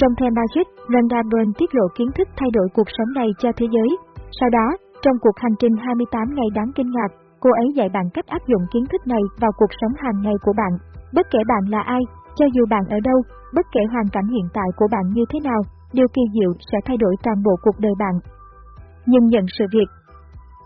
Trong The Magic, Rhonda Byrne tiết lộ kiến thức thay đổi cuộc sống này cho thế giới. Sau đó, trong cuộc hành trình 28 ngày đáng kinh ngạc, cô ấy dạy bạn cách áp dụng kiến thức này vào cuộc sống hàng ngày của bạn. Bất kể bạn là ai, cho dù bạn ở đâu, bất kể hoàn cảnh hiện tại của bạn như thế nào, điều kỳ diệu sẽ thay đổi toàn bộ cuộc đời bạn. Nhưng nhận sự việc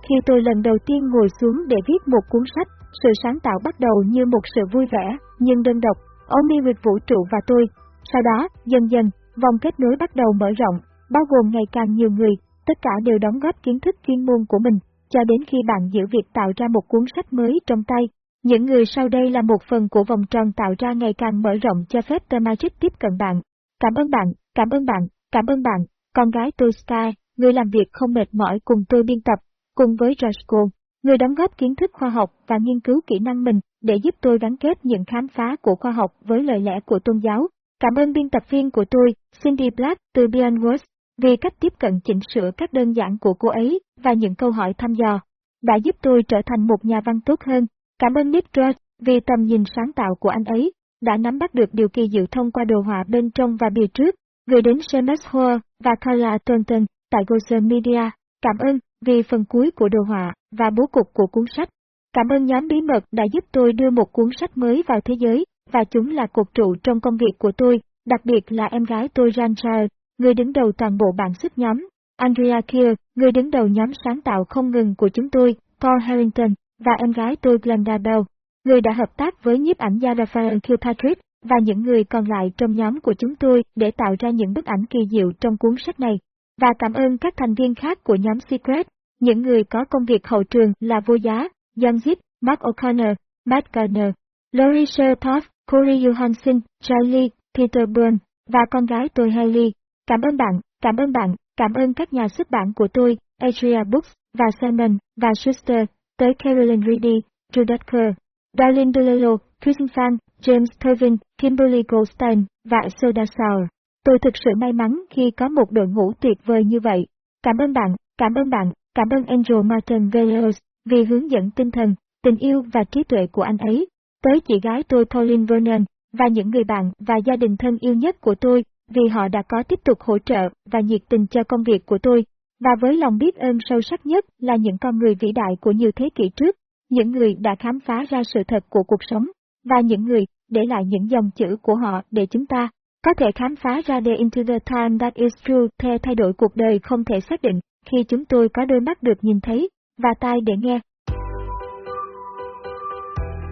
Khi tôi lần đầu tiên ngồi xuống để viết một cuốn sách, sự sáng tạo bắt đầu như một sự vui vẻ, nhưng đơn độc, Omnirid vũ trụ và tôi. Sau đó, dần dần, vòng kết nối bắt đầu mở rộng, bao gồm ngày càng nhiều người, tất cả đều đóng góp kiến thức chuyên môn của mình, cho đến khi bạn giữ việc tạo ra một cuốn sách mới trong tay. Những người sau đây là một phần của vòng tròn tạo ra ngày càng mở rộng cho phép The Magic tiếp cận bạn. Cảm ơn bạn, cảm ơn bạn, cảm ơn bạn, con gái tôi Sky, người làm việc không mệt mỏi cùng tôi biên tập, cùng với Roscoe, người đóng góp kiến thức khoa học và nghiên cứu kỹ năng mình để giúp tôi gắn kết những khám phá của khoa học với lời lẽ của tôn giáo. Cảm ơn biên tập viên của tôi, Cindy Black từ Beyond Words, vì cách tiếp cận chỉnh sửa các đơn giản của cô ấy và những câu hỏi thăm dò, đã giúp tôi trở thành một nhà văn tốt hơn. Cảm ơn Nick Ross vì tầm nhìn sáng tạo của anh ấy, đã nắm bắt được điều kỳ diệu thông qua đồ họa bên trong và bìa trước, gửi đến Seamus Hoare và Carla Thornton tại Gozer Media. Cảm ơn vì phần cuối của đồ họa và bố cục của cuốn sách. Cảm ơn nhóm bí mật đã giúp tôi đưa một cuốn sách mới vào thế giới, và chúng là cột trụ trong công việc của tôi, đặc biệt là em gái tôi Jan người đứng đầu toàn bộ bản xuất nhóm, Andrea Kier, người đứng đầu nhóm sáng tạo không ngừng của chúng tôi, Paul Harrington, và em gái tôi Glenda Bell, người đã hợp tác với nhiếp ảnh gia Raphael Kilpatrick, và những người còn lại trong nhóm của chúng tôi để tạo ra những bức ảnh kỳ diệu trong cuốn sách này. Và cảm ơn các thành viên khác của nhóm Secret, những người có công việc hậu trường là vô giá, John Zip, Mark O'Connor, Matt Gardner, Laurie Shertoff, Corey Johansson, Charlie, Peter Byrne, và con gái tôi Hailey. Cảm ơn bạn, cảm ơn bạn, cảm ơn các nhà xuất bản của tôi, Adria Books, và Simon, và Schuster, tới Carolyn Reedy, Judith Kerr, Darlene DeLillo, Kristen Fan, James Turvin, Kimberly Goldstein, và Soda Sour. Tôi thực sự may mắn khi có một đội ngũ tuyệt vời như vậy. Cảm ơn bạn, cảm ơn bạn, cảm ơn Angel Martin Velos vì hướng dẫn tinh thần, tình yêu và trí tuệ của anh ấy. Tới chị gái tôi Pauline Vernon, và những người bạn và gia đình thân yêu nhất của tôi, vì họ đã có tiếp tục hỗ trợ và nhiệt tình cho công việc của tôi, và với lòng biết ơn sâu sắc nhất là những con người vĩ đại của nhiều thế kỷ trước, những người đã khám phá ra sự thật của cuộc sống, và những người để lại những dòng chữ của họ để chúng ta có thể khám phá ra The Into the Time That Is True theo thay đổi cuộc đời không thể xác định khi chúng tôi có đôi mắt được nhìn thấy và tai để nghe.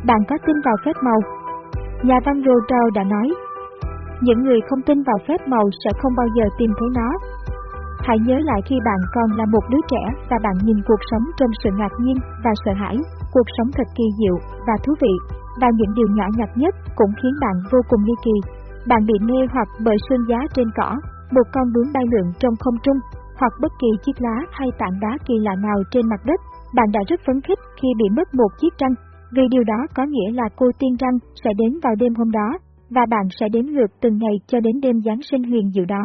Bạn có tin vào phép màu? Nhà văn Rodau đã nói, những người không tin vào phép màu sẽ không bao giờ tìm thấy nó. Hãy nhớ lại khi bạn còn là một đứa trẻ và bạn nhìn cuộc sống trong sự ngạc nhiên và sợ hãi, cuộc sống thật kỳ diệu và thú vị, và những điều nhỏ nhặt nhất cũng khiến bạn vô cùng ly kỳ. Bạn bị mê hoặc bởi sương giá trên cỏ, một con bướm bay lượn trong không trung, hoặc bất kỳ chiếc lá hay tảng đá kỳ lạ nào trên mặt đất, bạn đã rất phấn khích khi bị mất một chiếc răng vì điều đó có nghĩa là cô tiên răng sẽ đến vào đêm hôm đó, và bạn sẽ đến ngược từng ngày cho đến đêm Giáng sinh huyền diệu đó.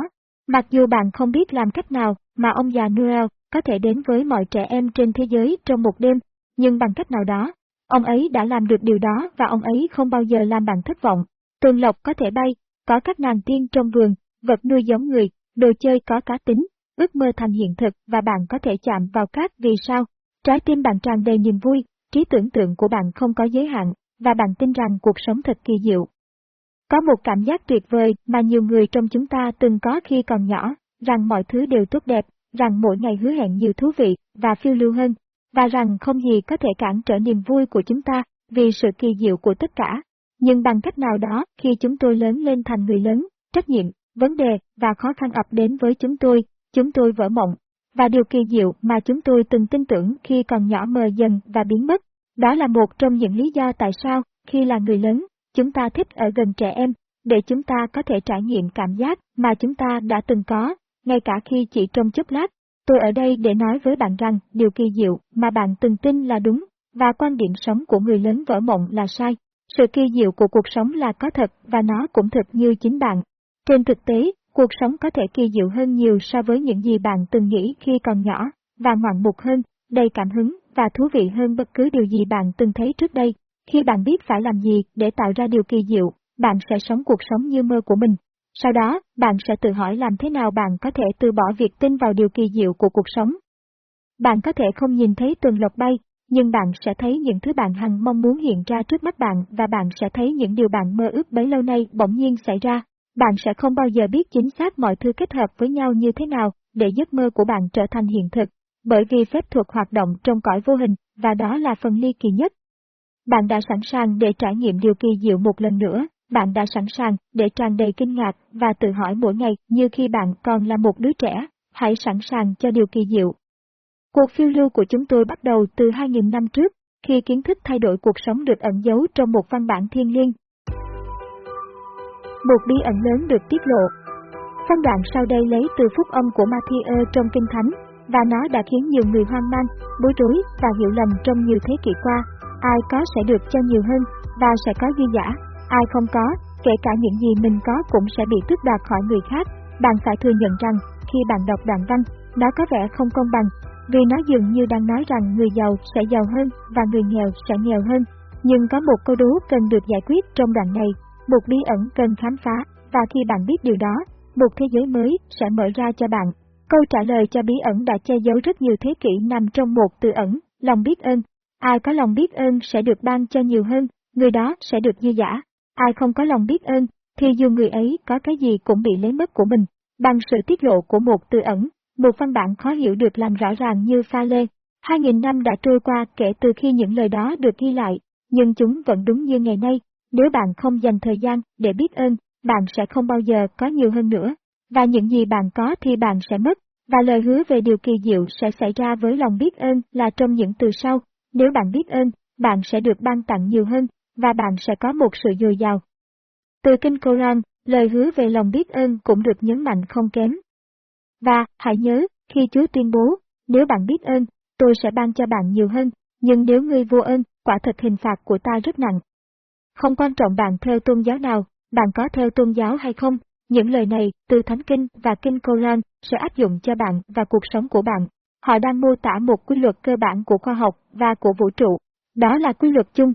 Mặc dù bạn không biết làm cách nào mà ông già Noel có thể đến với mọi trẻ em trên thế giới trong một đêm, nhưng bằng cách nào đó, ông ấy đã làm được điều đó và ông ấy không bao giờ làm bạn thất vọng. Tường lộc có thể bay, có các nàng tiên trong vườn, vật nuôi giống người, đồ chơi có cá tính, ước mơ thành hiện thực và bạn có thể chạm vào các vì sao. Trái tim bạn tràn đầy niềm vui, trí tưởng tượng của bạn không có giới hạn, và bạn tin rằng cuộc sống thật kỳ diệu. Có một cảm giác tuyệt vời mà nhiều người trong chúng ta từng có khi còn nhỏ, rằng mọi thứ đều tốt đẹp, rằng mỗi ngày hứa hẹn nhiều thú vị và phiêu lưu hơn, và rằng không gì có thể cản trở niềm vui của chúng ta vì sự kỳ diệu của tất cả. Nhưng bằng cách nào đó, khi chúng tôi lớn lên thành người lớn, trách nhiệm, vấn đề và khó khăn ập đến với chúng tôi, chúng tôi vỡ mộng, và điều kỳ diệu mà chúng tôi từng tin tưởng khi còn nhỏ mờ dần và biến mất, đó là một trong những lý do tại sao, khi là người lớn, chúng ta thích ở gần trẻ em, để chúng ta có thể trải nghiệm cảm giác mà chúng ta đã từng có, ngay cả khi chỉ trong chốc lát. Tôi ở đây để nói với bạn rằng điều kỳ diệu mà bạn từng tin là đúng, và quan điểm sống của người lớn vỡ mộng là sai. Sự kỳ diệu của cuộc sống là có thật và nó cũng thật như chính bạn. Trên thực tế, Cuộc sống có thể kỳ diệu hơn nhiều so với những gì bạn từng nghĩ khi còn nhỏ, và ngoạn mục hơn, đầy cảm hứng và thú vị hơn bất cứ điều gì bạn từng thấy trước đây. Khi bạn biết phải làm gì để tạo ra điều kỳ diệu, bạn sẽ sống cuộc sống như mơ của mình. Sau đó, bạn sẽ tự hỏi làm thế nào bạn có thể từ bỏ việc tin vào điều kỳ diệu của cuộc sống. Bạn có thể không nhìn thấy tuần lộc bay, nhưng bạn sẽ thấy những thứ bạn hằng mong muốn hiện ra trước mắt bạn và bạn sẽ thấy những điều bạn mơ ước bấy lâu nay bỗng nhiên xảy ra. Bạn sẽ không bao giờ biết chính xác mọi thứ kết hợp với nhau như thế nào để giấc mơ của bạn trở thành hiện thực, bởi vì phép thuật hoạt động trong cõi vô hình và đó là phần ly kỳ nhất. Bạn đã sẵn sàng để trải nghiệm điều kỳ diệu một lần nữa, bạn đã sẵn sàng để tràn đầy kinh ngạc và tự hỏi mỗi ngày như khi bạn còn là một đứa trẻ, hãy sẵn sàng cho điều kỳ diệu. Cuộc phiêu lưu của chúng tôi bắt đầu từ 2.000 năm trước, khi kiến thức thay đổi cuộc sống được ẩn giấu trong một văn bản thiên liêng. Một bí ẩn lớn được tiết lộ. Phân đoạn sau đây lấy từ phúc âm của Matthew trong Kinh Thánh, và nó đã khiến nhiều người hoang mang, bối rối và hiểu lầm trong nhiều thế kỷ qua. Ai có sẽ được cho nhiều hơn, và sẽ có dư giả, ai không có, kể cả những gì mình có cũng sẽ bị tước đoạt khỏi người khác. Bạn phải thừa nhận rằng, khi bạn đọc đoạn văn, nó có vẻ không công bằng, vì nó dường như đang nói rằng người giàu sẽ giàu hơn và người nghèo sẽ nghèo hơn. Nhưng có một câu đố cần được giải quyết trong đoạn này, một bí ẩn cần khám phá, và khi bạn biết điều đó, một thế giới mới sẽ mở ra cho bạn. Câu trả lời cho bí ẩn đã che giấu rất nhiều thế kỷ nằm trong một từ ẩn, lòng biết ơn. Ai có lòng biết ơn sẽ được ban cho nhiều hơn, người đó sẽ được dư giả. Ai không có lòng biết ơn, thì dù người ấy có cái gì cũng bị lấy mất của mình. Bằng sự tiết lộ của một từ ẩn, một văn bản khó hiểu được làm rõ ràng như pha lê. Hai nghìn năm đã trôi qua kể từ khi những lời đó được ghi lại, nhưng chúng vẫn đúng như ngày nay. Nếu bạn không dành thời gian để biết ơn, bạn sẽ không bao giờ có nhiều hơn nữa. Và những gì bạn có thì bạn sẽ mất, và lời hứa về điều kỳ diệu sẽ xảy ra với lòng biết ơn là trong những từ sau. Nếu bạn biết ơn, bạn sẽ được ban tặng nhiều hơn, và bạn sẽ có một sự dồi dào. Từ Kinh Koran, lời hứa về lòng biết ơn cũng được nhấn mạnh không kém. Và, hãy nhớ, khi Chúa tuyên bố, nếu bạn biết ơn, tôi sẽ ban cho bạn nhiều hơn, nhưng nếu ngươi vô ơn, quả thật hình phạt của ta rất nặng. Không quan trọng bạn theo tôn giáo nào, bạn có theo tôn giáo hay không, những lời này từ Thánh Kinh và Kinh Koran sẽ áp dụng cho bạn và cuộc sống của bạn. Họ đang mô tả một quy luật cơ bản của khoa học và của vũ trụ. Đó là quy luật chung.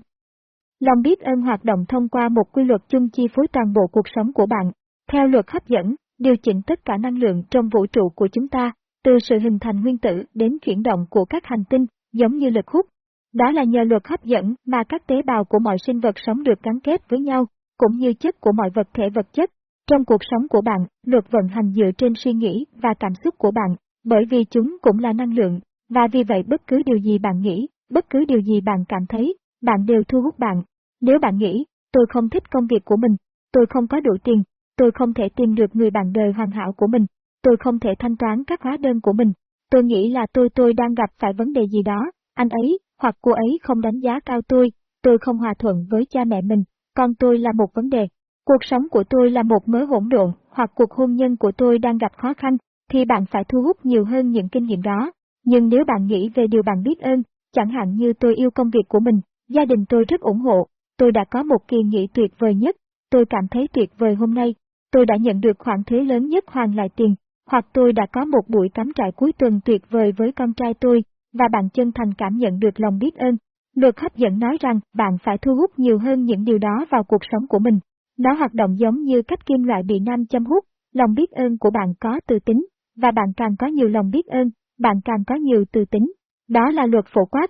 Lòng biết ơn hoạt động thông qua một quy luật chung chi phối toàn bộ cuộc sống của bạn. Theo luật hấp dẫn, điều chỉnh tất cả năng lượng trong vũ trụ của chúng ta, từ sự hình thành nguyên tử đến chuyển động của các hành tinh, giống như lực hút. Đó là nhờ luật hấp dẫn mà các tế bào của mọi sinh vật sống được gắn kết với nhau, cũng như chất của mọi vật thể vật chất. Trong cuộc sống của bạn, luật vận hành dựa trên suy nghĩ và cảm xúc của bạn, bởi vì chúng cũng là năng lượng, và vì vậy bất cứ điều gì bạn nghĩ, bất cứ điều gì bạn cảm thấy, bạn đều thu hút bạn. Nếu bạn nghĩ, tôi không thích công việc của mình, tôi không có đủ tiền, tôi không thể tìm được người bạn đời hoàn hảo của mình, tôi không thể thanh toán các hóa đơn của mình, tôi nghĩ là tôi tôi đang gặp phải vấn đề gì đó, anh ấy, hoặc cô ấy không đánh giá cao tôi, tôi không hòa thuận với cha mẹ mình, con tôi là một vấn đề, cuộc sống của tôi là một mớ hỗn độn, hoặc cuộc hôn nhân của tôi đang gặp khó khăn, thì bạn phải thu hút nhiều hơn những kinh nghiệm đó. Nhưng nếu bạn nghĩ về điều bạn biết ơn, chẳng hạn như tôi yêu công việc của mình, gia đình tôi rất ủng hộ, tôi đã có một kỳ nghỉ tuyệt vời nhất, tôi cảm thấy tuyệt vời hôm nay, tôi đã nhận được khoản thuế lớn nhất hoàn lại tiền, hoặc tôi đã có một buổi cắm trại cuối tuần tuyệt vời với con trai tôi, và bạn chân thành cảm nhận được lòng biết ơn. Luật hấp dẫn nói rằng bạn phải thu hút nhiều hơn những điều đó vào cuộc sống của mình. Nó hoạt động giống như cách kim loại bị nam châm hút, lòng biết ơn của bạn có từ tính, và bạn càng có nhiều lòng biết ơn, bạn càng có nhiều từ tính. Đó là luật phổ quát.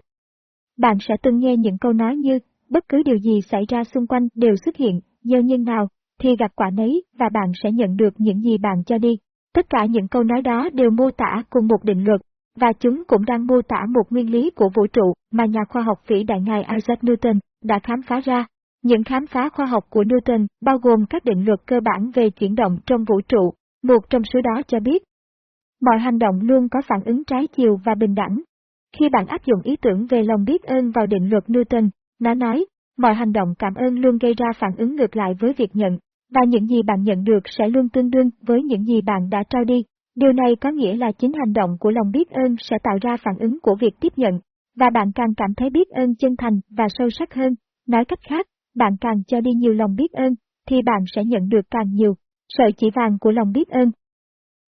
Bạn sẽ từng nghe những câu nói như, bất cứ điều gì xảy ra xung quanh đều xuất hiện, gieo nhân nào, thì gặp quả nấy và bạn sẽ nhận được những gì bạn cho đi. Tất cả những câu nói đó đều mô tả cùng một định luật, và chúng cũng đang mô tả một nguyên lý của vũ trụ mà nhà khoa học vĩ đại ngài Isaac Newton đã khám phá ra. Những khám phá khoa học của Newton bao gồm các định luật cơ bản về chuyển động trong vũ trụ, một trong số đó cho biết. Mọi hành động luôn có phản ứng trái chiều và bình đẳng. Khi bạn áp dụng ý tưởng về lòng biết ơn vào định luật Newton, nó nói, mọi hành động cảm ơn luôn gây ra phản ứng ngược lại với việc nhận, và những gì bạn nhận được sẽ luôn tương đương với những gì bạn đã trao đi. Điều này có nghĩa là chính hành động của lòng biết ơn sẽ tạo ra phản ứng của việc tiếp nhận, và bạn càng cảm thấy biết ơn chân thành và sâu sắc hơn. Nói cách khác, bạn càng cho đi nhiều lòng biết ơn, thì bạn sẽ nhận được càng nhiều, sợi chỉ vàng của lòng biết ơn.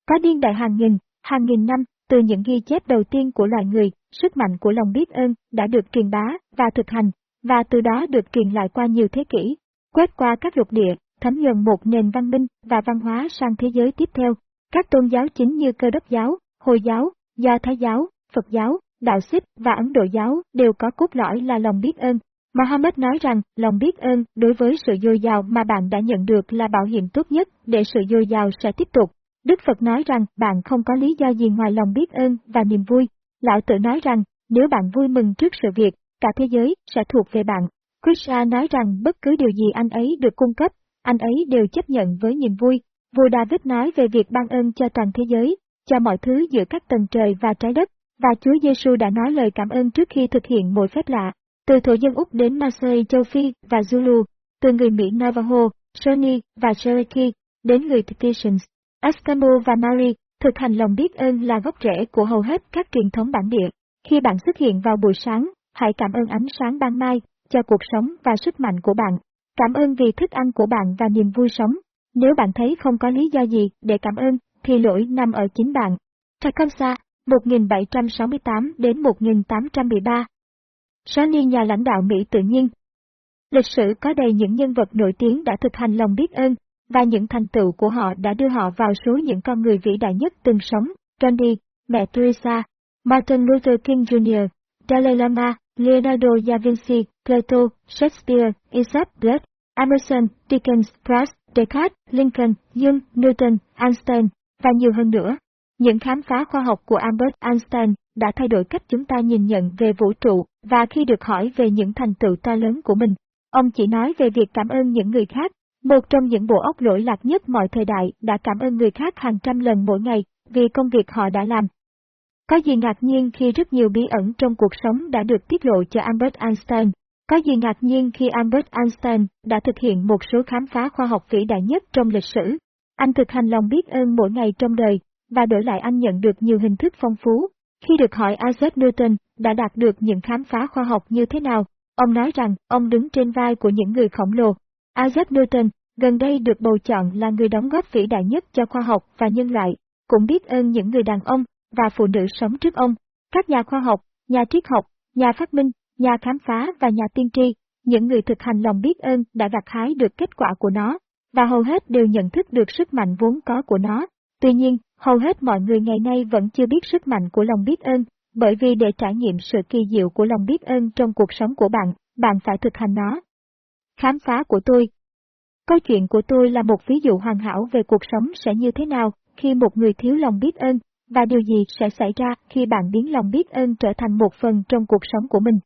Có điên đại hàng nghìn, hàng nghìn năm, từ những ghi chép đầu tiên của loài người, sức mạnh của lòng biết ơn đã được truyền bá và thực hành, và từ đó được truyền lại qua nhiều thế kỷ, quét qua các lục địa, thấm nhuần một nền văn minh và văn hóa sang thế giới tiếp theo. Các tôn giáo chính như cơ đốc giáo, Hồi giáo, Do Thái giáo, Phật giáo, Đạo Xích và Ấn Độ giáo đều có cốt lõi là lòng biết ơn. Mohammed nói rằng lòng biết ơn đối với sự dồi dào mà bạn đã nhận được là bảo hiểm tốt nhất để sự dồi dào sẽ tiếp tục. Đức Phật nói rằng bạn không có lý do gì ngoài lòng biết ơn và niềm vui. Lão tự nói rằng nếu bạn vui mừng trước sự việc, cả thế giới sẽ thuộc về bạn. Krishna nói rằng bất cứ điều gì anh ấy được cung cấp, anh ấy đều chấp nhận với niềm vui. Vua David nói về việc ban ơn cho toàn thế giới, cho mọi thứ giữa các tầng trời và trái đất, và Chúa Giêsu đã nói lời cảm ơn trước khi thực hiện mỗi phép lạ. Từ thổ dân Úc đến Maasai, châu Phi và Zulu, từ người Mỹ Navajo, Shawnee và Cherokee, đến người Tahitians, Eskimo và Maori, thực hành lòng biết ơn là gốc rễ của hầu hết các truyền thống bản địa. Khi bạn xuất hiện vào buổi sáng, hãy cảm ơn ánh sáng ban mai, cho cuộc sống và sức mạnh của bạn. Cảm ơn vì thức ăn của bạn và niềm vui sống. Nếu bạn thấy không có lý do gì để cảm ơn, thì lỗi nằm ở chính bạn. Tecumseh, 1768 đến 1813 Sáu niên nhà lãnh đạo Mỹ tự nhiên Lịch sử có đầy những nhân vật nổi tiếng đã thực hành lòng biết ơn, và những thành tựu của họ đã đưa họ vào số những con người vĩ đại nhất từng sống, Gandhi, mẹ Teresa, Martin Luther King Jr., Dalai Lama, Leonardo da Vinci, Plato, Shakespeare, Isaac Blood, Emerson, Dickens, Proust, Descartes, Lincoln, Jung, Newton, Einstein, và nhiều hơn nữa. Những khám phá khoa học của Albert Einstein đã thay đổi cách chúng ta nhìn nhận về vũ trụ, và khi được hỏi về những thành tựu to lớn của mình, ông chỉ nói về việc cảm ơn những người khác. Một trong những bộ óc lỗi lạc nhất mọi thời đại đã cảm ơn người khác hàng trăm lần mỗi ngày vì công việc họ đã làm. Có gì ngạc nhiên khi rất nhiều bí ẩn trong cuộc sống đã được tiết lộ cho Albert Einstein, có gì ngạc nhiên khi Albert Einstein đã thực hiện một số khám phá khoa học vĩ đại nhất trong lịch sử. Anh thực hành lòng biết ơn mỗi ngày trong đời, và đổi lại anh nhận được nhiều hình thức phong phú. Khi được hỏi Isaac Newton đã đạt được những khám phá khoa học như thế nào, ông nói rằng ông đứng trên vai của những người khổng lồ. Isaac Newton gần đây được bầu chọn là người đóng góp vĩ đại nhất cho khoa học và nhân loại, cũng biết ơn những người đàn ông và phụ nữ sống trước ông, các nhà khoa học, nhà triết học, nhà phát minh, nhà khám phá và nhà tiên tri, những người thực hành lòng biết ơn đã gặt hái được kết quả của nó, và hầu hết đều nhận thức được sức mạnh vốn có của nó. Tuy nhiên, hầu hết mọi người ngày nay vẫn chưa biết sức mạnh của lòng biết ơn, bởi vì để trải nghiệm sự kỳ diệu của lòng biết ơn trong cuộc sống của bạn, bạn phải thực hành nó. Khám phá của tôi Câu chuyện của tôi là một ví dụ hoàn hảo về cuộc sống sẽ như thế nào khi một người thiếu lòng biết ơn, và điều gì sẽ xảy ra khi bạn biến lòng biết ơn trở thành một phần trong cuộc sống của mình.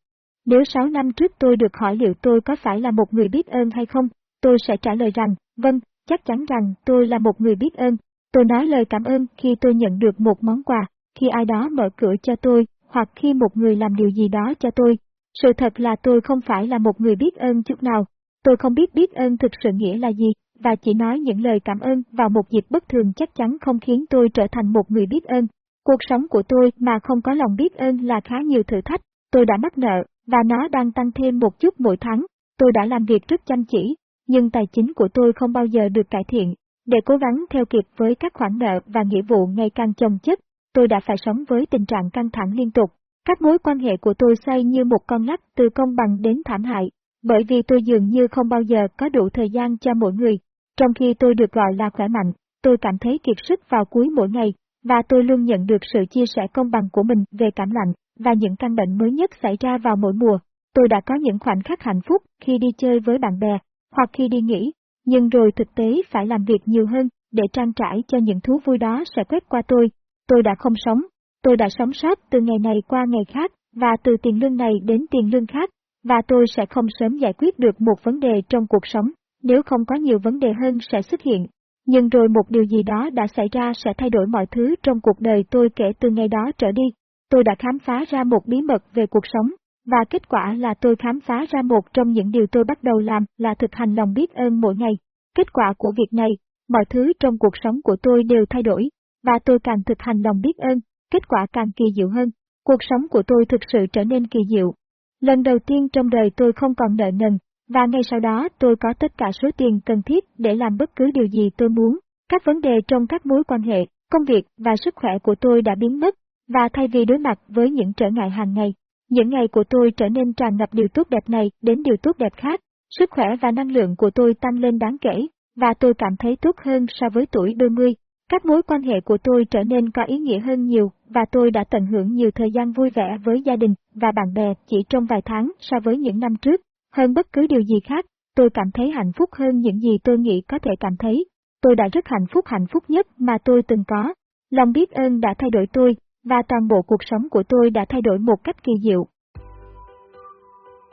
Nếu 6 năm trước tôi được hỏi liệu tôi có phải là một người biết ơn hay không, tôi sẽ trả lời rằng, vâng, chắc chắn rằng tôi là một người biết ơn. Tôi nói lời cảm ơn khi tôi nhận được một món quà, khi ai đó mở cửa cho tôi, hoặc khi một người làm điều gì đó cho tôi. Sự thật là tôi không phải là một người biết ơn chút nào. Tôi không biết biết ơn thực sự nghĩa là gì, và chỉ nói những lời cảm ơn vào một dịp bất thường chắc chắn không khiến tôi trở thành một người biết ơn. Cuộc sống của tôi mà không có lòng biết ơn là khá nhiều thử thách, tôi đã mắc nợ, và nó đang tăng thêm một chút mỗi tháng. Tôi đã làm việc rất chăm chỉ, nhưng tài chính của tôi không bao giờ được cải thiện. Để cố gắng theo kịp với các khoản nợ và nghĩa vụ ngày càng chồng chất, tôi đã phải sống với tình trạng căng thẳng liên tục. Các mối quan hệ của tôi xoay như một con lắc từ công bằng đến thảm hại, bởi vì tôi dường như không bao giờ có đủ thời gian cho mỗi người. Trong khi tôi được gọi là khỏe mạnh, tôi cảm thấy kiệt sức vào cuối mỗi ngày, và tôi luôn nhận được sự chia sẻ công bằng của mình về cảm lạnh và những căn bệnh mới nhất xảy ra vào mỗi mùa. Tôi đã có những khoảnh khắc hạnh phúc khi đi chơi với bạn bè, hoặc khi đi nghỉ, nhưng rồi thực tế phải làm việc nhiều hơn để trang trải cho những thú vui đó sẽ quét qua tôi. Tôi đã không sống, tôi đã sống sót từ ngày này qua ngày khác, và từ tiền lương này đến tiền lương khác, và tôi sẽ không sớm giải quyết được một vấn đề trong cuộc sống, nếu không có nhiều vấn đề hơn sẽ xuất hiện. Nhưng rồi một điều gì đó đã xảy ra sẽ thay đổi mọi thứ trong cuộc đời tôi kể từ ngày đó trở đi. Tôi đã khám phá ra một bí mật về cuộc sống, và kết quả là tôi khám phá ra một trong những điều tôi bắt đầu làm là thực hành lòng biết ơn mỗi ngày. Kết quả của việc này, mọi thứ trong cuộc sống của tôi đều thay đổi, và tôi càng thực hành lòng biết ơn, kết quả càng kỳ diệu hơn. Cuộc sống của tôi thực sự trở nên kỳ diệu. Lần đầu tiên trong đời tôi không còn nợ nần, và ngay sau đó tôi có tất cả số tiền cần thiết để làm bất cứ điều gì tôi muốn. Các vấn đề trong các mối quan hệ, công việc và sức khỏe của tôi đã biến mất, và thay vì đối mặt với những trở ngại hàng ngày, những ngày của tôi trở nên tràn ngập điều tốt đẹp này đến điều tốt đẹp khác, sức khỏe và năng lượng của tôi tăng lên đáng kể, và tôi cảm thấy tốt hơn so với tuổi đôi mươi. Các mối quan hệ của tôi trở nên có ý nghĩa hơn nhiều và tôi đã tận hưởng nhiều thời gian vui vẻ với gia đình và bạn bè chỉ trong vài tháng so với những năm trước. Hơn bất cứ điều gì khác, tôi cảm thấy hạnh phúc hơn những gì tôi nghĩ có thể cảm thấy. Tôi đã rất hạnh phúc hạnh phúc nhất mà tôi từng có. Lòng biết ơn đã thay đổi tôi, và toàn bộ cuộc sống của tôi đã thay đổi một cách kỳ diệu.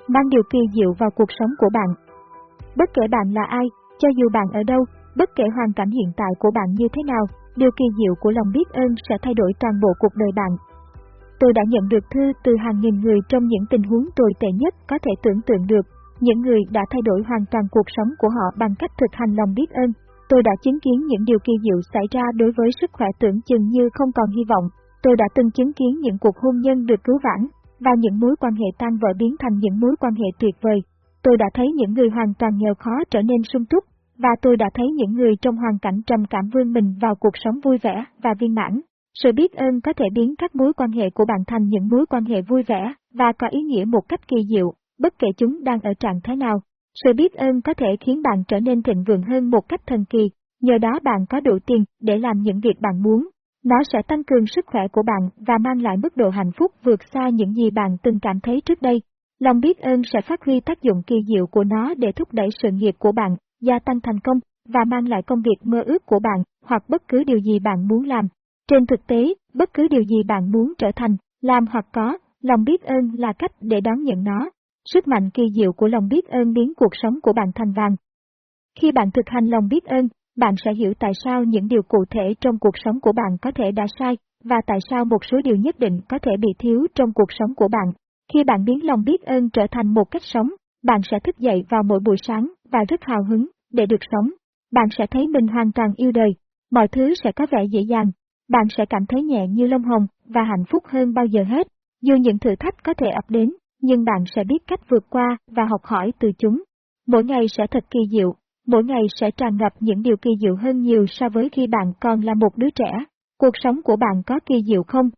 Mang điều kỳ diệu vào cuộc sống của bạn Bất kể bạn là ai, cho dù bạn ở đâu, bất kể hoàn cảnh hiện tại của bạn như thế nào, điều kỳ diệu của lòng biết ơn sẽ thay đổi toàn bộ cuộc đời bạn. Tôi đã nhận được thư từ hàng nghìn người trong những tình huống tồi tệ nhất có thể tưởng tượng được, những người đã thay đổi hoàn toàn cuộc sống của họ bằng cách thực hành lòng biết ơn. Tôi đã chứng kiến những điều kỳ diệu xảy ra đối với sức khỏe tưởng chừng như không còn hy vọng. Tôi đã từng chứng kiến những cuộc hôn nhân được cứu vãn, và những mối quan hệ tan vỡ biến thành những mối quan hệ tuyệt vời. Tôi đã thấy những người hoàn toàn nghèo khó trở nên sung túc, và tôi đã thấy những người trong hoàn cảnh trầm cảm vươn mình vào cuộc sống vui vẻ và viên mãn. Sự biết ơn có thể biến các mối quan hệ của bạn thành những mối quan hệ vui vẻ và có ý nghĩa một cách kỳ diệu, bất kể chúng đang ở trạng thái nào. Sự biết ơn có thể khiến bạn trở nên thịnh vượng hơn một cách thần kỳ, nhờ đó bạn có đủ tiền để làm những việc bạn muốn. Nó sẽ tăng cường sức khỏe của bạn và mang lại mức độ hạnh phúc vượt xa những gì bạn từng cảm thấy trước đây. Lòng biết ơn sẽ phát huy tác dụng kỳ diệu của nó để thúc đẩy sự nghiệp của bạn, gia tăng thành công và mang lại công việc mơ ước của bạn hoặc bất cứ điều gì bạn muốn làm. Trên thực tế, bất cứ điều gì bạn muốn trở thành, làm hoặc có, lòng biết ơn là cách để đón nhận nó. Sức mạnh kỳ diệu của lòng biết ơn biến cuộc sống của bạn thành vàng. Khi bạn thực hành lòng biết ơn, bạn sẽ hiểu tại sao những điều cụ thể trong cuộc sống của bạn có thể đã sai, và tại sao một số điều nhất định có thể bị thiếu trong cuộc sống của bạn. Khi bạn biến lòng biết ơn trở thành một cách sống, bạn sẽ thức dậy vào mỗi buổi sáng và rất hào hứng để được sống. Bạn sẽ thấy mình hoàn toàn yêu đời, mọi thứ sẽ có vẻ dễ dàng, bạn sẽ cảm thấy nhẹ như lông hồng và hạnh phúc hơn bao giờ hết. Dù những thử thách có thể ập đến, nhưng bạn sẽ biết cách vượt qua và học hỏi từ chúng. Mỗi ngày sẽ thật kỳ diệu, mỗi ngày sẽ tràn ngập những điều kỳ diệu hơn nhiều so với khi bạn còn là một đứa trẻ. Cuộc sống của bạn có kỳ diệu không?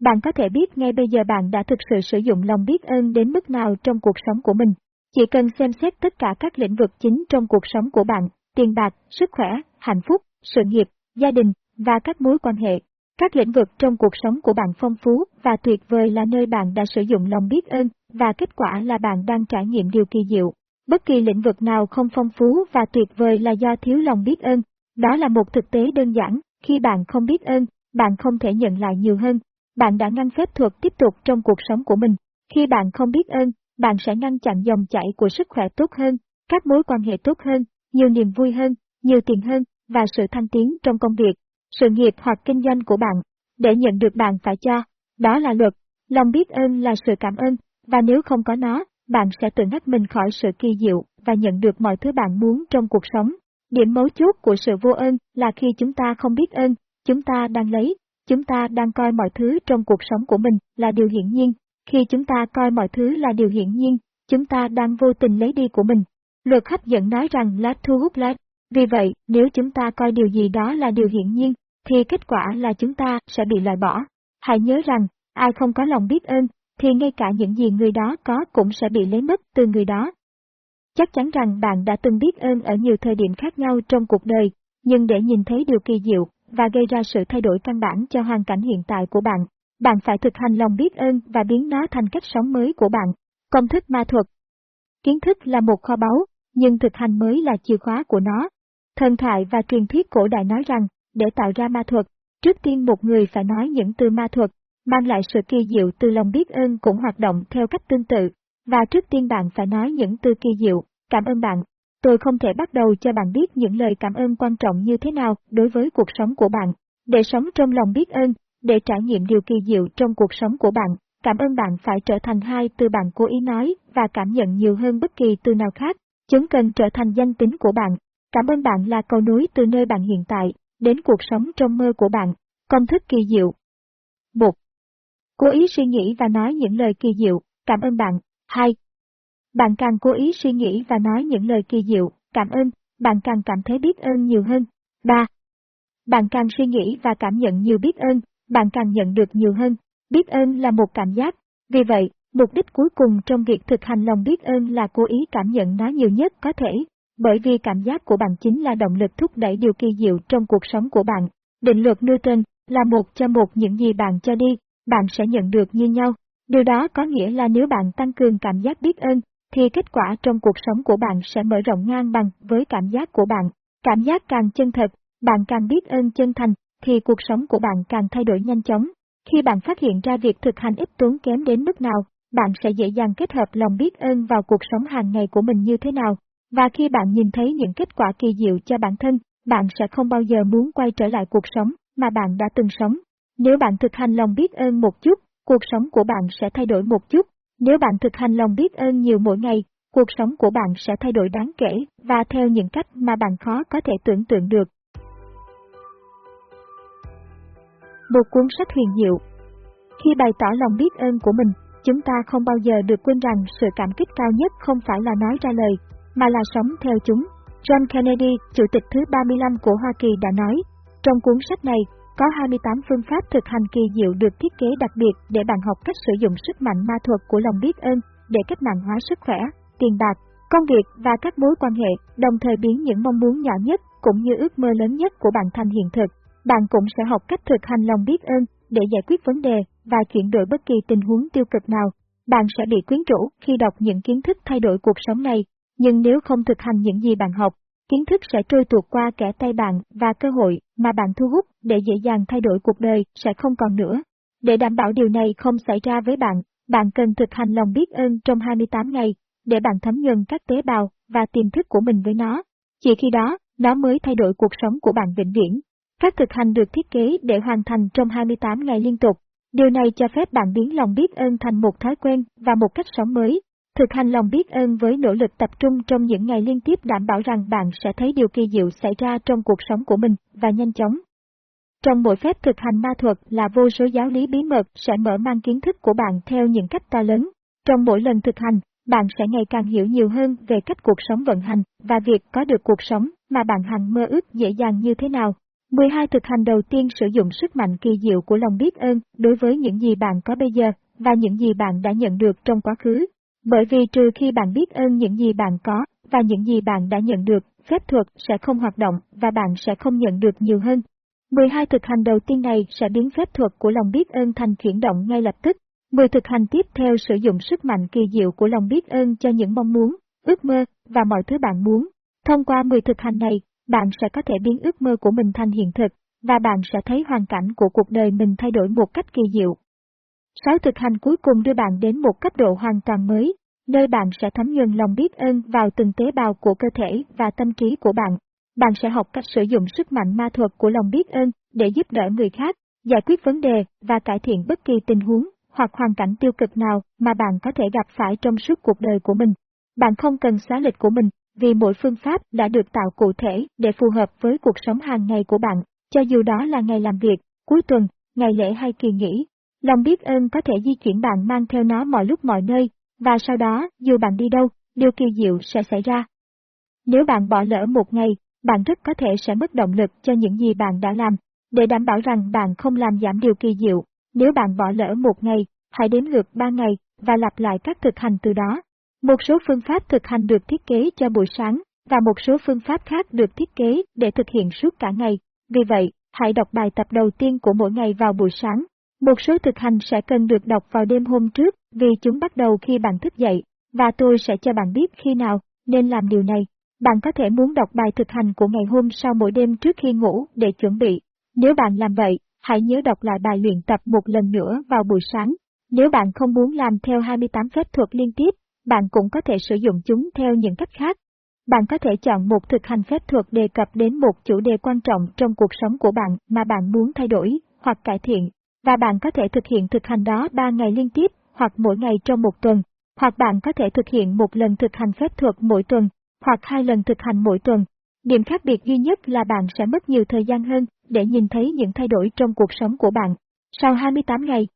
Bạn có thể biết ngay bây giờ bạn đã thực sự sử dụng lòng biết ơn đến mức nào trong cuộc sống của mình. Chỉ cần xem xét tất cả các lĩnh vực chính trong cuộc sống của bạn, tiền bạc, sức khỏe, hạnh phúc, sự nghiệp, gia đình và các mối quan hệ. Các lĩnh vực trong cuộc sống của bạn phong phú và tuyệt vời là nơi bạn đã sử dụng lòng biết ơn và kết quả là bạn đang trải nghiệm điều kỳ diệu. Bất kỳ lĩnh vực nào không phong phú và tuyệt vời là do thiếu lòng biết ơn. Đó là một thực tế đơn giản, khi bạn không biết ơn, bạn không thể nhận lại nhiều hơn. Bạn đã ngăn phép thuật tiếp tục trong cuộc sống của mình. Khi bạn không biết ơn, bạn sẽ ngăn chặn dòng chảy của sức khỏe tốt hơn, các mối quan hệ tốt hơn, nhiều niềm vui hơn, nhiều tiền hơn, và sự thăng tiến trong công việc, sự nghiệp hoặc kinh doanh của bạn. Để nhận được bạn phải cho, đó là luật. Lòng biết ơn là sự cảm ơn, và nếu không có nó, bạn sẽ tự ngắt mình khỏi sự kỳ diệu và nhận được mọi thứ bạn muốn trong cuộc sống. Điểm mấu chốt của sự vô ơn là khi chúng ta không biết ơn, chúng ta đang lấy, chúng ta đang coi mọi thứ trong cuộc sống của mình là điều hiển nhiên. Khi chúng ta coi mọi thứ là điều hiển nhiên, chúng ta đang vô tình lấy đi của mình. Luật hấp dẫn nói rằng lá thu hút lá. Vì vậy, nếu chúng ta coi điều gì đó là điều hiển nhiên, thì kết quả là chúng ta sẽ bị loại bỏ. Hãy nhớ rằng, ai không có lòng biết ơn, thì ngay cả những gì người đó có cũng sẽ bị lấy mất từ người đó. Chắc chắn rằng bạn đã từng biết ơn ở nhiều thời điểm khác nhau trong cuộc đời, nhưng để nhìn thấy điều kỳ diệu và gây ra sự thay đổi căn bản cho hoàn cảnh hiện tại của bạn, bạn phải thực hành lòng biết ơn và biến nó thành cách sống mới của bạn. Công thức ma thuật Kiến thức là một kho báu, nhưng thực hành mới là chìa khóa của nó. Thần thoại và truyền thuyết cổ đại nói rằng, để tạo ra ma thuật, trước tiên một người phải nói những từ ma thuật, mang lại sự kỳ diệu từ lòng biết ơn cũng hoạt động theo cách tương tự. Và trước tiên bạn phải nói những từ kỳ diệu, cảm ơn bạn. Tôi không thể bắt đầu cho bạn biết những lời cảm ơn quan trọng như thế nào đối với cuộc sống của bạn. Để sống trong lòng biết ơn, để trải nghiệm điều kỳ diệu trong cuộc sống của bạn, cảm ơn bạn phải trở thành hai từ bạn cố ý nói và cảm nhận nhiều hơn bất kỳ từ nào khác. Chúng cần trở thành danh tính của bạn. Cảm ơn bạn là cầu nối từ nơi bạn hiện tại, đến cuộc sống trong mơ của bạn. Công thức kỳ diệu 1. Cố ý suy nghĩ và nói những lời kỳ diệu, cảm ơn bạn. 2. Bạn càng cố ý suy nghĩ và nói những lời kỳ diệu, cảm ơn, bạn càng cảm thấy biết ơn nhiều hơn. 3. Bạn càng suy nghĩ và cảm nhận nhiều biết ơn, bạn càng nhận được nhiều hơn. Biết ơn là một cảm giác, vì vậy, mục đích cuối cùng trong việc thực hành lòng biết ơn là cố ý cảm nhận nó nhiều nhất có thể. bởi vì cảm giác của bạn chính là động lực thúc đẩy điều kỳ diệu trong cuộc sống của bạn. Định luật Newton là một cho một những gì bạn cho đi, bạn sẽ nhận được như nhau. Điều đó có nghĩa là nếu bạn tăng cường cảm giác biết ơn, thì kết quả trong cuộc sống của bạn sẽ mở rộng ngang bằng với cảm giác của bạn. Cảm giác càng chân thật, bạn càng biết ơn chân thành, thì cuộc sống của bạn càng thay đổi nhanh chóng. Khi bạn phát hiện ra việc thực hành ít tốn kém đến mức nào, bạn sẽ dễ dàng kết hợp lòng biết ơn vào cuộc sống hàng ngày của mình như thế nào. Và khi bạn nhìn thấy những kết quả kỳ diệu cho bản thân, bạn sẽ không bao giờ muốn quay trở lại cuộc sống mà bạn đã từng sống. Nếu bạn thực hành lòng biết ơn một chút, cuộc sống của bạn sẽ thay đổi một chút. Nếu bạn thực hành lòng biết ơn nhiều mỗi ngày, cuộc sống của bạn sẽ thay đổi đáng kể và theo những cách mà bạn khó có thể tưởng tượng được. Một cuốn sách huyền diệu Khi bày tỏ lòng biết ơn của mình, chúng ta không bao giờ được quên rằng sự cảm kích cao nhất không phải là nói ra lời, mà là sống theo chúng. John Kennedy, Chủ tịch thứ 35 của Hoa Kỳ đã nói, trong cuốn sách này, có 28 phương pháp thực hành kỳ diệu được thiết kế đặc biệt để bạn học cách sử dụng sức mạnh ma thuật của lòng biết ơn để cách mạng hóa sức khỏe, tiền bạc, công việc và các mối quan hệ, đồng thời biến những mong muốn nhỏ nhất cũng như ước mơ lớn nhất của bạn thành hiện thực. Bạn cũng sẽ học cách thực hành lòng biết ơn để giải quyết vấn đề và chuyển đổi bất kỳ tình huống tiêu cực nào. Bạn sẽ bị quyến rũ khi đọc những kiến thức thay đổi cuộc sống này, nhưng nếu không thực hành những gì bạn học, kiến thức sẽ trôi tuột qua kẻ tay bạn và cơ hội mà bạn thu hút để dễ dàng thay đổi cuộc đời sẽ không còn nữa. Để đảm bảo điều này không xảy ra với bạn, bạn cần thực hành lòng biết ơn trong 28 ngày, để bạn thấm nhuần các tế bào và tiềm thức của mình với nó. Chỉ khi đó, nó mới thay đổi cuộc sống của bạn vĩnh viễn. Các thực hành được thiết kế để hoàn thành trong 28 ngày liên tục. Điều này cho phép bạn biến lòng biết ơn thành một thói quen và một cách sống mới. Thực hành lòng biết ơn với nỗ lực tập trung trong những ngày liên tiếp đảm bảo rằng bạn sẽ thấy điều kỳ diệu xảy ra trong cuộc sống của mình và nhanh chóng. Trong mỗi phép thực hành ma thuật là vô số giáo lý bí mật sẽ mở mang kiến thức của bạn theo những cách to lớn. Trong mỗi lần thực hành, bạn sẽ ngày càng hiểu nhiều hơn về cách cuộc sống vận hành và việc có được cuộc sống mà bạn hằng mơ ước dễ dàng như thế nào. 12 thực hành đầu tiên sử dụng sức mạnh kỳ diệu của lòng biết ơn đối với những gì bạn có bây giờ và những gì bạn đã nhận được trong quá khứ. Bởi vì trừ khi bạn biết ơn những gì bạn có và những gì bạn đã nhận được, phép thuật sẽ không hoạt động và bạn sẽ không nhận được nhiều hơn. 12 thực hành đầu tiên này sẽ biến phép thuật của lòng biết ơn thành chuyển động ngay lập tức. 10 thực hành tiếp theo sử dụng sức mạnh kỳ diệu của lòng biết ơn cho những mong muốn, ước mơ và mọi thứ bạn muốn. Thông qua 10 thực hành này, bạn sẽ có thể biến ước mơ của mình thành hiện thực, và bạn sẽ thấy hoàn cảnh của cuộc đời mình thay đổi một cách kỳ diệu. Sáu thực hành cuối cùng đưa bạn đến một cấp độ hoàn toàn mới, nơi bạn sẽ thấm nhuần lòng biết ơn vào từng tế bào của cơ thể và tâm trí của bạn. Bạn sẽ học cách sử dụng sức mạnh ma thuật của lòng biết ơn để giúp đỡ người khác, giải quyết vấn đề và cải thiện bất kỳ tình huống hoặc hoàn cảnh tiêu cực nào mà bạn có thể gặp phải trong suốt cuộc đời của mình. Bạn không cần xóa lịch của mình, vì mỗi phương pháp đã được tạo cụ thể để phù hợp với cuộc sống hàng ngày của bạn, cho dù đó là ngày làm việc, cuối tuần, ngày lễ hay kỳ nghỉ. Lòng biết ơn có thể di chuyển bạn mang theo nó mọi lúc mọi nơi, và sau đó, dù bạn đi đâu, điều kỳ diệu sẽ xảy ra. Nếu bạn bỏ lỡ một ngày, bạn rất có thể sẽ mất động lực cho những gì bạn đã làm. Để đảm bảo rằng bạn không làm giảm điều kỳ diệu, nếu bạn bỏ lỡ một ngày, hãy đếm ngược ba ngày và lặp lại các thực hành từ đó. Một số phương pháp thực hành được thiết kế cho buổi sáng, và một số phương pháp khác được thiết kế để thực hiện suốt cả ngày. Vì vậy, hãy đọc bài tập đầu tiên của mỗi ngày vào buổi sáng. Một số thực hành sẽ cần được đọc vào đêm hôm trước vì chúng bắt đầu khi bạn thức dậy, và tôi sẽ cho bạn biết khi nào nên làm điều này. Bạn có thể muốn đọc bài thực hành của ngày hôm sau mỗi đêm trước khi ngủ để chuẩn bị. Nếu bạn làm vậy, hãy nhớ đọc lại bài luyện tập một lần nữa vào buổi sáng. Nếu bạn không muốn làm theo 28 phép thuật liên tiếp, bạn cũng có thể sử dụng chúng theo những cách khác. Bạn có thể chọn một thực hành phép thuật đề cập đến một chủ đề quan trọng trong cuộc sống của bạn mà bạn muốn thay đổi hoặc cải thiện, và bạn có thể thực hiện thực hành đó 3 ngày liên tiếp hoặc mỗi ngày trong một tuần, hoặc bạn có thể thực hiện một lần thực hành phép thuật mỗi tuần, hoặc hai lần thực hành mỗi tuần. Điểm khác biệt duy nhất là bạn sẽ mất nhiều thời gian hơn để nhìn thấy những thay đổi trong cuộc sống của bạn. Sau 28 ngày,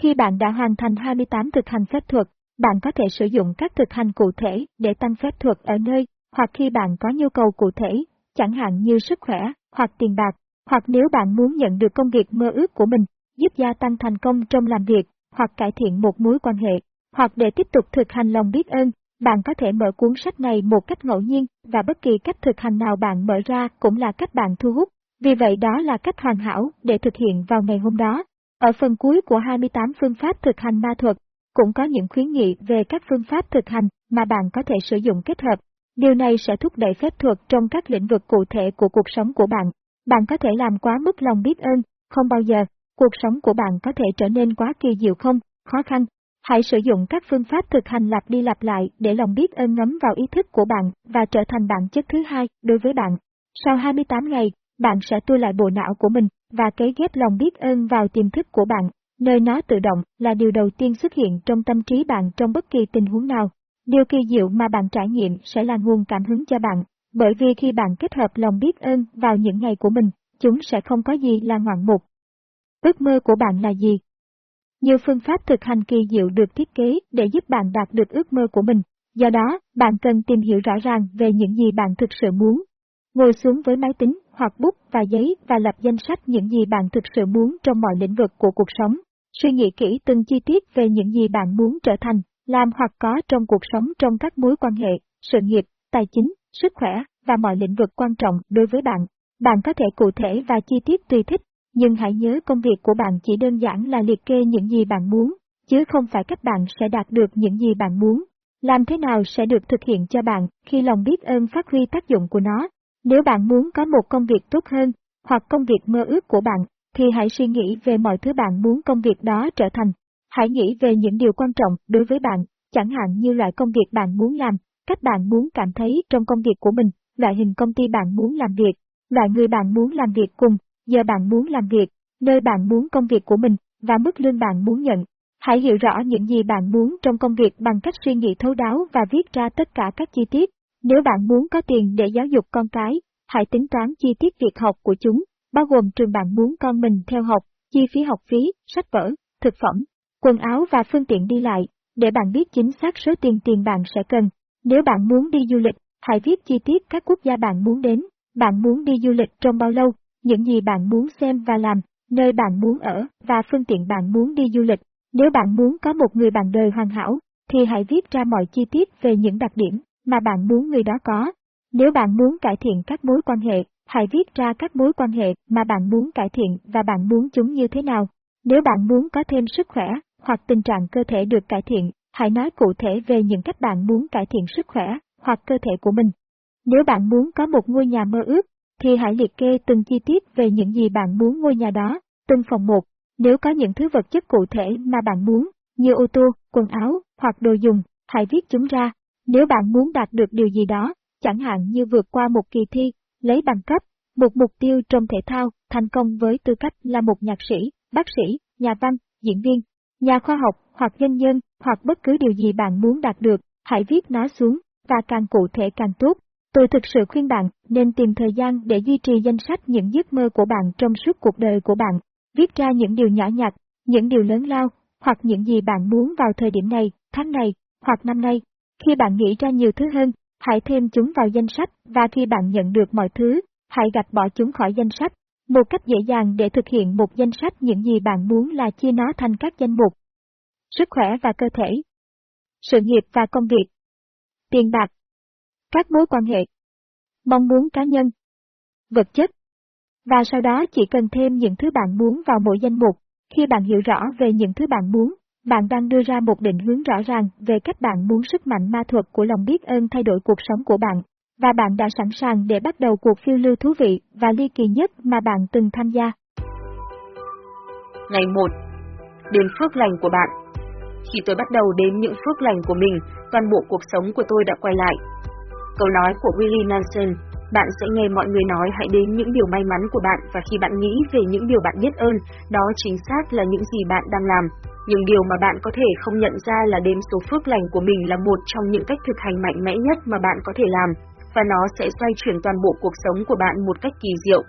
khi bạn đã hoàn thành 28 thực hành phép thuật, bạn có thể sử dụng các thực hành cụ thể để tăng phép thuật ở nơi, hoặc khi bạn có nhu cầu cụ thể, chẳng hạn như sức khỏe, hoặc tiền bạc, hoặc nếu bạn muốn nhận được công việc mơ ước của mình, giúp gia tăng thành công trong làm việc, hoặc cải thiện một mối quan hệ, hoặc để tiếp tục thực hành lòng biết ơn, Bạn có thể mở cuốn sách này một cách ngẫu nhiên, và bất kỳ cách thực hành nào bạn mở ra cũng là cách bạn thu hút. Vì vậy đó là cách hoàn hảo để thực hiện vào ngày hôm đó. Ở phần cuối của 28 phương pháp thực hành ma thuật, cũng có những khuyến nghị về các phương pháp thực hành mà bạn có thể sử dụng kết hợp. Điều này sẽ thúc đẩy phép thuật trong các lĩnh vực cụ thể của cuộc sống của bạn. Bạn có thể làm quá mức lòng biết ơn, không bao giờ, cuộc sống của bạn có thể trở nên quá kỳ diệu không, khó khăn. Hãy sử dụng các phương pháp thực hành lặp đi lặp lại để lòng biết ơn ngấm vào ý thức của bạn và trở thành bản chất thứ hai đối với bạn. Sau 28 ngày, bạn sẽ tua lại bộ não của mình và cấy ghép lòng biết ơn vào tiềm thức của bạn, nơi nó tự động là điều đầu tiên xuất hiện trong tâm trí bạn trong bất kỳ tình huống nào. Điều kỳ diệu mà bạn trải nghiệm sẽ là nguồn cảm hứng cho bạn, bởi vì khi bạn kết hợp lòng biết ơn vào những ngày của mình, chúng sẽ không có gì là ngoạn mục. Ước mơ của bạn là gì? Nhiều phương pháp thực hành kỳ diệu được thiết kế để giúp bạn đạt được ước mơ của mình, do đó, bạn cần tìm hiểu rõ ràng về những gì bạn thực sự muốn. Ngồi xuống với máy tính hoặc bút và giấy và lập danh sách những gì bạn thực sự muốn trong mọi lĩnh vực của cuộc sống. Suy nghĩ kỹ từng chi tiết về những gì bạn muốn trở thành, làm hoặc có trong cuộc sống trong các mối quan hệ, sự nghiệp, tài chính, sức khỏe và mọi lĩnh vực quan trọng đối với bạn. Bạn có thể cụ thể và chi tiết tùy thích, nhưng hãy nhớ công việc của bạn chỉ đơn giản là liệt kê những gì bạn muốn, chứ không phải cách bạn sẽ đạt được những gì bạn muốn. Làm thế nào sẽ được thực hiện cho bạn khi lòng biết ơn phát huy tác dụng của nó? Nếu bạn muốn có một công việc tốt hơn, hoặc công việc mơ ước của bạn, thì hãy suy nghĩ về mọi thứ bạn muốn công việc đó trở thành. Hãy nghĩ về những điều quan trọng đối với bạn, chẳng hạn như loại công việc bạn muốn làm, cách bạn muốn cảm thấy trong công việc của mình, loại hình công ty bạn muốn làm việc, loại người bạn muốn làm việc cùng, giờ bạn muốn làm việc, nơi bạn muốn công việc của mình, và mức lương bạn muốn nhận. Hãy hiểu rõ những gì bạn muốn trong công việc bằng cách suy nghĩ thấu đáo và viết ra tất cả các chi tiết. Nếu bạn muốn có tiền để giáo dục con cái, hãy tính toán chi tiết việc học của chúng, bao gồm trường bạn muốn con mình theo học, chi phí học phí, sách vở, thực phẩm, quần áo và phương tiện đi lại, để bạn biết chính xác số tiền tiền bạn sẽ cần. Nếu bạn muốn đi du lịch, hãy viết chi tiết các quốc gia bạn muốn đến, bạn muốn đi du lịch trong bao lâu, những gì bạn muốn xem và làm, nơi bạn muốn ở và phương tiện bạn muốn đi du lịch. Nếu bạn muốn có một người bạn đời hoàn hảo, thì hãy viết ra mọi chi tiết về những đặc điểm mà bạn muốn người đó có. Nếu bạn muốn cải thiện các mối quan hệ, hãy viết ra các mối quan hệ mà bạn muốn cải thiện và bạn muốn chúng như thế nào. Nếu bạn muốn có thêm sức khỏe, hoặc tình trạng cơ thể được cải thiện, hãy nói cụ thể về những cách bạn muốn cải thiện sức khỏe, hoặc cơ thể của mình. Nếu bạn muốn có một ngôi nhà mơ ước, thì hãy liệt kê từng chi tiết về những gì bạn muốn ngôi nhà đó, từng phòng một. Nếu có những thứ vật chất cụ thể mà bạn muốn, như ô tô, quần áo, hoặc đồ dùng, hãy viết chúng ra. Nếu bạn muốn đạt được điều gì đó, chẳng hạn như vượt qua một kỳ thi, lấy bằng cấp, một mục tiêu trong thể thao, thành công với tư cách là một nhạc sĩ, bác sĩ, nhà văn, diễn viên, nhà khoa học hoặc doanh nhân, hoặc bất cứ điều gì bạn muốn đạt được, hãy viết nó xuống, và càng cụ thể càng tốt. Tôi thực sự khuyên bạn nên tìm thời gian để duy trì danh sách những giấc mơ của bạn trong suốt cuộc đời của bạn, viết ra những điều nhỏ nhặt, những điều lớn lao, hoặc những gì bạn muốn vào thời điểm này, tháng này, hoặc năm nay. Khi bạn nghĩ ra nhiều thứ hơn, hãy thêm chúng vào danh sách và khi bạn nhận được mọi thứ, hãy gạch bỏ chúng khỏi danh sách. Một cách dễ dàng để thực hiện một danh sách những gì bạn muốn là chia nó thành các danh mục. Sức khỏe và cơ thể. Sự nghiệp và công việc. Tiền bạc. Các mối quan hệ. Mong muốn cá nhân. Vật chất. Và sau đó chỉ cần thêm những thứ bạn muốn vào mỗi danh mục. Khi bạn hiểu rõ về những thứ bạn muốn, bạn đang đưa ra một định hướng rõ ràng về cách bạn muốn sức mạnh ma thuật của lòng biết ơn thay đổi cuộc sống của bạn, và bạn đã sẵn sàng để bắt đầu cuộc phiêu lưu thú vị và ly kỳ nhất mà bạn từng tham gia. Ngày 1 Đến phước lành của bạn Khi tôi bắt đầu đếm những phước lành của mình, toàn bộ cuộc sống của tôi đã quay lại. Câu nói của Willie Nelson, bạn sẽ nghe mọi người nói hãy đến những điều may mắn của bạn và khi bạn nghĩ về những điều bạn biết ơn, đó chính xác là những gì bạn đang làm. Nhưng điều mà bạn có thể không nhận ra là đếm số phước lành của mình là một trong những cách thực hành mạnh mẽ nhất mà bạn có thể làm, và nó sẽ xoay chuyển toàn bộ cuộc sống của bạn một cách kỳ diệu.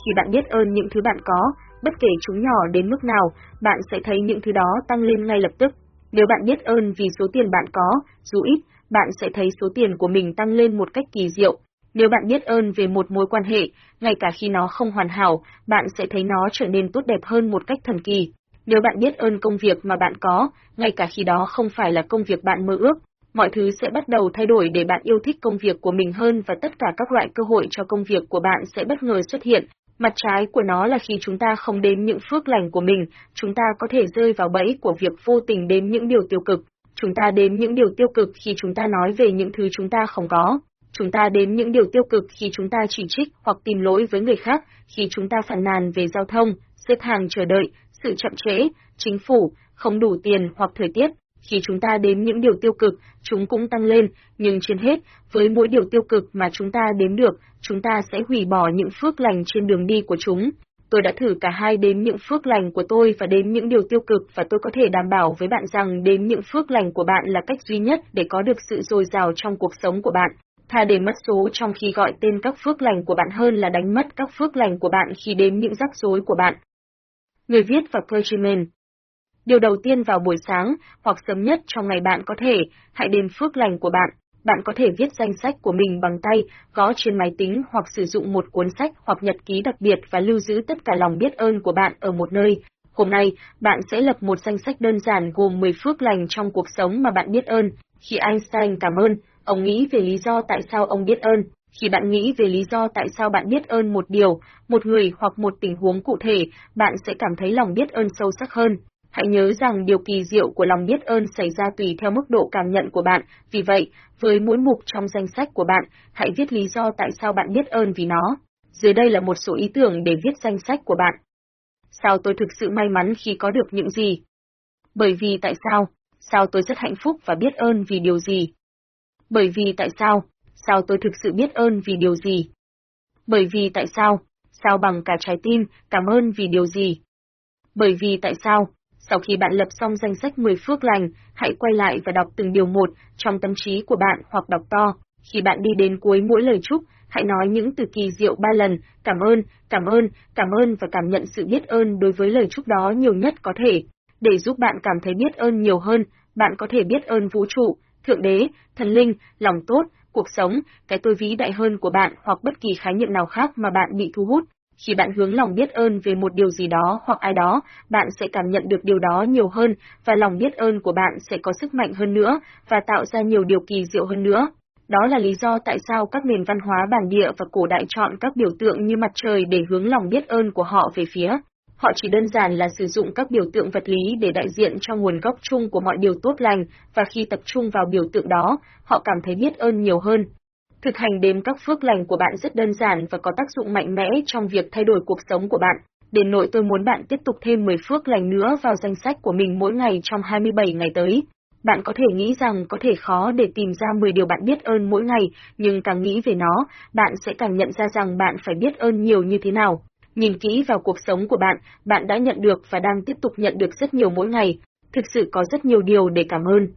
Khi bạn biết ơn những thứ bạn có, bất kể chúng nhỏ đến mức nào, bạn sẽ thấy những thứ đó tăng lên ngay lập tức. Nếu bạn biết ơn vì số tiền bạn có, dù ít, bạn sẽ thấy số tiền của mình tăng lên một cách kỳ diệu. Nếu bạn biết ơn về một mối quan hệ, ngay cả khi nó không hoàn hảo, bạn sẽ thấy nó trở nên tốt đẹp hơn một cách thần kỳ. Nếu bạn biết ơn công việc mà bạn có, ngay cả khi đó không phải là công việc bạn mơ ước, mọi thứ sẽ bắt đầu thay đổi để bạn yêu thích công việc của mình hơn và tất cả các loại cơ hội cho công việc của bạn sẽ bất ngờ xuất hiện. Mặt trái của nó là khi chúng ta không đếm những phước lành của mình, chúng ta có thể rơi vào bẫy của việc vô tình đếm những điều tiêu cực. Chúng ta đếm những điều tiêu cực khi chúng ta nói về những thứ chúng ta không có. Chúng ta đếm những điều tiêu cực khi chúng ta chỉ trích hoặc tìm lỗi với người khác, khi chúng ta phản nàn về giao thông, xếp hàng chờ đợi, sự chậm trễ, chính phủ, không đủ tiền hoặc thời tiết. Khi chúng ta đếm những điều tiêu cực, chúng cũng tăng lên, nhưng trên hết, với mỗi điều tiêu cực mà chúng ta đếm được, chúng ta sẽ hủy bỏ những phước lành trên đường đi của chúng. Tôi đã thử cả hai đếm những phước lành của tôi và đếm những điều tiêu cực và tôi có thể đảm bảo với bạn rằng đếm những phước lành của bạn là cách duy nhất để có được sự dồi dào trong cuộc sống của bạn. Thà để mất số trong khi gọi tên các phước lành của bạn hơn là đánh mất các phước lành của bạn khi đếm những rắc rối của bạn. Người viết và clergyman Điều đầu tiên vào buổi sáng hoặc sớm nhất trong ngày bạn có thể, hãy đếm phước lành của bạn. Bạn có thể viết danh sách của mình bằng tay, gõ trên máy tính hoặc sử dụng một cuốn sách hoặc nhật ký đặc biệt và lưu giữ tất cả lòng biết ơn của bạn ở một nơi. Hôm nay, bạn sẽ lập một danh sách đơn giản gồm 10 phước lành trong cuộc sống mà bạn biết ơn. Khi Einstein cảm ơn, ông nghĩ về lý do tại sao ông biết ơn. Khi bạn nghĩ về lý do tại sao bạn biết ơn một điều, một người hoặc một tình huống cụ thể, bạn sẽ cảm thấy lòng biết ơn sâu sắc hơn. Hãy nhớ rằng điều kỳ diệu của lòng biết ơn xảy ra tùy theo mức độ cảm nhận của bạn, vì vậy, với mỗi mục trong danh sách của bạn, hãy viết lý do tại sao bạn biết ơn vì nó. Dưới đây là một số ý tưởng để viết danh sách của bạn. Sao tôi thực sự may mắn khi có được những gì? Bởi vì tại sao? Sao tôi rất hạnh phúc và biết ơn vì điều gì? Bởi vì tại sao? Sao tôi thực sự biết ơn vì điều gì? Bởi vì tại sao? Sao bằng cả trái tim, cảm ơn vì điều gì? Bởi vì tại sao? Sau khi bạn lập xong danh sách 10 phước lành, hãy quay lại và đọc từng điều một trong tâm trí của bạn hoặc đọc to. Khi bạn đi đến cuối mỗi lời chúc, hãy nói những từ kỳ diệu ba lần, cảm ơn, cảm ơn, cảm ơn và cảm nhận sự biết ơn đối với lời chúc đó nhiều nhất có thể. Để giúp bạn cảm thấy biết ơn nhiều hơn, bạn có thể biết ơn vũ trụ, thượng đế, thần linh, lòng tốt, cuộc sống, cái tôi vĩ đại hơn của bạn hoặc bất kỳ khái niệm nào khác mà bạn bị thu hút. Khi bạn hướng lòng biết ơn về một điều gì đó hoặc ai đó, bạn sẽ cảm nhận được điều đó nhiều hơn và lòng biết ơn của bạn sẽ có sức mạnh hơn nữa và tạo ra nhiều điều kỳ diệu hơn nữa. Đó là lý do tại sao các nền văn hóa bản địa và cổ đại chọn các biểu tượng như mặt trời để hướng lòng biết ơn của họ về phía. Họ chỉ đơn giản là sử dụng các biểu tượng vật lý để đại diện cho nguồn gốc chung của mọi điều tốt lành, và khi tập trung vào biểu tượng đó, họ cảm thấy biết ơn nhiều hơn. Thực hành đếm các phước lành của bạn rất đơn giản và có tác dụng mạnh mẽ trong việc thay đổi cuộc sống của bạn. Đến nội tôi muốn bạn tiếp tục thêm 10 phước lành nữa vào danh sách của mình mỗi ngày trong 27 ngày tới. Bạn có thể nghĩ rằng có thể khó để tìm ra 10 điều bạn biết ơn mỗi ngày, nhưng càng nghĩ về nó, bạn sẽ càng nhận ra rằng bạn phải biết ơn nhiều như thế nào. Nhìn kỹ vào cuộc sống của bạn, bạn đã nhận được và đang tiếp tục nhận được rất nhiều mỗi ngày. Thực sự có rất nhiều điều để cảm ơn.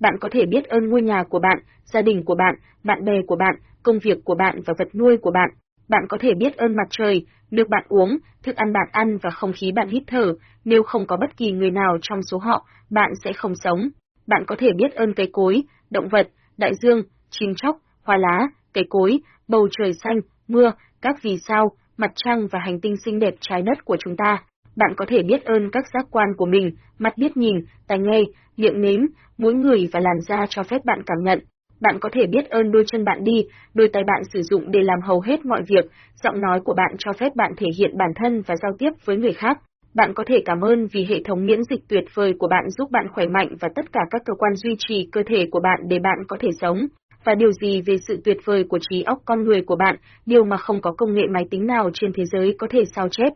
Bạn có thể biết ơn ngôi nhà của bạn, gia đình của bạn, bạn bè của bạn, công việc của bạn và vật nuôi của bạn. Bạn có thể biết ơn mặt trời, nước bạn uống, thức ăn bạn ăn và không khí bạn hít thở. Nếu không có bất kỳ người nào trong số họ, bạn sẽ không sống. Bạn có thể biết ơn cây cối, động vật, đại dương, chim chóc, hoa lá, cây cối, bầu trời xanh, mưa, các vì sao, mặt trăng và hành tinh xinh đẹp trái đất của chúng ta. Bạn có thể biết ơn các giác quan của mình, mắt biết nhìn, tai nghe, miệng nếm, mũi người và làn da cho phép bạn cảm nhận. Bạn có thể biết ơn đôi chân bạn đi, đôi tay bạn sử dụng để làm hầu hết mọi việc, giọng nói của bạn cho phép bạn thể hiện bản thân và giao tiếp với người khác. Bạn có thể cảm ơn vì hệ thống miễn dịch tuyệt vời của bạn giúp bạn khỏe mạnh và tất cả các cơ quan duy trì cơ thể của bạn để bạn có thể sống. Và điều gì về sự tuyệt vời của trí óc con người của bạn, điều mà không có công nghệ máy tính nào trên thế giới có thể sao chép.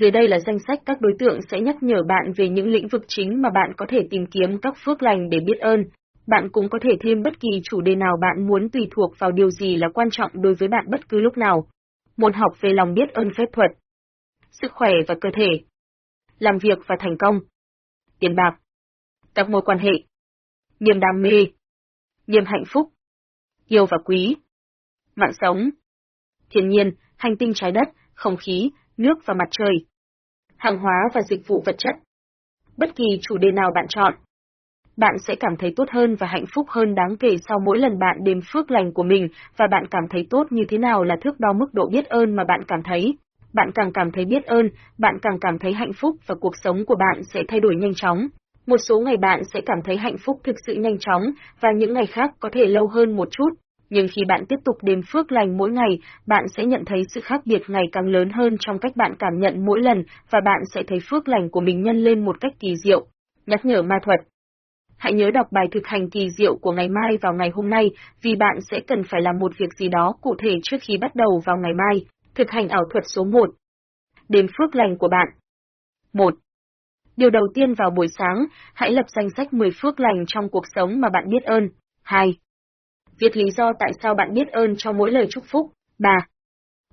Dưới đây là danh sách các đối tượng sẽ nhắc nhở bạn về những lĩnh vực chính mà bạn có thể tìm kiếm các phước lành để biết ơn. Bạn cũng có thể thêm bất kỳ chủ đề nào bạn muốn tùy thuộc vào điều gì là quan trọng đối với bạn bất cứ lúc nào. Môn học về lòng biết ơn phép thuật. Sức khỏe và cơ thể. Làm việc và thành công. Tiền bạc. Các mối quan hệ. Niềm đam mê. Niềm hạnh phúc. Yêu và quý. Mạng sống. Thiên nhiên, hành tinh trái đất, không khí, nước và mặt trời. Hàng hóa và dịch vụ vật chất. Bất kỳ chủ đề nào bạn chọn, bạn sẽ cảm thấy tốt hơn và hạnh phúc hơn đáng kể sau mỗi lần bạn đếm phước lành của mình và bạn cảm thấy tốt như thế nào là thước đo mức độ biết ơn mà bạn cảm thấy. Bạn càng cảm thấy biết ơn, bạn càng cảm thấy hạnh phúc và cuộc sống của bạn sẽ thay đổi nhanh chóng. Một số ngày bạn sẽ cảm thấy hạnh phúc thực sự nhanh chóng, và những ngày khác có thể lâu hơn một chút. Nhưng khi bạn tiếp tục đếm phước lành mỗi ngày, bạn sẽ nhận thấy sự khác biệt ngày càng lớn hơn trong cách bạn cảm nhận mỗi lần, và bạn sẽ thấy phước lành của mình nhân lên một cách kỳ diệu. Nhắc nhở ma thuật Hãy nhớ đọc bài thực hành kỳ diệu của ngày mai vào ngày hôm nay, vì bạn sẽ cần phải làm một việc gì đó cụ thể trước khi bắt đầu vào ngày mai. Thực hành ảo thuật số 1 Đếm phước lành của bạn 1. Điều đầu tiên vào buổi sáng, hãy lập danh sách 10 phước lành trong cuộc sống mà bạn biết ơn. 2. Viết lý do tại sao bạn biết ơn cho mỗi lời chúc phúc. 3.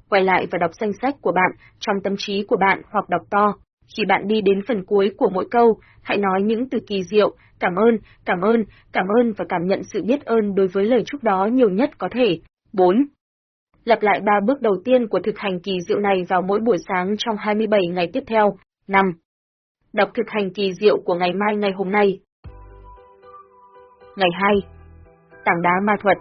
Quay lại và đọc danh sách của bạn trong tâm trí của bạn hoặc đọc to. Khi bạn đi đến phần cuối của mỗi câu, hãy nói những từ kỳ diệu, cảm ơn, cảm ơn, cảm ơn và cảm nhận sự biết ơn đối với lời chúc đó nhiều nhất có thể. 4. Lặp lại ba bước đầu tiên của thực hành kỳ diệu này vào mỗi buổi sáng trong 27 ngày tiếp theo. 5. Đọc thực hành kỳ diệu của ngày mai ngày hôm nay. Ngày 2. Tảng đá ma thuật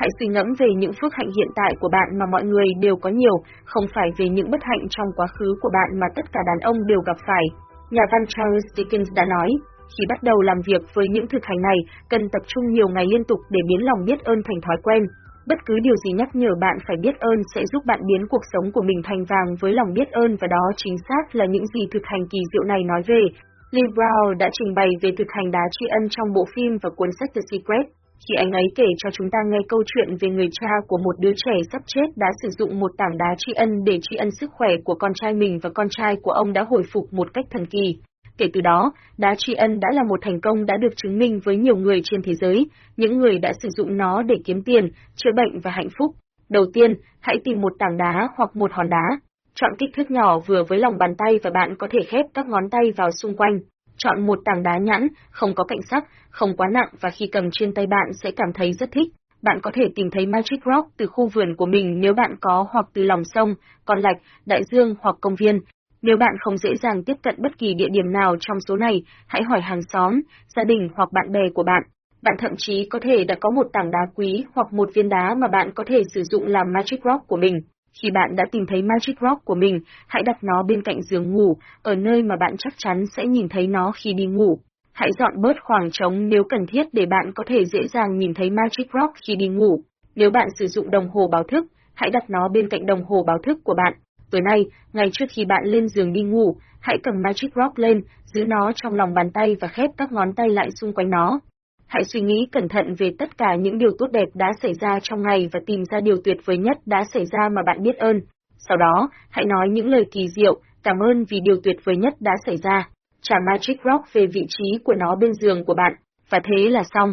Hãy suy ngẫm về những phước hạnh hiện tại của bạn mà mọi người đều có nhiều, không phải về những bất hạnh trong quá khứ của bạn mà tất cả đàn ông đều gặp phải. Nhà văn Charles Dickens đã nói, khi bắt đầu làm việc với những thực hành này, cần tập trung nhiều ngày liên tục để biến lòng biết ơn thành thói quen. Bất cứ điều gì nhắc nhở bạn phải biết ơn sẽ giúp bạn biến cuộc sống của mình thành vàng với lòng biết ơn và đó chính xác là những gì thực hành kỳ diệu này nói về. Lee Brown đã trình bày về thực hành đá tri ân trong bộ phim và cuốn sách The Secret khi anh ấy kể cho chúng ta nghe câu chuyện về người cha của một đứa trẻ sắp chết đã sử dụng một tảng đá tri ân để tri ân sức khỏe của con trai mình và con trai của ông đã hồi phục một cách thần kỳ. Kể từ đó, đá tri ân đã là một thành công đã được chứng minh với nhiều người trên thế giới, những người đã sử dụng nó để kiếm tiền, chữa bệnh và hạnh phúc. Đầu tiên, hãy tìm một tảng đá hoặc một hòn đá. Chọn kích thước nhỏ vừa với lòng bàn tay và bạn có thể khép các ngón tay vào xung quanh. Chọn một tảng đá nhẵn, không có cạnh sắc, không quá nặng và khi cầm trên tay bạn sẽ cảm thấy rất thích. Bạn có thể tìm thấy Magic Rock từ khu vườn của mình nếu bạn có hoặc từ lòng sông, con lạch, đại dương hoặc công viên. Nếu bạn không dễ dàng tiếp cận bất kỳ địa điểm nào trong số này, hãy hỏi hàng xóm, gia đình hoặc bạn bè của bạn. Bạn thậm chí có thể đã có một tảng đá quý hoặc một viên đá mà bạn có thể sử dụng làm Magic Rock của mình. Khi bạn đã tìm thấy Magic Rock của mình, hãy đặt nó bên cạnh giường ngủ, ở nơi mà bạn chắc chắn sẽ nhìn thấy nó khi đi ngủ. Hãy dọn bớt khoảng trống nếu cần thiết để bạn có thể dễ dàng nhìn thấy Magic Rock khi đi ngủ. Nếu bạn sử dụng đồng hồ báo thức, hãy đặt nó bên cạnh đồng hồ báo thức của bạn. Tối nay, ngay trước khi bạn lên giường đi ngủ, hãy cầm Magic Rock lên, giữ nó trong lòng bàn tay và khép các ngón tay lại xung quanh nó. Hãy suy nghĩ cẩn thận về tất cả những điều tốt đẹp đã xảy ra trong ngày và tìm ra điều tuyệt vời nhất đã xảy ra mà bạn biết ơn. Sau đó, hãy nói những lời kỳ diệu, cảm ơn vì điều tuyệt vời nhất đã xảy ra. Trả Magic Rock về vị trí của nó bên giường của bạn, và thế là xong.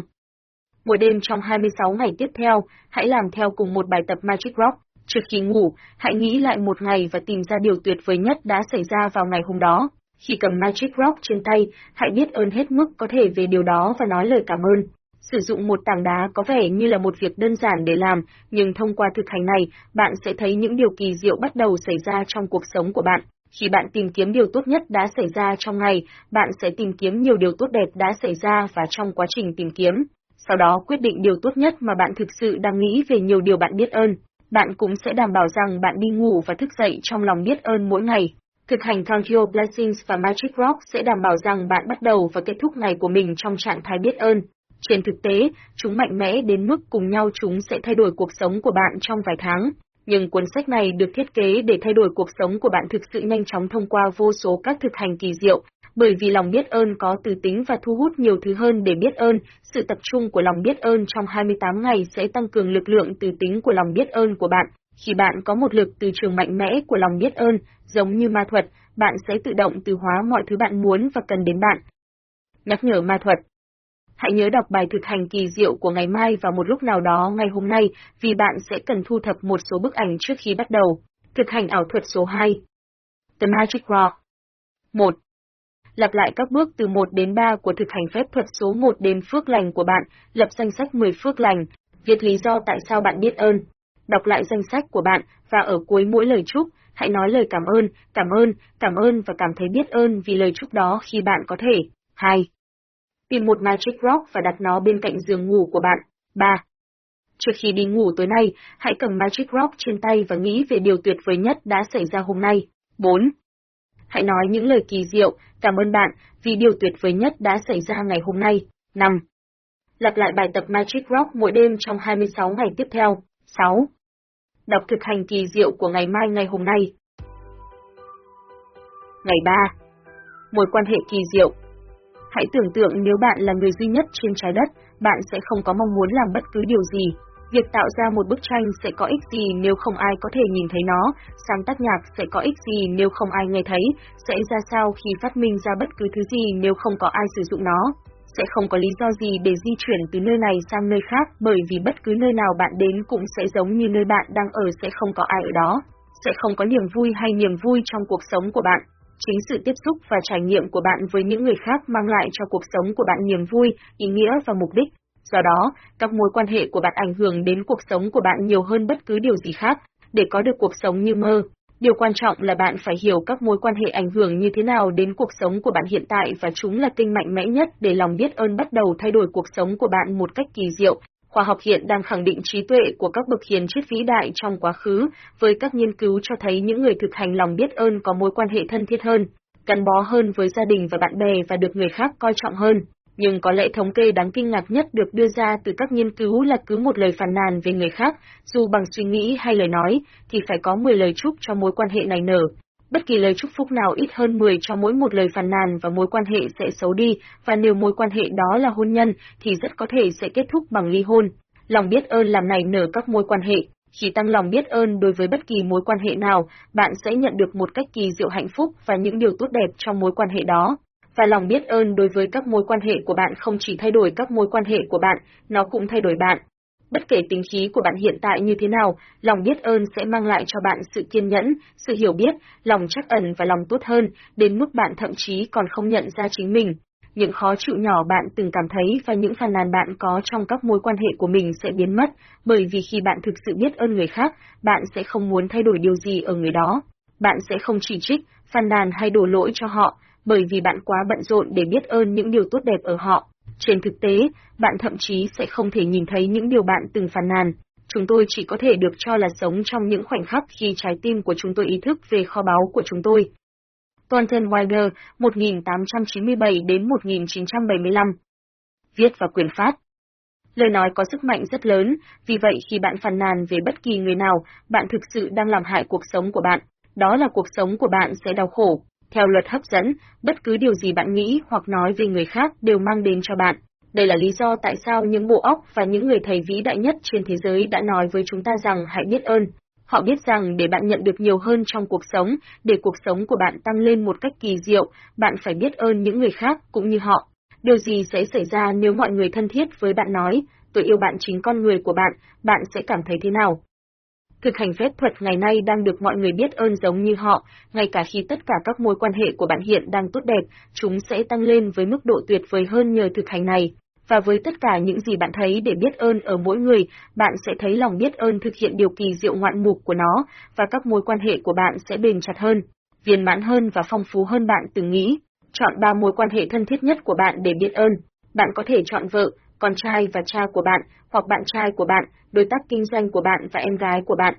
Mỗi đêm trong 26 ngày tiếp theo, hãy làm theo cùng một bài tập Magic Rock. Trước khi ngủ, hãy nghĩ lại một ngày và tìm ra điều tuyệt vời nhất đã xảy ra vào ngày hôm đó. Khi cầm Magic Rock trên tay, hãy biết ơn hết mức có thể về điều đó và nói lời cảm ơn. Sử dụng một tảng đá có vẻ như là một việc đơn giản để làm, nhưng thông qua thực hành này, bạn sẽ thấy những điều kỳ diệu bắt đầu xảy ra trong cuộc sống của bạn. Khi bạn tìm kiếm điều tốt nhất đã xảy ra trong ngày, bạn sẽ tìm kiếm nhiều điều tốt đẹp đã xảy ra và trong quá trình tìm kiếm. Sau đó quyết định điều tốt nhất mà bạn thực sự đang nghĩ về nhiều điều bạn biết ơn. Bạn cũng sẽ đảm bảo rằng bạn đi ngủ và thức dậy trong lòng biết ơn mỗi ngày. Thực hành Thank You Blessings và Magic Rock sẽ đảm bảo rằng bạn bắt đầu và kết thúc ngày của mình trong trạng thái biết ơn. Trên thực tế, chúng mạnh mẽ đến mức cùng nhau chúng sẽ thay đổi cuộc sống của bạn trong vài tháng. Nhưng cuốn sách này được thiết kế để thay đổi cuộc sống của bạn thực sự nhanh chóng thông qua vô số các thực hành kỳ diệu, bởi vì lòng biết ơn có từ tính và thu hút nhiều thứ hơn để biết ơn, sự tập trung của lòng biết ơn trong 28 ngày sẽ tăng cường lực lượng từ tính của lòng biết ơn của bạn. Khi bạn có một lực từ trường mạnh mẽ của lòng biết ơn, giống như ma thuật, bạn sẽ tự động từ hóa mọi thứ bạn muốn và cần đến bạn. Nhắc nhở ma thuật Hãy nhớ đọc bài thực hành kỳ diệu của ngày mai vào một lúc nào đó ngày hôm nay vì bạn sẽ cần thu thập một số bức ảnh trước khi bắt đầu. Thực hành ảo thuật số 2 The Magic Rock 1. Lặp lại các bước từ 1 đến 3 của thực hành phép thuật số 1 đến phước lành của bạn, lập danh sách 10 phước lành, viết lý do tại sao bạn biết ơn. Đọc lại danh sách của bạn và ở cuối mỗi lời chúc, hãy nói lời cảm ơn, cảm ơn, cảm ơn và cảm thấy biết ơn vì lời chúc đó khi bạn có thể. 2. Tìm một Magic Rock và đặt nó bên cạnh giường ngủ của bạn. 3. Trước khi đi ngủ tối nay, hãy cầm Magic Rock trên tay và nghĩ về điều tuyệt vời nhất đã xảy ra hôm nay. 4. Hãy nói những lời kỳ diệu, cảm ơn bạn vì điều tuyệt vời nhất đã xảy ra ngày hôm nay. 5. Lặp lại bài tập Magic Rock mỗi đêm trong 26 ngày tiếp theo. 6. Đọc thực hành kỳ diệu của ngày mai ngày hôm nay. Ngày 3. Mối quan hệ kỳ diệu. Hãy tưởng tượng nếu bạn là người duy nhất trên trái đất, bạn sẽ không có mong muốn làm bất cứ điều gì. Việc tạo ra một bức tranh sẽ có ích gì nếu không ai có thể nhìn thấy nó, sáng tác nhạc sẽ có ích gì nếu không ai nghe thấy, sẽ ra sao khi phát minh ra bất cứ thứ gì nếu không có ai sử dụng nó. Sẽ không có lý do gì để di chuyển từ nơi này sang nơi khác bởi vì bất cứ nơi nào bạn đến cũng sẽ giống như nơi bạn đang ở sẽ không có ai ở đó. Sẽ không có niềm vui hay niềm vui trong cuộc sống của bạn. Chính sự tiếp xúc và trải nghiệm của bạn với những người khác mang lại cho cuộc sống của bạn niềm vui, ý nghĩa và mục đích. Do đó, các mối quan hệ của bạn ảnh hưởng đến cuộc sống của bạn nhiều hơn bất cứ điều gì khác, để có được cuộc sống như mơ. Điều quan trọng là bạn phải hiểu các mối quan hệ ảnh hưởng như thế nào đến cuộc sống của bạn hiện tại và chúng là kênh mạnh mẽ nhất để lòng biết ơn bắt đầu thay đổi cuộc sống của bạn một cách kỳ diệu. Khoa học hiện đang khẳng định trí tuệ của các bậc hiền triết vĩ đại trong quá khứ, với các nghiên cứu cho thấy những người thực hành lòng biết ơn có mối quan hệ thân thiết hơn, gắn bó hơn với gia đình và bạn bè và được người khác coi trọng hơn. Nhưng có lẽ thống kê đáng kinh ngạc nhất được đưa ra từ các nghiên cứu là cứ một lời phàn nàn về người khác, dù bằng suy nghĩ hay lời nói, thì phải có 10 lời chúc cho mối quan hệ này nở. Bất kỳ lời chúc phúc nào ít hơn 10 cho mỗi một lời phàn nàn và mối quan hệ sẽ xấu đi, và nếu mối quan hệ đó là hôn nhân thì rất có thể sẽ kết thúc bằng ly hôn. Lòng biết ơn làm này nở các mối quan hệ. Khi tăng lòng biết ơn đối với bất kỳ mối quan hệ nào, bạn sẽ nhận được một cách kỳ diệu hạnh phúc và những điều tốt đẹp trong mối quan hệ đó và lòng biết ơn đối với các mối quan hệ của bạn không chỉ thay đổi các mối quan hệ của bạn, nó cũng thay đổi bạn. Bất kể tính khí của bạn hiện tại như thế nào, lòng biết ơn sẽ mang lại cho bạn sự kiên nhẫn, sự hiểu biết, lòng chắc ẩn và lòng tốt hơn, đến mức bạn thậm chí còn không nhận ra chính mình. Những khó chịu nhỏ bạn từng cảm thấy và những phàn nàn bạn có trong các mối quan hệ của mình sẽ biến mất, bởi vì khi bạn thực sự biết ơn người khác, bạn sẽ không muốn thay đổi điều gì ở người đó. Bạn sẽ không chỉ trích, phàn nàn hay đổ lỗi cho họ, bởi vì bạn quá bận rộn để biết ơn những điều tốt đẹp ở họ. Trên thực tế, bạn thậm chí sẽ không thể nhìn thấy những điều bạn từng phàn nàn. Chúng tôi chỉ có thể được cho là sống trong những khoảnh khắc khi trái tim của chúng tôi ý thức về kho báu của chúng tôi. Thornton Wilder, 1897 đến 1975 Viết và quyền phát Lời nói có sức mạnh rất lớn, vì vậy khi bạn phàn nàn về bất kỳ người nào, bạn thực sự đang làm hại cuộc sống của bạn. Đó là cuộc sống của bạn sẽ đau khổ, theo luật hấp dẫn, bất cứ điều gì bạn nghĩ hoặc nói về người khác đều mang đến cho bạn. Đây là lý do tại sao những bộ óc và những người thầy vĩ đại nhất trên thế giới đã nói với chúng ta rằng hãy biết ơn. Họ biết rằng để bạn nhận được nhiều hơn trong cuộc sống, để cuộc sống của bạn tăng lên một cách kỳ diệu, bạn phải biết ơn những người khác cũng như họ. Điều gì sẽ xảy ra nếu mọi người thân thiết với bạn nói, tôi yêu bạn chính con người của bạn, bạn sẽ cảm thấy thế nào? Thực hành phép thuật ngày nay đang được mọi người biết ơn giống như họ, ngay cả khi tất cả các mối quan hệ của bạn hiện đang tốt đẹp, chúng sẽ tăng lên với mức độ tuyệt vời hơn nhờ thực hành này. Và với tất cả những gì bạn thấy để biết ơn ở mỗi người, bạn sẽ thấy lòng biết ơn thực hiện điều kỳ diệu ngoạn mục của nó, và các mối quan hệ của bạn sẽ bền chặt hơn, viên mãn hơn và phong phú hơn bạn từng nghĩ. Chọn ba mối quan hệ thân thiết nhất của bạn để biết ơn. Bạn có thể chọn vợ, con trai và cha của bạn, hoặc bạn trai của bạn, đối tác kinh doanh của bạn và em gái của bạn.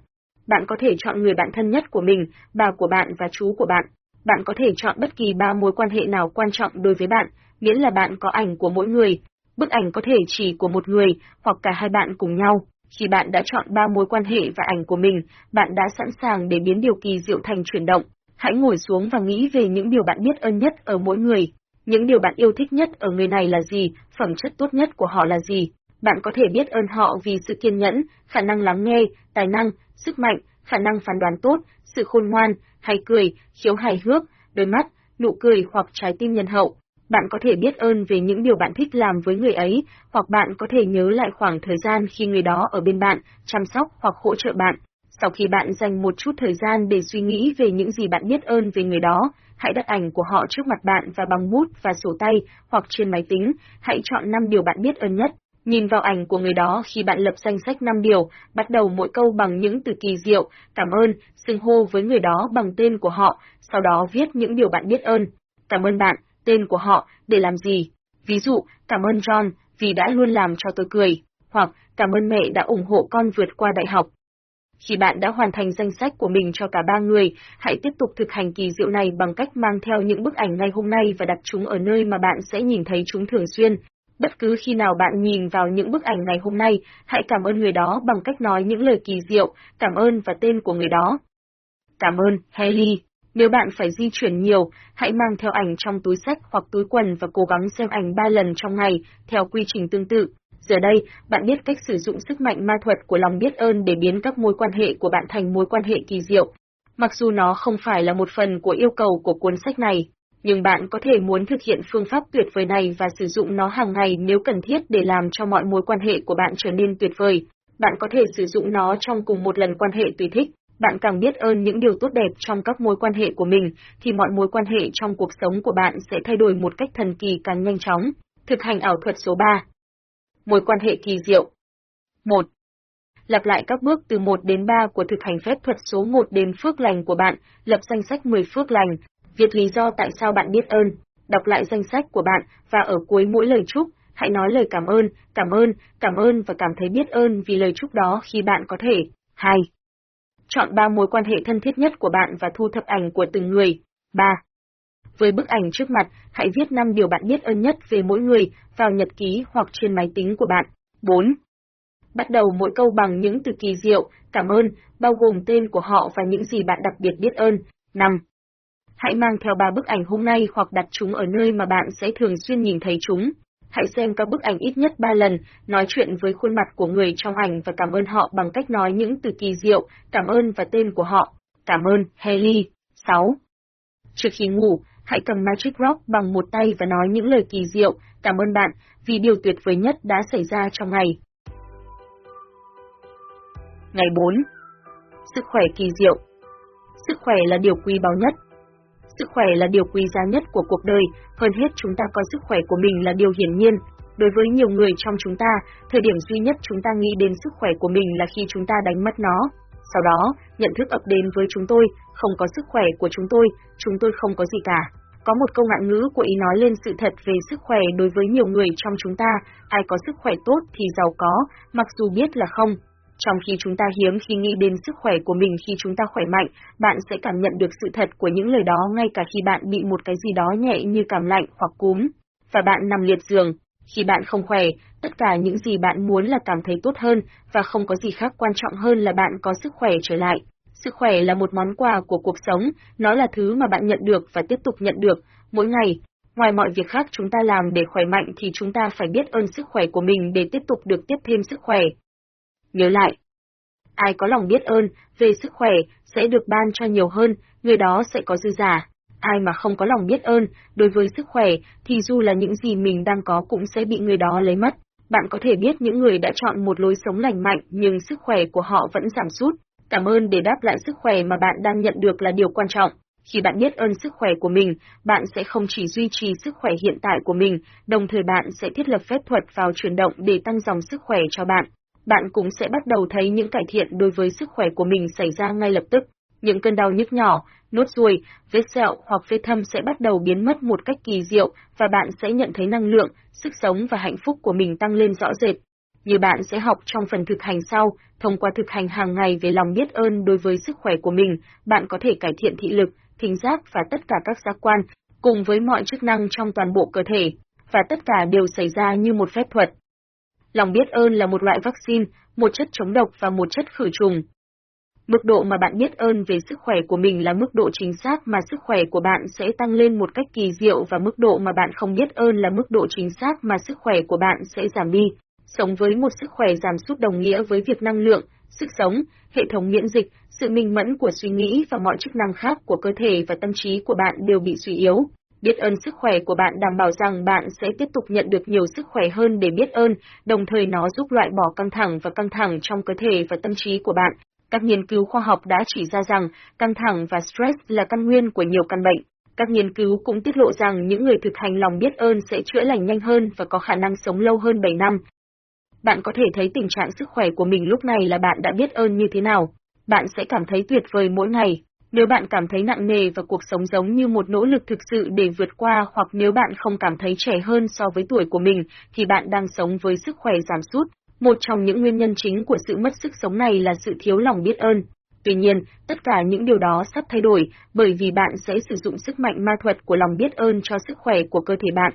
Bạn có thể chọn người bạn thân nhất của mình, bà của bạn và chú của bạn. Bạn có thể chọn bất kỳ ba mối quan hệ nào quan trọng đối với bạn, miễn là bạn có ảnh của mỗi người. Bức ảnh có thể chỉ của một người, hoặc cả hai bạn cùng nhau. Khi bạn đã chọn ba mối quan hệ và ảnh của mình, bạn đã sẵn sàng để biến điều kỳ diệu thành chuyển động. Hãy ngồi xuống và nghĩ về những điều bạn biết ơn nhất ở mỗi người. Những điều bạn yêu thích nhất ở người này là gì, phẩm chất tốt nhất của họ là gì. Bạn có thể biết ơn họ vì sự kiên nhẫn, khả năng lắng nghe, tài năng, sức mạnh, khả năng phán đoán tốt, sự khôn ngoan, hay cười, khiếu hài hước, đôi mắt, nụ cười hoặc trái tim nhân hậu. Bạn có thể biết ơn về những điều bạn thích làm với người ấy, hoặc bạn có thể nhớ lại khoảng thời gian khi người đó ở bên bạn, chăm sóc hoặc hỗ trợ bạn. Sau khi bạn dành một chút thời gian để suy nghĩ về những gì bạn biết ơn về người đó, hãy đặt ảnh của họ trước mặt bạn và bằng bút và sổ tay hoặc trên máy tính, hãy chọn 5 điều bạn biết ơn nhất. Nhìn vào ảnh của người đó khi bạn lập danh sách 5 điều, bắt đầu mỗi câu bằng những từ kỳ diệu, cảm ơn, xưng hô với người đó bằng tên của họ, sau đó viết những điều bạn biết ơn. Cảm ơn bạn, tên của họ, để làm gì? Ví dụ, cảm ơn John vì đã luôn làm cho tôi cười, hoặc cảm ơn mẹ đã ủng hộ con vượt qua đại học. Khi bạn đã hoàn thành danh sách của mình cho cả ba người, hãy tiếp tục thực hành kỳ diệu này bằng cách mang theo những bức ảnh ngay hôm nay và đặt chúng ở nơi mà bạn sẽ nhìn thấy chúng thường xuyên. Bất cứ khi nào bạn nhìn vào những bức ảnh ngày hôm nay, hãy cảm ơn người đó bằng cách nói những lời kỳ diệu, cảm ơn và tên của người đó. Cảm ơn, Haley. Nếu bạn phải di chuyển nhiều, hãy mang theo ảnh trong túi sách hoặc túi quần và cố gắng xem ảnh ba lần trong ngày, theo quy trình tương tự. Giờ đây, bạn biết cách sử dụng sức mạnh ma thuật của lòng biết ơn để biến các mối quan hệ của bạn thành mối quan hệ kỳ diệu. Mặc dù nó không phải là một phần của yêu cầu của cuốn sách này, nhưng bạn có thể muốn thực hiện phương pháp tuyệt vời này và sử dụng nó hàng ngày nếu cần thiết để làm cho mọi mối quan hệ của bạn trở nên tuyệt vời. Bạn có thể sử dụng nó trong cùng một lần quan hệ tùy thích. Bạn càng biết ơn những điều tốt đẹp trong các mối quan hệ của mình, thì mọi mối quan hệ trong cuộc sống của bạn sẽ thay đổi một cách thần kỳ càng nhanh chóng. Thực hành ảo thuật số 3 Mối quan hệ kỳ diệu 1. Lặp lại các bước từ 1 đến 3 của thực hành phép thuật số 1 đến phước lành của bạn, lập danh sách 10 phước lành, viết lý do tại sao bạn biết ơn, đọc lại danh sách của bạn và ở cuối mỗi lời chúc, hãy nói lời cảm ơn, cảm ơn, cảm ơn và cảm thấy biết ơn vì lời chúc đó khi bạn có thể. 2. Chọn 3 mối quan hệ thân thiết nhất của bạn và thu thập ảnh của từng người. 3. Với bức ảnh trước mặt, hãy viết 5 điều bạn biết ơn nhất về mỗi người vào nhật ký hoặc trên máy tính của bạn. 4. Bắt đầu mỗi câu bằng những từ kỳ diệu, cảm ơn, bao gồm tên của họ và những gì bạn đặc biệt biết ơn. 5. Hãy mang theo ba bức ảnh hôm nay hoặc đặt chúng ở nơi mà bạn sẽ thường xuyên nhìn thấy chúng. Hãy xem các bức ảnh ít nhất 3 lần, nói chuyện với khuôn mặt của người trong ảnh và cảm ơn họ bằng cách nói những từ kỳ diệu, cảm ơn và tên của họ. Cảm ơn, Haley. 6. Trước khi ngủ, hãy cầm Magic Rock bằng một tay và nói những lời kỳ diệu, cảm ơn bạn, vì điều tuyệt vời nhất đã xảy ra trong ngày. Ngày 4. Sức khỏe kỳ diệu Sức khỏe là điều quý báu nhất. Sức khỏe là điều quý giá nhất của cuộc đời, hơn hết chúng ta coi sức khỏe của mình là điều hiển nhiên. Đối với nhiều người trong chúng ta, thời điểm duy nhất chúng ta nghĩ đến sức khỏe của mình là khi chúng ta đánh mất nó. Sau đó, nhận thức ập đến với chúng tôi, không có sức khỏe của chúng tôi, chúng tôi không có gì cả. Có một câu ngạn ngữ của ý nói lên sự thật về sức khỏe đối với nhiều người trong chúng ta, ai có sức khỏe tốt thì giàu có, mặc dù biết là không. Trong khi chúng ta hiếm khi nghĩ đến sức khỏe của mình khi chúng ta khỏe mạnh, bạn sẽ cảm nhận được sự thật của những lời đó ngay cả khi bạn bị một cái gì đó nhẹ như cảm lạnh hoặc cúm, và bạn nằm liệt giường. Khi bạn không khỏe, tất cả những gì bạn muốn là cảm thấy tốt hơn, và không có gì khác quan trọng hơn là bạn có sức khỏe trở lại. Sức khỏe là một món quà của cuộc sống, nó là thứ mà bạn nhận được và tiếp tục nhận được, mỗi ngày. Ngoài mọi việc khác chúng ta làm để khỏe mạnh thì chúng ta phải biết ơn sức khỏe của mình để tiếp tục được tiếp thêm sức khỏe. Nhớ lại, ai có lòng biết ơn về sức khỏe sẽ được ban cho nhiều hơn, người đó sẽ có dư giả. Ai mà không có lòng biết ơn đối với sức khỏe thì dù là những gì mình đang có cũng sẽ bị người đó lấy mất. Bạn có thể biết những người đã chọn một lối sống lành mạnh nhưng sức khỏe của họ vẫn giảm sút. Cảm ơn để đáp lại sức khỏe mà bạn đang nhận được là điều quan trọng. Khi bạn biết ơn sức khỏe của mình, bạn sẽ không chỉ duy trì sức khỏe hiện tại của mình, đồng thời bạn sẽ thiết lập phép thuật vào chuyển động để tăng dòng sức khỏe cho bạn bạn cũng sẽ bắt đầu thấy những cải thiện đối với sức khỏe của mình xảy ra ngay lập tức. Những cơn đau nhức nhỏ, nốt ruồi, vết sẹo hoặc vết thâm sẽ bắt đầu biến mất một cách kỳ diệu và bạn sẽ nhận thấy năng lượng, sức sống và hạnh phúc của mình tăng lên rõ rệt. Như bạn sẽ học trong phần thực hành sau, thông qua thực hành hàng ngày về lòng biết ơn đối với sức khỏe của mình, bạn có thể cải thiện thị lực, thính giác và tất cả các giác quan, cùng với mọi chức năng trong toàn bộ cơ thể, và tất cả đều xảy ra như một phép thuật. Lòng biết ơn là một loại vaccine, một chất chống độc và một chất khử trùng. Mức độ mà bạn biết ơn về sức khỏe của mình là mức độ chính xác mà sức khỏe của bạn sẽ tăng lên một cách kỳ diệu và mức độ mà bạn không biết ơn là mức độ chính xác mà sức khỏe của bạn sẽ giảm đi. Sống với một sức khỏe giảm sút đồng nghĩa với việc năng lượng, sức sống, hệ thống miễn dịch, sự minh mẫn của suy nghĩ và mọi chức năng khác của cơ thể và tâm trí của bạn đều bị suy yếu. Biết ơn sức khỏe của bạn đảm bảo rằng bạn sẽ tiếp tục nhận được nhiều sức khỏe hơn để biết ơn, đồng thời nó giúp loại bỏ căng thẳng và căng thẳng trong cơ thể và tâm trí của bạn. Các nghiên cứu khoa học đã chỉ ra rằng căng thẳng và stress là căn nguyên của nhiều căn bệnh. Các nghiên cứu cũng tiết lộ rằng những người thực hành lòng biết ơn sẽ chữa lành nhanh hơn và có khả năng sống lâu hơn 7 năm. Bạn có thể thấy tình trạng sức khỏe của mình lúc này là bạn đã biết ơn như thế nào. Bạn sẽ cảm thấy tuyệt vời mỗi ngày, nếu bạn cảm thấy nặng nề và cuộc sống giống như một nỗ lực thực sự để vượt qua hoặc nếu bạn không cảm thấy trẻ hơn so với tuổi của mình thì bạn đang sống với sức khỏe giảm sút, một trong những nguyên nhân chính của sự mất sức sống này là sự thiếu lòng biết ơn. Tuy nhiên, tất cả những điều đó sắp thay đổi, bởi vì bạn sẽ sử dụng sức mạnh ma thuật của lòng biết ơn cho sức khỏe của cơ thể bạn.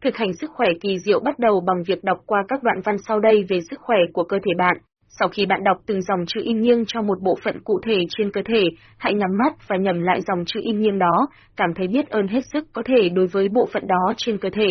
Thực hành sức khỏe kỳ diệu bắt đầu bằng việc đọc qua các đoạn văn sau đây về sức khỏe của cơ thể bạn. Sau khi bạn đọc từng dòng chữ in nghiêng cho một bộ phận cụ thể trên cơ thể, hãy nhắm mắt và nhầm lại dòng chữ in nghiêng đó, cảm thấy biết ơn hết sức có thể đối với bộ phận đó trên cơ thể.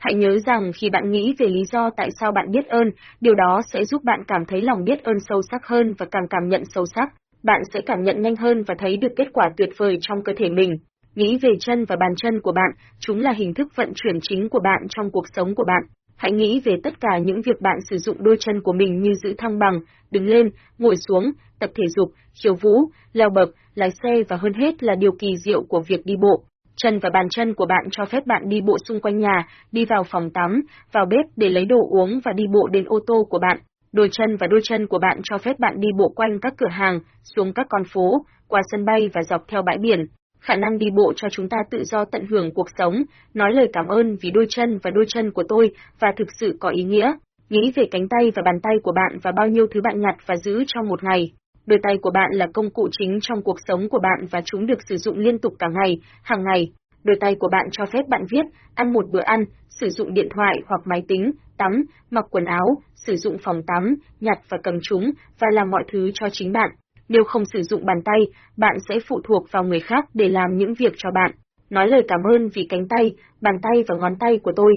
Hãy nhớ rằng khi bạn nghĩ về lý do tại sao bạn biết ơn, điều đó sẽ giúp bạn cảm thấy lòng biết ơn sâu sắc hơn và càng cảm nhận sâu sắc, bạn sẽ cảm nhận nhanh hơn và thấy được kết quả tuyệt vời trong cơ thể mình. Nghĩ về chân và bàn chân của bạn, chúng là hình thức vận chuyển chính của bạn trong cuộc sống của bạn. Hãy nghĩ về tất cả những việc bạn sử dụng đôi chân của mình như giữ thăng bằng, đứng lên, ngồi xuống, tập thể dục, khiêu vũ, leo bậc, lái xe và hơn hết là điều kỳ diệu của việc đi bộ. Chân và bàn chân của bạn cho phép bạn đi bộ xung quanh nhà, đi vào phòng tắm, vào bếp để lấy đồ uống và đi bộ đến ô tô của bạn. Đôi chân và đôi chân của bạn cho phép bạn đi bộ quanh các cửa hàng, xuống các con phố, qua sân bay và dọc theo bãi biển. Khả năng đi bộ cho chúng ta tự do tận hưởng cuộc sống, nói lời cảm ơn vì đôi chân và đôi chân của tôi và thực sự có ý nghĩa. Nghĩ về cánh tay và bàn tay của bạn và bao nhiêu thứ bạn nhặt và giữ trong một ngày. Đôi tay của bạn là công cụ chính trong cuộc sống của bạn và chúng được sử dụng liên tục cả ngày, hàng ngày. Đôi tay của bạn cho phép bạn viết, ăn một bữa ăn, sử dụng điện thoại hoặc máy tính, tắm, mặc quần áo, sử dụng phòng tắm, nhặt và cầm chúng và làm mọi thứ cho chính bạn. Nếu không sử dụng bàn tay, bạn sẽ phụ thuộc vào người khác để làm những việc cho bạn. Nói lời cảm ơn vì cánh tay, bàn tay và ngón tay của tôi.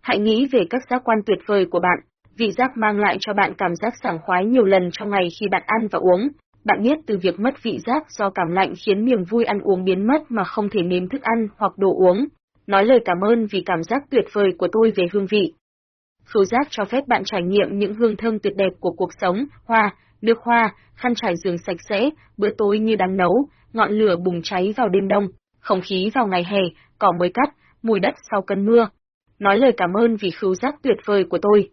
Hãy nghĩ về các giác quan tuyệt vời của bạn. Vị giác mang lại cho bạn cảm giác sảng khoái nhiều lần trong ngày khi bạn ăn và uống. Bạn biết từ việc mất vị giác do cảm lạnh khiến niềm vui ăn uống biến mất mà không thể nếm thức ăn hoặc đồ uống. Nói lời cảm ơn vì cảm giác tuyệt vời của tôi về hương vị. Khứu giác cho phép bạn trải nghiệm những hương thơm tuyệt đẹp của cuộc sống, hoa, nước hoa, khăn trải giường sạch sẽ, bữa tối như đang nấu, ngọn lửa bùng cháy vào đêm đông, không khí vào ngày hè, cỏ mới cắt, mùi đất sau cơn mưa. Nói lời cảm ơn vì khứu giác tuyệt vời của tôi.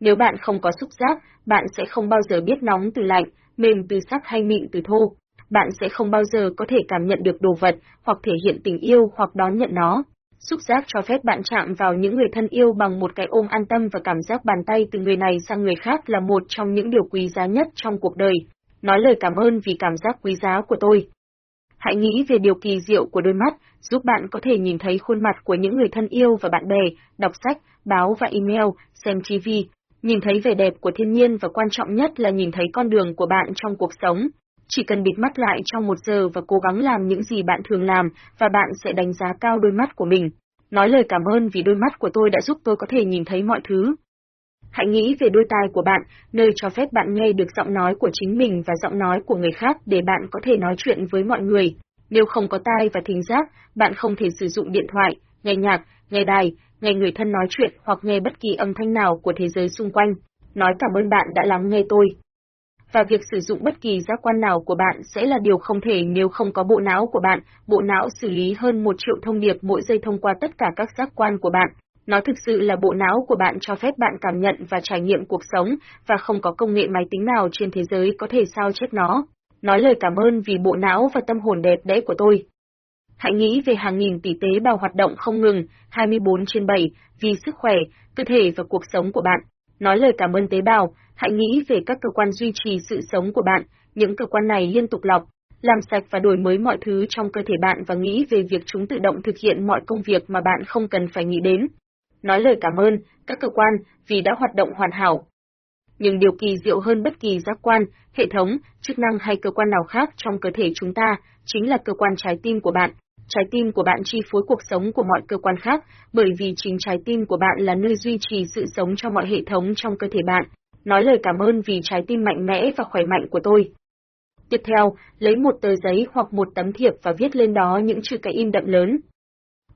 Nếu bạn không có xúc giác, bạn sẽ không bao giờ biết nóng từ lạnh, mềm từ sắc hay mịn từ thô. Bạn sẽ không bao giờ có thể cảm nhận được đồ vật, hoặc thể hiện tình yêu hoặc đón nhận nó. Xúc giác cho phép bạn chạm vào những người thân yêu bằng một cái ôm an tâm và cảm giác bàn tay từ người này sang người khác là một trong những điều quý giá nhất trong cuộc đời. Nói lời cảm ơn vì cảm giác quý giá của tôi. Hãy nghĩ về điều kỳ diệu của đôi mắt, giúp bạn có thể nhìn thấy khuôn mặt của những người thân yêu và bạn bè, đọc sách, báo và email, xem TV, nhìn thấy vẻ đẹp của thiên nhiên và quan trọng nhất là nhìn thấy con đường của bạn trong cuộc sống. Chỉ cần bịt mắt lại trong một giờ và cố gắng làm những gì bạn thường làm, và bạn sẽ đánh giá cao đôi mắt của mình. Nói lời cảm ơn vì đôi mắt của tôi đã giúp tôi có thể nhìn thấy mọi thứ. Hãy nghĩ về đôi tai của bạn, nơi cho phép bạn nghe được giọng nói của chính mình và giọng nói của người khác để bạn có thể nói chuyện với mọi người. Nếu không có tai và thính giác, bạn không thể sử dụng điện thoại, nghe nhạc, nghe đài, nghe người thân nói chuyện hoặc nghe bất kỳ âm thanh nào của thế giới xung quanh. Nói cảm ơn bạn đã lắng nghe tôi và việc sử dụng bất kỳ giác quan nào của bạn sẽ là điều không thể nếu không có bộ não của bạn. Bộ não xử lý hơn một triệu thông điệp mỗi giây thông qua tất cả các giác quan của bạn. Nó thực sự là bộ não của bạn cho phép bạn cảm nhận và trải nghiệm cuộc sống, và không có công nghệ máy tính nào trên thế giới có thể sao chép nó. Nói lời cảm ơn vì bộ não và tâm hồn đẹp đẽ của tôi. Hãy nghĩ về hàng nghìn tỷ tế bào hoạt động không ngừng, 24 trên 7, vì sức khỏe, cơ thể và cuộc sống của bạn. Nói lời cảm ơn tế bào, hãy nghĩ về các cơ quan duy trì sự sống của bạn, những cơ quan này liên tục lọc, làm sạch và đổi mới mọi thứ trong cơ thể bạn và nghĩ về việc chúng tự động thực hiện mọi công việc mà bạn không cần phải nghĩ đến. Nói lời cảm ơn các cơ quan vì đã hoạt động hoàn hảo. Nhưng điều kỳ diệu hơn bất kỳ giác quan, hệ thống, chức năng hay cơ quan nào khác trong cơ thể chúng ta chính là cơ quan trái tim của bạn, trái tim của bạn chi phối cuộc sống của mọi cơ quan khác, bởi vì chính trái tim của bạn là nơi duy trì sự sống cho mọi hệ thống trong cơ thể bạn. Nói lời cảm ơn vì trái tim mạnh mẽ và khỏe mạnh của tôi. Tiếp theo, lấy một tờ giấy hoặc một tấm thiệp và viết lên đó những chữ cái in đậm lớn.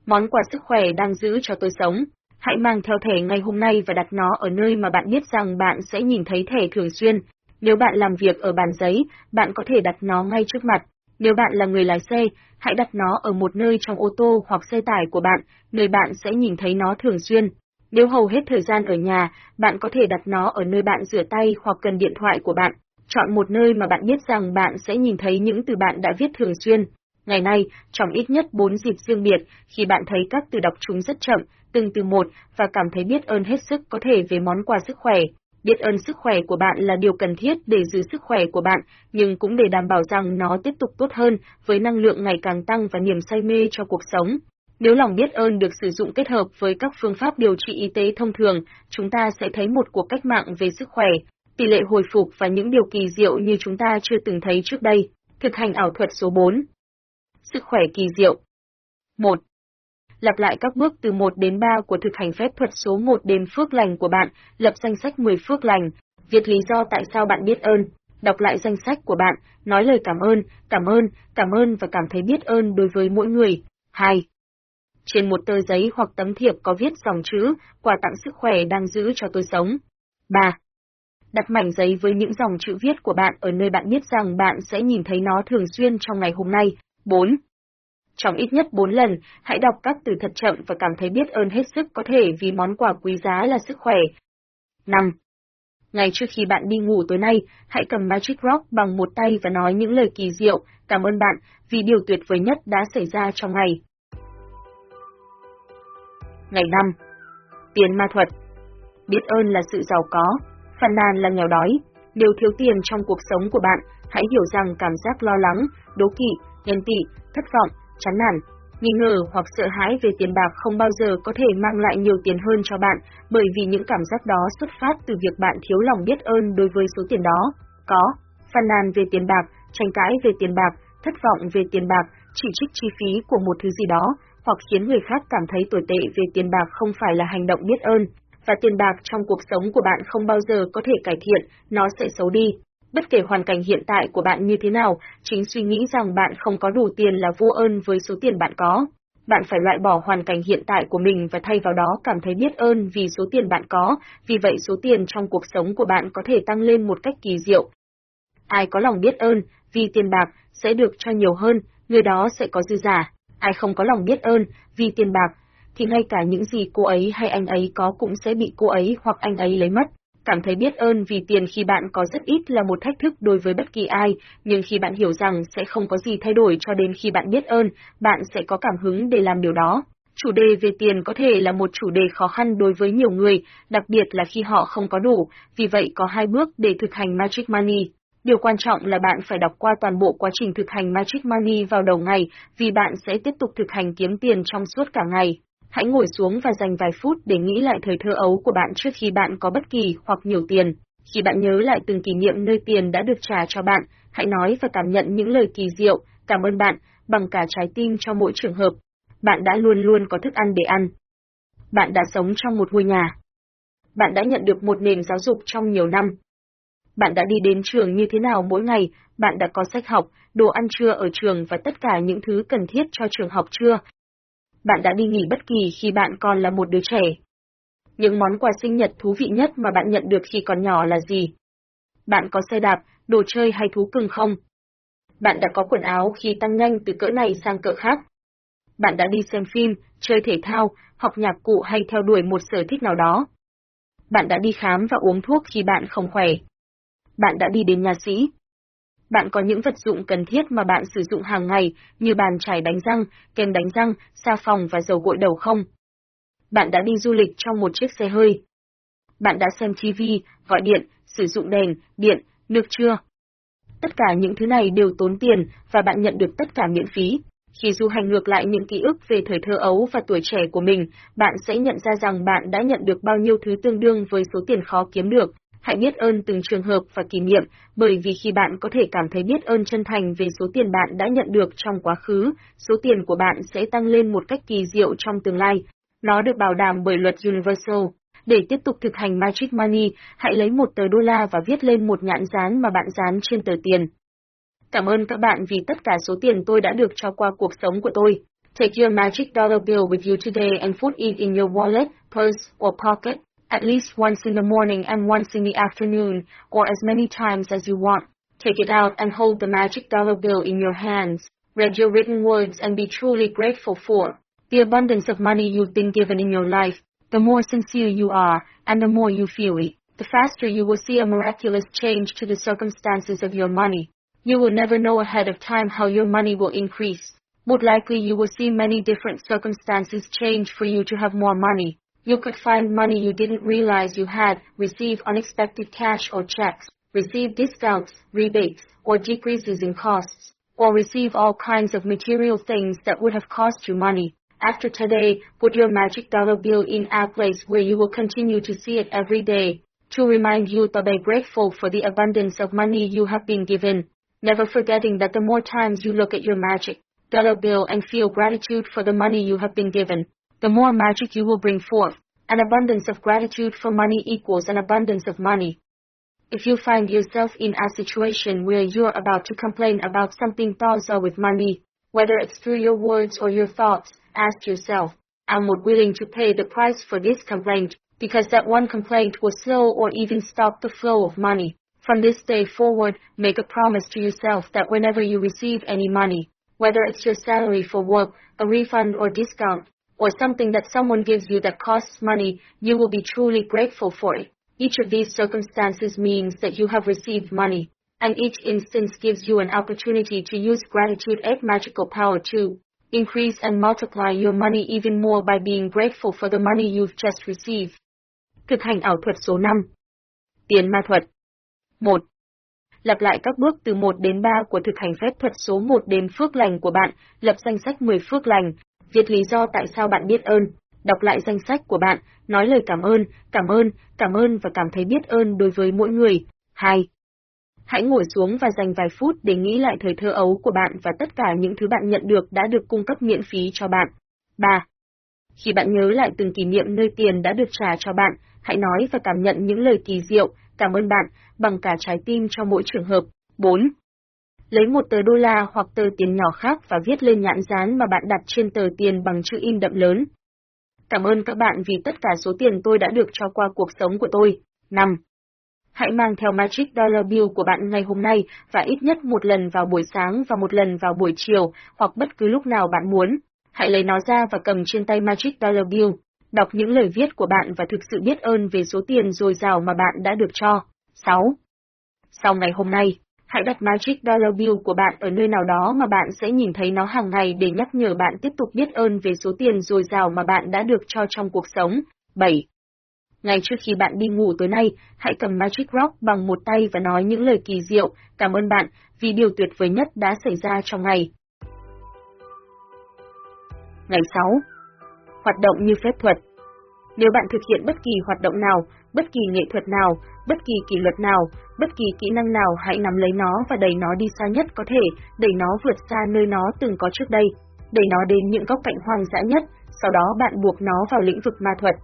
Món quà sức khỏe đang giữ cho tôi sống. Hãy mang theo thẻ ngay hôm nay và đặt nó ở nơi mà bạn biết rằng bạn sẽ nhìn thấy thẻ thường xuyên. Nếu bạn làm việc ở bàn giấy, bạn có thể đặt nó ngay trước mặt. Nếu bạn là người lái xe, hãy đặt nó ở một nơi trong ô tô hoặc xe tải của bạn, nơi bạn sẽ nhìn thấy nó thường xuyên. Nếu hầu hết thời gian ở nhà, bạn có thể đặt nó ở nơi bạn rửa tay hoặc cần điện thoại của bạn. Chọn một nơi mà bạn biết rằng bạn sẽ nhìn thấy những từ bạn đã viết thường xuyên. Ngày nay, trong ít nhất 4 dịp riêng biệt, khi bạn thấy các từ đọc chúng rất chậm, từng từ một và cảm thấy biết ơn hết sức có thể về món quà sức khỏe. Biết ơn sức khỏe của bạn là điều cần thiết để giữ sức khỏe của bạn, nhưng cũng để đảm bảo rằng nó tiếp tục tốt hơn với năng lượng ngày càng tăng và niềm say mê cho cuộc sống. Nếu lòng biết ơn được sử dụng kết hợp với các phương pháp điều trị y tế thông thường, chúng ta sẽ thấy một cuộc cách mạng về sức khỏe, tỷ lệ hồi phục và những điều kỳ diệu như chúng ta chưa từng thấy trước đây. Thực hành ảo thuật số 4 Sức khỏe kỳ diệu 1. Lặp lại các bước từ 1 đến 3 của thực hành phép thuật số 1 đêm phước lành của bạn, lập danh sách 10 phước lành, viết lý do tại sao bạn biết ơn, đọc lại danh sách của bạn, nói lời cảm ơn, cảm ơn, cảm ơn và cảm thấy biết ơn đối với mỗi người. 2. Trên một tờ giấy hoặc tấm thiệp có viết dòng chữ, quà tặng sức khỏe đang giữ cho tôi sống. 3. Đặt mảnh giấy với những dòng chữ viết của bạn ở nơi bạn biết rằng bạn sẽ nhìn thấy nó thường xuyên trong ngày hôm nay. 4. Trong ít nhất 4 lần, hãy đọc các từ thật chậm và cảm thấy biết ơn hết sức có thể vì món quà quý giá là sức khỏe. 5. Ngay trước khi bạn đi ngủ tối nay, hãy cầm Magic Rock bằng một tay và nói những lời kỳ diệu, cảm ơn bạn vì điều tuyệt vời nhất đã xảy ra trong ngày. Ngày 5. Tiền ma thuật Biết ơn là sự giàu có, phàn nàn là nghèo đói. Nếu thiếu tiền trong cuộc sống của bạn, hãy hiểu rằng cảm giác lo lắng, đố kỵ, ghen tị, thất vọng, chán nản, nghi ngờ hoặc sợ hãi về tiền bạc không bao giờ có thể mang lại nhiều tiền hơn cho bạn, bởi vì những cảm giác đó xuất phát từ việc bạn thiếu lòng biết ơn đối với số tiền đó. Có, phàn nàn về tiền bạc, tranh cãi về tiền bạc, thất vọng về tiền bạc, chỉ trích chi phí của một thứ gì đó, hoặc khiến người khác cảm thấy tồi tệ về tiền bạc không phải là hành động biết ơn, và tiền bạc trong cuộc sống của bạn không bao giờ có thể cải thiện, nó sẽ xấu đi. Bất kể hoàn cảnh hiện tại của bạn như thế nào, chính suy nghĩ rằng bạn không có đủ tiền là vô ơn với số tiền bạn có. Bạn phải loại bỏ hoàn cảnh hiện tại của mình và thay vào đó cảm thấy biết ơn vì số tiền bạn có, vì vậy số tiền trong cuộc sống của bạn có thể tăng lên một cách kỳ diệu. Ai có lòng biết ơn, vì tiền bạc sẽ được cho nhiều hơn, người đó sẽ có dư giả. Ai không có lòng biết ơn, vì tiền bạc, thì ngay cả những gì cô ấy hay anh ấy có cũng sẽ bị cô ấy hoặc anh ấy lấy mất. Cảm thấy biết ơn vì tiền khi bạn có rất ít là một thách thức đối với bất kỳ ai, nhưng khi bạn hiểu rằng sẽ không có gì thay đổi cho đến khi bạn biết ơn, bạn sẽ có cảm hứng để làm điều đó. Chủ đề về tiền có thể là một chủ đề khó khăn đối với nhiều người, đặc biệt là khi họ không có đủ, vì vậy có hai bước để thực hành Magic Money. Điều quan trọng là bạn phải đọc qua toàn bộ quá trình thực hành Magic Money vào đầu ngày, vì bạn sẽ tiếp tục thực hành kiếm tiền trong suốt cả ngày. Hãy ngồi xuống và dành vài phút để nghĩ lại thời thơ ấu của bạn trước khi bạn có bất kỳ hoặc nhiều tiền. Khi bạn nhớ lại từng kỷ niệm nơi tiền đã được trả cho bạn, hãy nói và cảm nhận những lời kỳ diệu, cảm ơn bạn, bằng cả trái tim cho mỗi trường hợp. Bạn đã luôn luôn có thức ăn để ăn. Bạn đã sống trong một ngôi nhà. Bạn đã nhận được một nền giáo dục trong nhiều năm. Bạn đã đi đến trường như thế nào mỗi ngày, bạn đã có sách học, đồ ăn trưa ở trường và tất cả những thứ cần thiết cho trường học chưa, bạn đã đi nghỉ bất kỳ khi bạn còn là một đứa trẻ. Những món quà sinh nhật thú vị nhất mà bạn nhận được khi còn nhỏ là gì? Bạn có xe đạp, đồ chơi hay thú cưng không? Bạn đã có quần áo khi tăng nhanh từ cỡ này sang cỡ khác? Bạn đã đi xem phim, chơi thể thao, học nhạc cụ hay theo đuổi một sở thích nào đó? Bạn đã đi khám và uống thuốc khi bạn không khỏe? Bạn đã đi đến nhà sĩ, bạn có những vật dụng cần thiết mà bạn sử dụng hàng ngày như bàn chải đánh răng, kem đánh răng, xà phòng và dầu gội đầu không? Bạn đã đi du lịch trong một chiếc xe hơi. Bạn đã xem TV, gọi điện, sử dụng đèn, điện, nước chưa? Tất cả những thứ này đều tốn tiền và bạn nhận được tất cả miễn phí. Khi du hành ngược lại những ký ức về thời thơ ấu và tuổi trẻ của mình, bạn sẽ nhận ra rằng bạn đã nhận được bao nhiêu thứ tương đương với số tiền khó kiếm được, Hãy biết ơn từng trường hợp và kỷ niệm, bởi vì khi bạn có thể cảm thấy biết ơn chân thành về số tiền bạn đã nhận được trong quá khứ, số tiền của bạn sẽ tăng lên một cách kỳ diệu trong tương lai. Nó được bảo đảm bởi luật Universal. Để tiếp tục thực hành Magic Money, hãy lấy một tờ đô la và viết lên một nhãn dán mà bạn dán trên tờ tiền. Cảm ơn các bạn vì tất cả số tiền tôi đã được cho qua cuộc sống của tôi. Take your magic dollar bill with you today and put it in your wallet, purse, or pocket. At least once in the morning and once in the afternoon, or as many times as you want. Take it out and hold the magic dollar bill in your hands. Read your written words and be truly grateful for the abundance of money you've been given in your life. The more sincere you are, and the more you feel it, the faster you will see a miraculous change to the circumstances of your money. You will never know ahead of time how your money will increase. Most likely you will see many different circumstances change for you to have more money. You could find money you didn't realize you had, receive unexpected cash or checks, receive discounts, rebates, or decreases in costs, or receive all kinds of material things that would have cost you money. After today, put your magic dollar bill in a place where you will continue to see it every day, to remind you to be grateful for the abundance of money you have been given, never forgetting that the more times you look at your magic, dollar bill and feel gratitude for the money you have been given, the more magic you will bring forth. An abundance of gratitude for money equals an abundance of money. If you find yourself in a situation where you're about to complain about something also with money, whether it's through your words or your thoughts, ask yourself, am I willing to pay the price for this complaint, because that one complaint will slow or even stop the flow of money. From this day forward, make a promise to yourself that whenever you receive any money, whether it's your salary for work, a refund or discount, or something that someone gives you that costs money, you will be truly grateful for it. Each of these circumstances means that you have received money, and each instance gives you an opportunity to use gratitude and magical power to increase and multiply your money even more by being grateful for the money you've just received. Thực hành ảo thuật số 5 Tiền ma thuật 1. Lặp lại các bước từ 1 đến 3 của thực hành phép thuật số 1 đến phước lành của bạn, lập danh sách 10 phước lành, viết lý do tại sao bạn biết ơn, đọc lại danh sách của bạn, nói lời cảm ơn, cảm ơn, cảm ơn và cảm thấy biết ơn đối với mỗi người. 2. Hãy ngồi xuống và dành vài phút để nghĩ lại thời thơ ấu của bạn và tất cả những thứ bạn nhận được đã được cung cấp miễn phí cho bạn. 3. Khi bạn nhớ lại từng kỷ niệm nơi tiền đã được trả cho bạn, hãy nói và cảm nhận những lời kỳ diệu, cảm ơn bạn, bằng cả trái tim cho mỗi trường hợp. 4. Lấy một tờ đô la hoặc tờ tiền nhỏ khác và viết lên nhãn dán mà bạn đặt trên tờ tiền bằng chữ in đậm lớn. Cảm ơn các bạn vì tất cả số tiền tôi đã được cho qua cuộc sống của tôi. 5. Hãy mang theo Magic Dollar Bill của bạn ngày hôm nay và ít nhất một lần vào buổi sáng và một lần vào buổi chiều hoặc bất cứ lúc nào bạn muốn. Hãy lấy nó ra và cầm trên tay Magic Dollar Bill. Đọc những lời viết của bạn và thực sự biết ơn về số tiền dồi dào mà bạn đã được cho. 6. Sau ngày hôm nay, hãy đặt Magic Dollar Bill của bạn ở nơi nào đó mà bạn sẽ nhìn thấy nó hàng ngày để nhắc nhở bạn tiếp tục biết ơn về số tiền dồi dào mà bạn đã được cho trong cuộc sống. 7. Ngay trước khi bạn đi ngủ tối nay, hãy cầm Magic Rock bằng một tay và nói những lời kỳ diệu, cảm ơn bạn vì điều tuyệt vời nhất đã xảy ra trong ngày. Ngày 6. Hoạt động như phép thuật Nếu bạn thực hiện bất kỳ hoạt động nào, bất kỳ nghệ thuật nào, bất kỳ kỷ luật nào, bất kỳ kỹ năng nào hãy nắm lấy nó và đẩy nó đi xa nhất có thể, đẩy nó vượt xa nơi nó từng có trước đây, đẩy nó đến những góc cạnh hoang dã nhất, sau đó bạn buộc nó vào lĩnh vực ma thuật.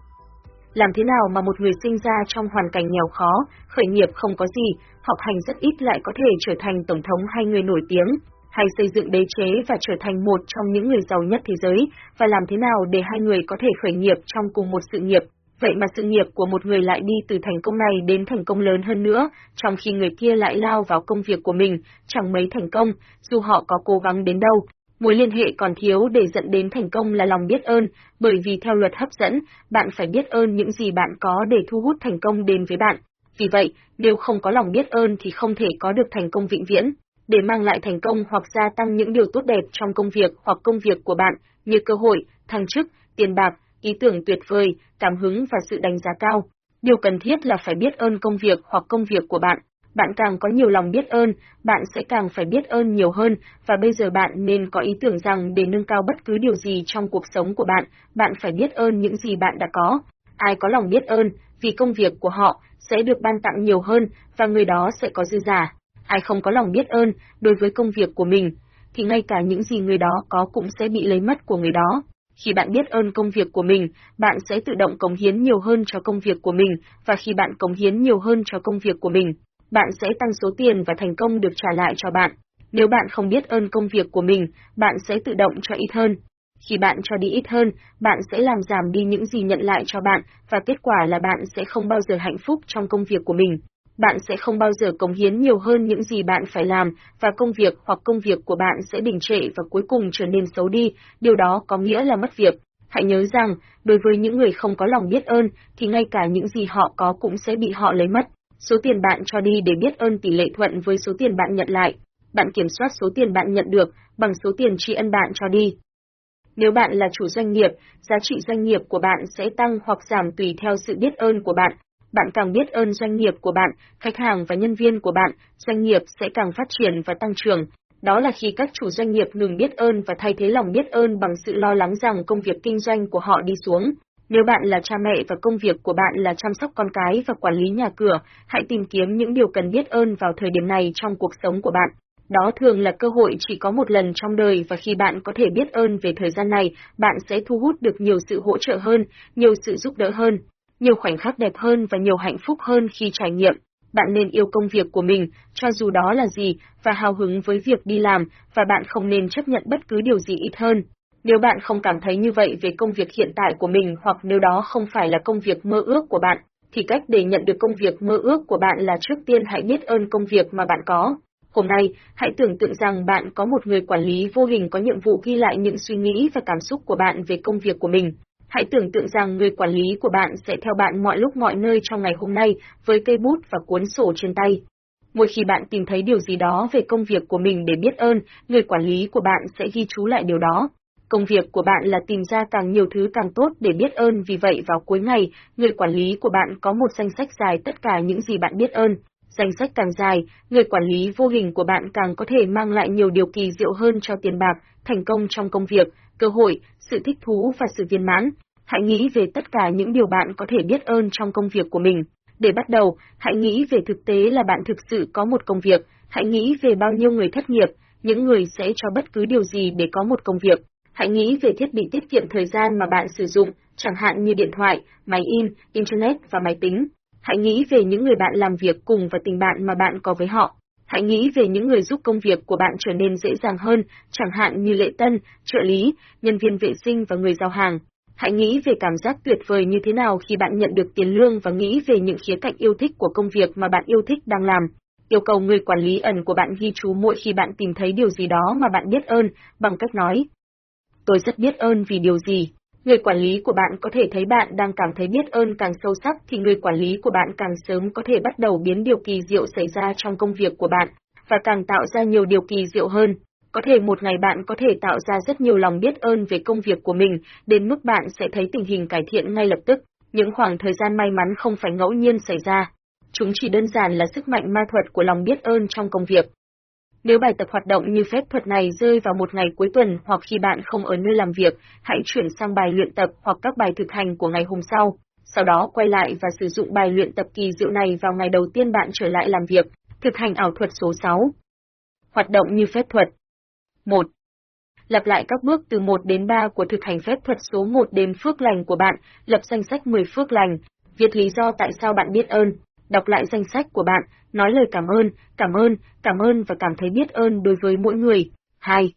Làm thế nào mà một người sinh ra trong hoàn cảnh nghèo khó, khởi nghiệp không có gì, học hành rất ít lại có thể trở thành tổng thống hay người nổi tiếng, hay xây dựng đế chế và trở thành một trong những người giàu nhất thế giới, và làm thế nào để hai người có thể khởi nghiệp trong cùng một sự nghiệp. Vậy mà sự nghiệp của một người lại đi từ thành công này đến thành công lớn hơn nữa, trong khi người kia lại lao vào công việc của mình, chẳng mấy thành công, dù họ có cố gắng đến đâu, Mối liên hệ còn thiếu để dẫn đến thành công là lòng biết ơn, bởi vì theo luật hấp dẫn, bạn phải biết ơn những gì bạn có để thu hút thành công đến với bạn. Vì vậy, nếu không có lòng biết ơn thì không thể có được thành công vĩnh viễn. Để mang lại thành công hoặc gia tăng những điều tốt đẹp trong công việc hoặc công việc của bạn, như cơ hội, thăng chức, tiền bạc, ý tưởng tuyệt vời, cảm hứng và sự đánh giá cao. Điều cần thiết là phải biết ơn công việc hoặc công việc của bạn bạn càng có nhiều lòng biết ơn, bạn sẽ càng phải biết ơn nhiều hơn, và bây giờ bạn nên có ý tưởng rằng để nâng cao bất cứ điều gì trong cuộc sống của bạn, bạn phải biết ơn những gì bạn đã có. Ai có lòng biết ơn, vì công việc của họ sẽ được ban tặng nhiều hơn, và người đó sẽ có dư giả. Ai không có lòng biết ơn đối với công việc của mình, thì ngay cả những gì người đó có cũng sẽ bị lấy mất của người đó. Khi bạn biết ơn công việc của mình, bạn sẽ tự động cống hiến nhiều hơn cho công việc của mình, và khi bạn cống hiến nhiều hơn cho công việc của mình, bạn sẽ tăng số tiền và thành công được trả lại cho bạn. Nếu bạn không biết ơn công việc của mình, bạn sẽ tự động cho ít hơn. Khi bạn cho đi ít hơn, bạn sẽ làm giảm đi những gì nhận lại cho bạn, và kết quả là bạn sẽ không bao giờ hạnh phúc trong công việc của mình. Bạn sẽ không bao giờ cống hiến nhiều hơn những gì bạn phải làm, và công việc hoặc công việc của bạn sẽ đình trệ và cuối cùng trở nên xấu đi, điều đó có nghĩa là mất việc. Hãy nhớ rằng, đối với những người không có lòng biết ơn, thì ngay cả những gì họ có cũng sẽ bị họ lấy mất số tiền bạn cho đi để biết ơn tỷ lệ thuận với số tiền bạn nhận lại. bạn kiểm soát số tiền bạn nhận được bằng số tiền tri ân bạn cho đi. Nếu bạn là chủ doanh nghiệp, giá trị doanh nghiệp của bạn sẽ tăng hoặc giảm tùy theo sự biết ơn của bạn. Bạn càng biết ơn doanh nghiệp của bạn, khách hàng và nhân viên của bạn, doanh nghiệp sẽ càng phát triển và tăng trưởng. Đó là khi các chủ doanh nghiệp ngừng biết ơn và thay thế lòng biết ơn bằng sự lo lắng rằng công việc kinh doanh của họ đi xuống. Nếu bạn là cha mẹ và công việc của bạn là chăm sóc con cái và quản lý nhà cửa, hãy tìm kiếm những điều cần biết ơn vào thời điểm này trong cuộc sống của bạn. Đó thường là cơ hội chỉ có một lần trong đời và khi bạn có thể biết ơn về thời gian này, bạn sẽ thu hút được nhiều sự hỗ trợ hơn, nhiều sự giúp đỡ hơn, nhiều khoảnh khắc đẹp hơn và nhiều hạnh phúc hơn khi trải nghiệm. Bạn nên yêu công việc của mình, cho dù đó là gì, và hào hứng với việc đi làm, và bạn không nên chấp nhận bất cứ điều gì ít hơn. Nếu bạn không cảm thấy như vậy về công việc hiện tại của mình hoặc nếu đó không phải là công việc mơ ước của bạn, thì cách để nhận được công việc mơ ước của bạn là trước tiên hãy biết ơn công việc mà bạn có. Hôm nay, hãy tưởng tượng rằng bạn có một người quản lý vô hình có nhiệm vụ ghi lại những suy nghĩ và cảm xúc của bạn về công việc của mình. Hãy tưởng tượng rằng người quản lý của bạn sẽ theo bạn mọi lúc mọi nơi trong ngày hôm nay với cây bút và cuốn sổ trên tay. Mỗi khi bạn tìm thấy điều gì đó về công việc của mình để biết ơn, người quản lý của bạn sẽ ghi chú lại điều đó. Công việc của bạn là tìm ra càng nhiều thứ càng tốt để biết ơn vì vậy vào cuối ngày, người quản lý của bạn có một danh sách dài tất cả những gì bạn biết ơn. Danh sách càng dài, người quản lý vô hình của bạn càng có thể mang lại nhiều điều kỳ diệu hơn cho tiền bạc, thành công trong công việc, cơ hội, sự thích thú và sự viên mãn. Hãy nghĩ về tất cả những điều bạn có thể biết ơn trong công việc của mình. Để bắt đầu, hãy nghĩ về thực tế là bạn thực sự có một công việc, hãy nghĩ về bao nhiêu người thất nghiệp, những người sẽ cho bất cứ điều gì để có một công việc. Hãy nghĩ về thiết bị tiết kiệm thời gian mà bạn sử dụng, chẳng hạn như điện thoại, máy in, internet và máy tính. Hãy nghĩ về những người bạn làm việc cùng và tình bạn mà bạn có với họ. Hãy nghĩ về những người giúp công việc của bạn trở nên dễ dàng hơn, chẳng hạn như lễ tân, trợ lý, nhân viên vệ sinh và người giao hàng. Hãy nghĩ về cảm giác tuyệt vời như thế nào khi bạn nhận được tiền lương và nghĩ về những khía cạnh yêu thích của công việc mà bạn yêu thích đang làm. Yêu cầu người quản lý ẩn của bạn ghi chú mỗi khi bạn tìm thấy điều gì đó mà bạn biết ơn, bằng cách nói. Tôi rất biết ơn vì điều gì, Người quản lý của bạn có thể thấy bạn đang càng thấy biết ơn càng sâu sắc thì người quản lý của bạn càng sớm có thể bắt đầu biến điều kỳ diệu xảy ra trong công việc của bạn, và càng tạo ra nhiều điều kỳ diệu hơn. Có thể một ngày bạn có thể tạo ra rất nhiều lòng biết ơn về công việc của mình, đến mức bạn sẽ thấy tình hình cải thiện ngay lập tức. Những khoảng thời gian may mắn không phải ngẫu nhiên xảy ra. Chúng chỉ đơn giản là sức mạnh ma thuật của lòng biết ơn trong công việc. Nếu bài tập hoạt động như phép thuật này rơi vào một ngày cuối tuần hoặc khi bạn không ở nơi làm việc, hãy chuyển sang bài luyện tập hoặc các bài thực hành của ngày hôm sau. Sau đó quay lại và sử dụng bài luyện tập kỳ diệu này vào ngày đầu tiên bạn trở lại làm việc. Thực hành ảo thuật số 6. Hoạt động như phép thuật. 1. Lặp lại các bước từ 1 đến 3 của thực hành phép thuật số 1 đến phước lành của bạn, lập danh sách 10 phước lành, viết lý do tại sao bạn biết ơn, đọc lại danh sách của bạn, nói lời cảm ơn, cảm ơn, cảm ơn và cảm thấy biết ơn đối với mỗi người. 2.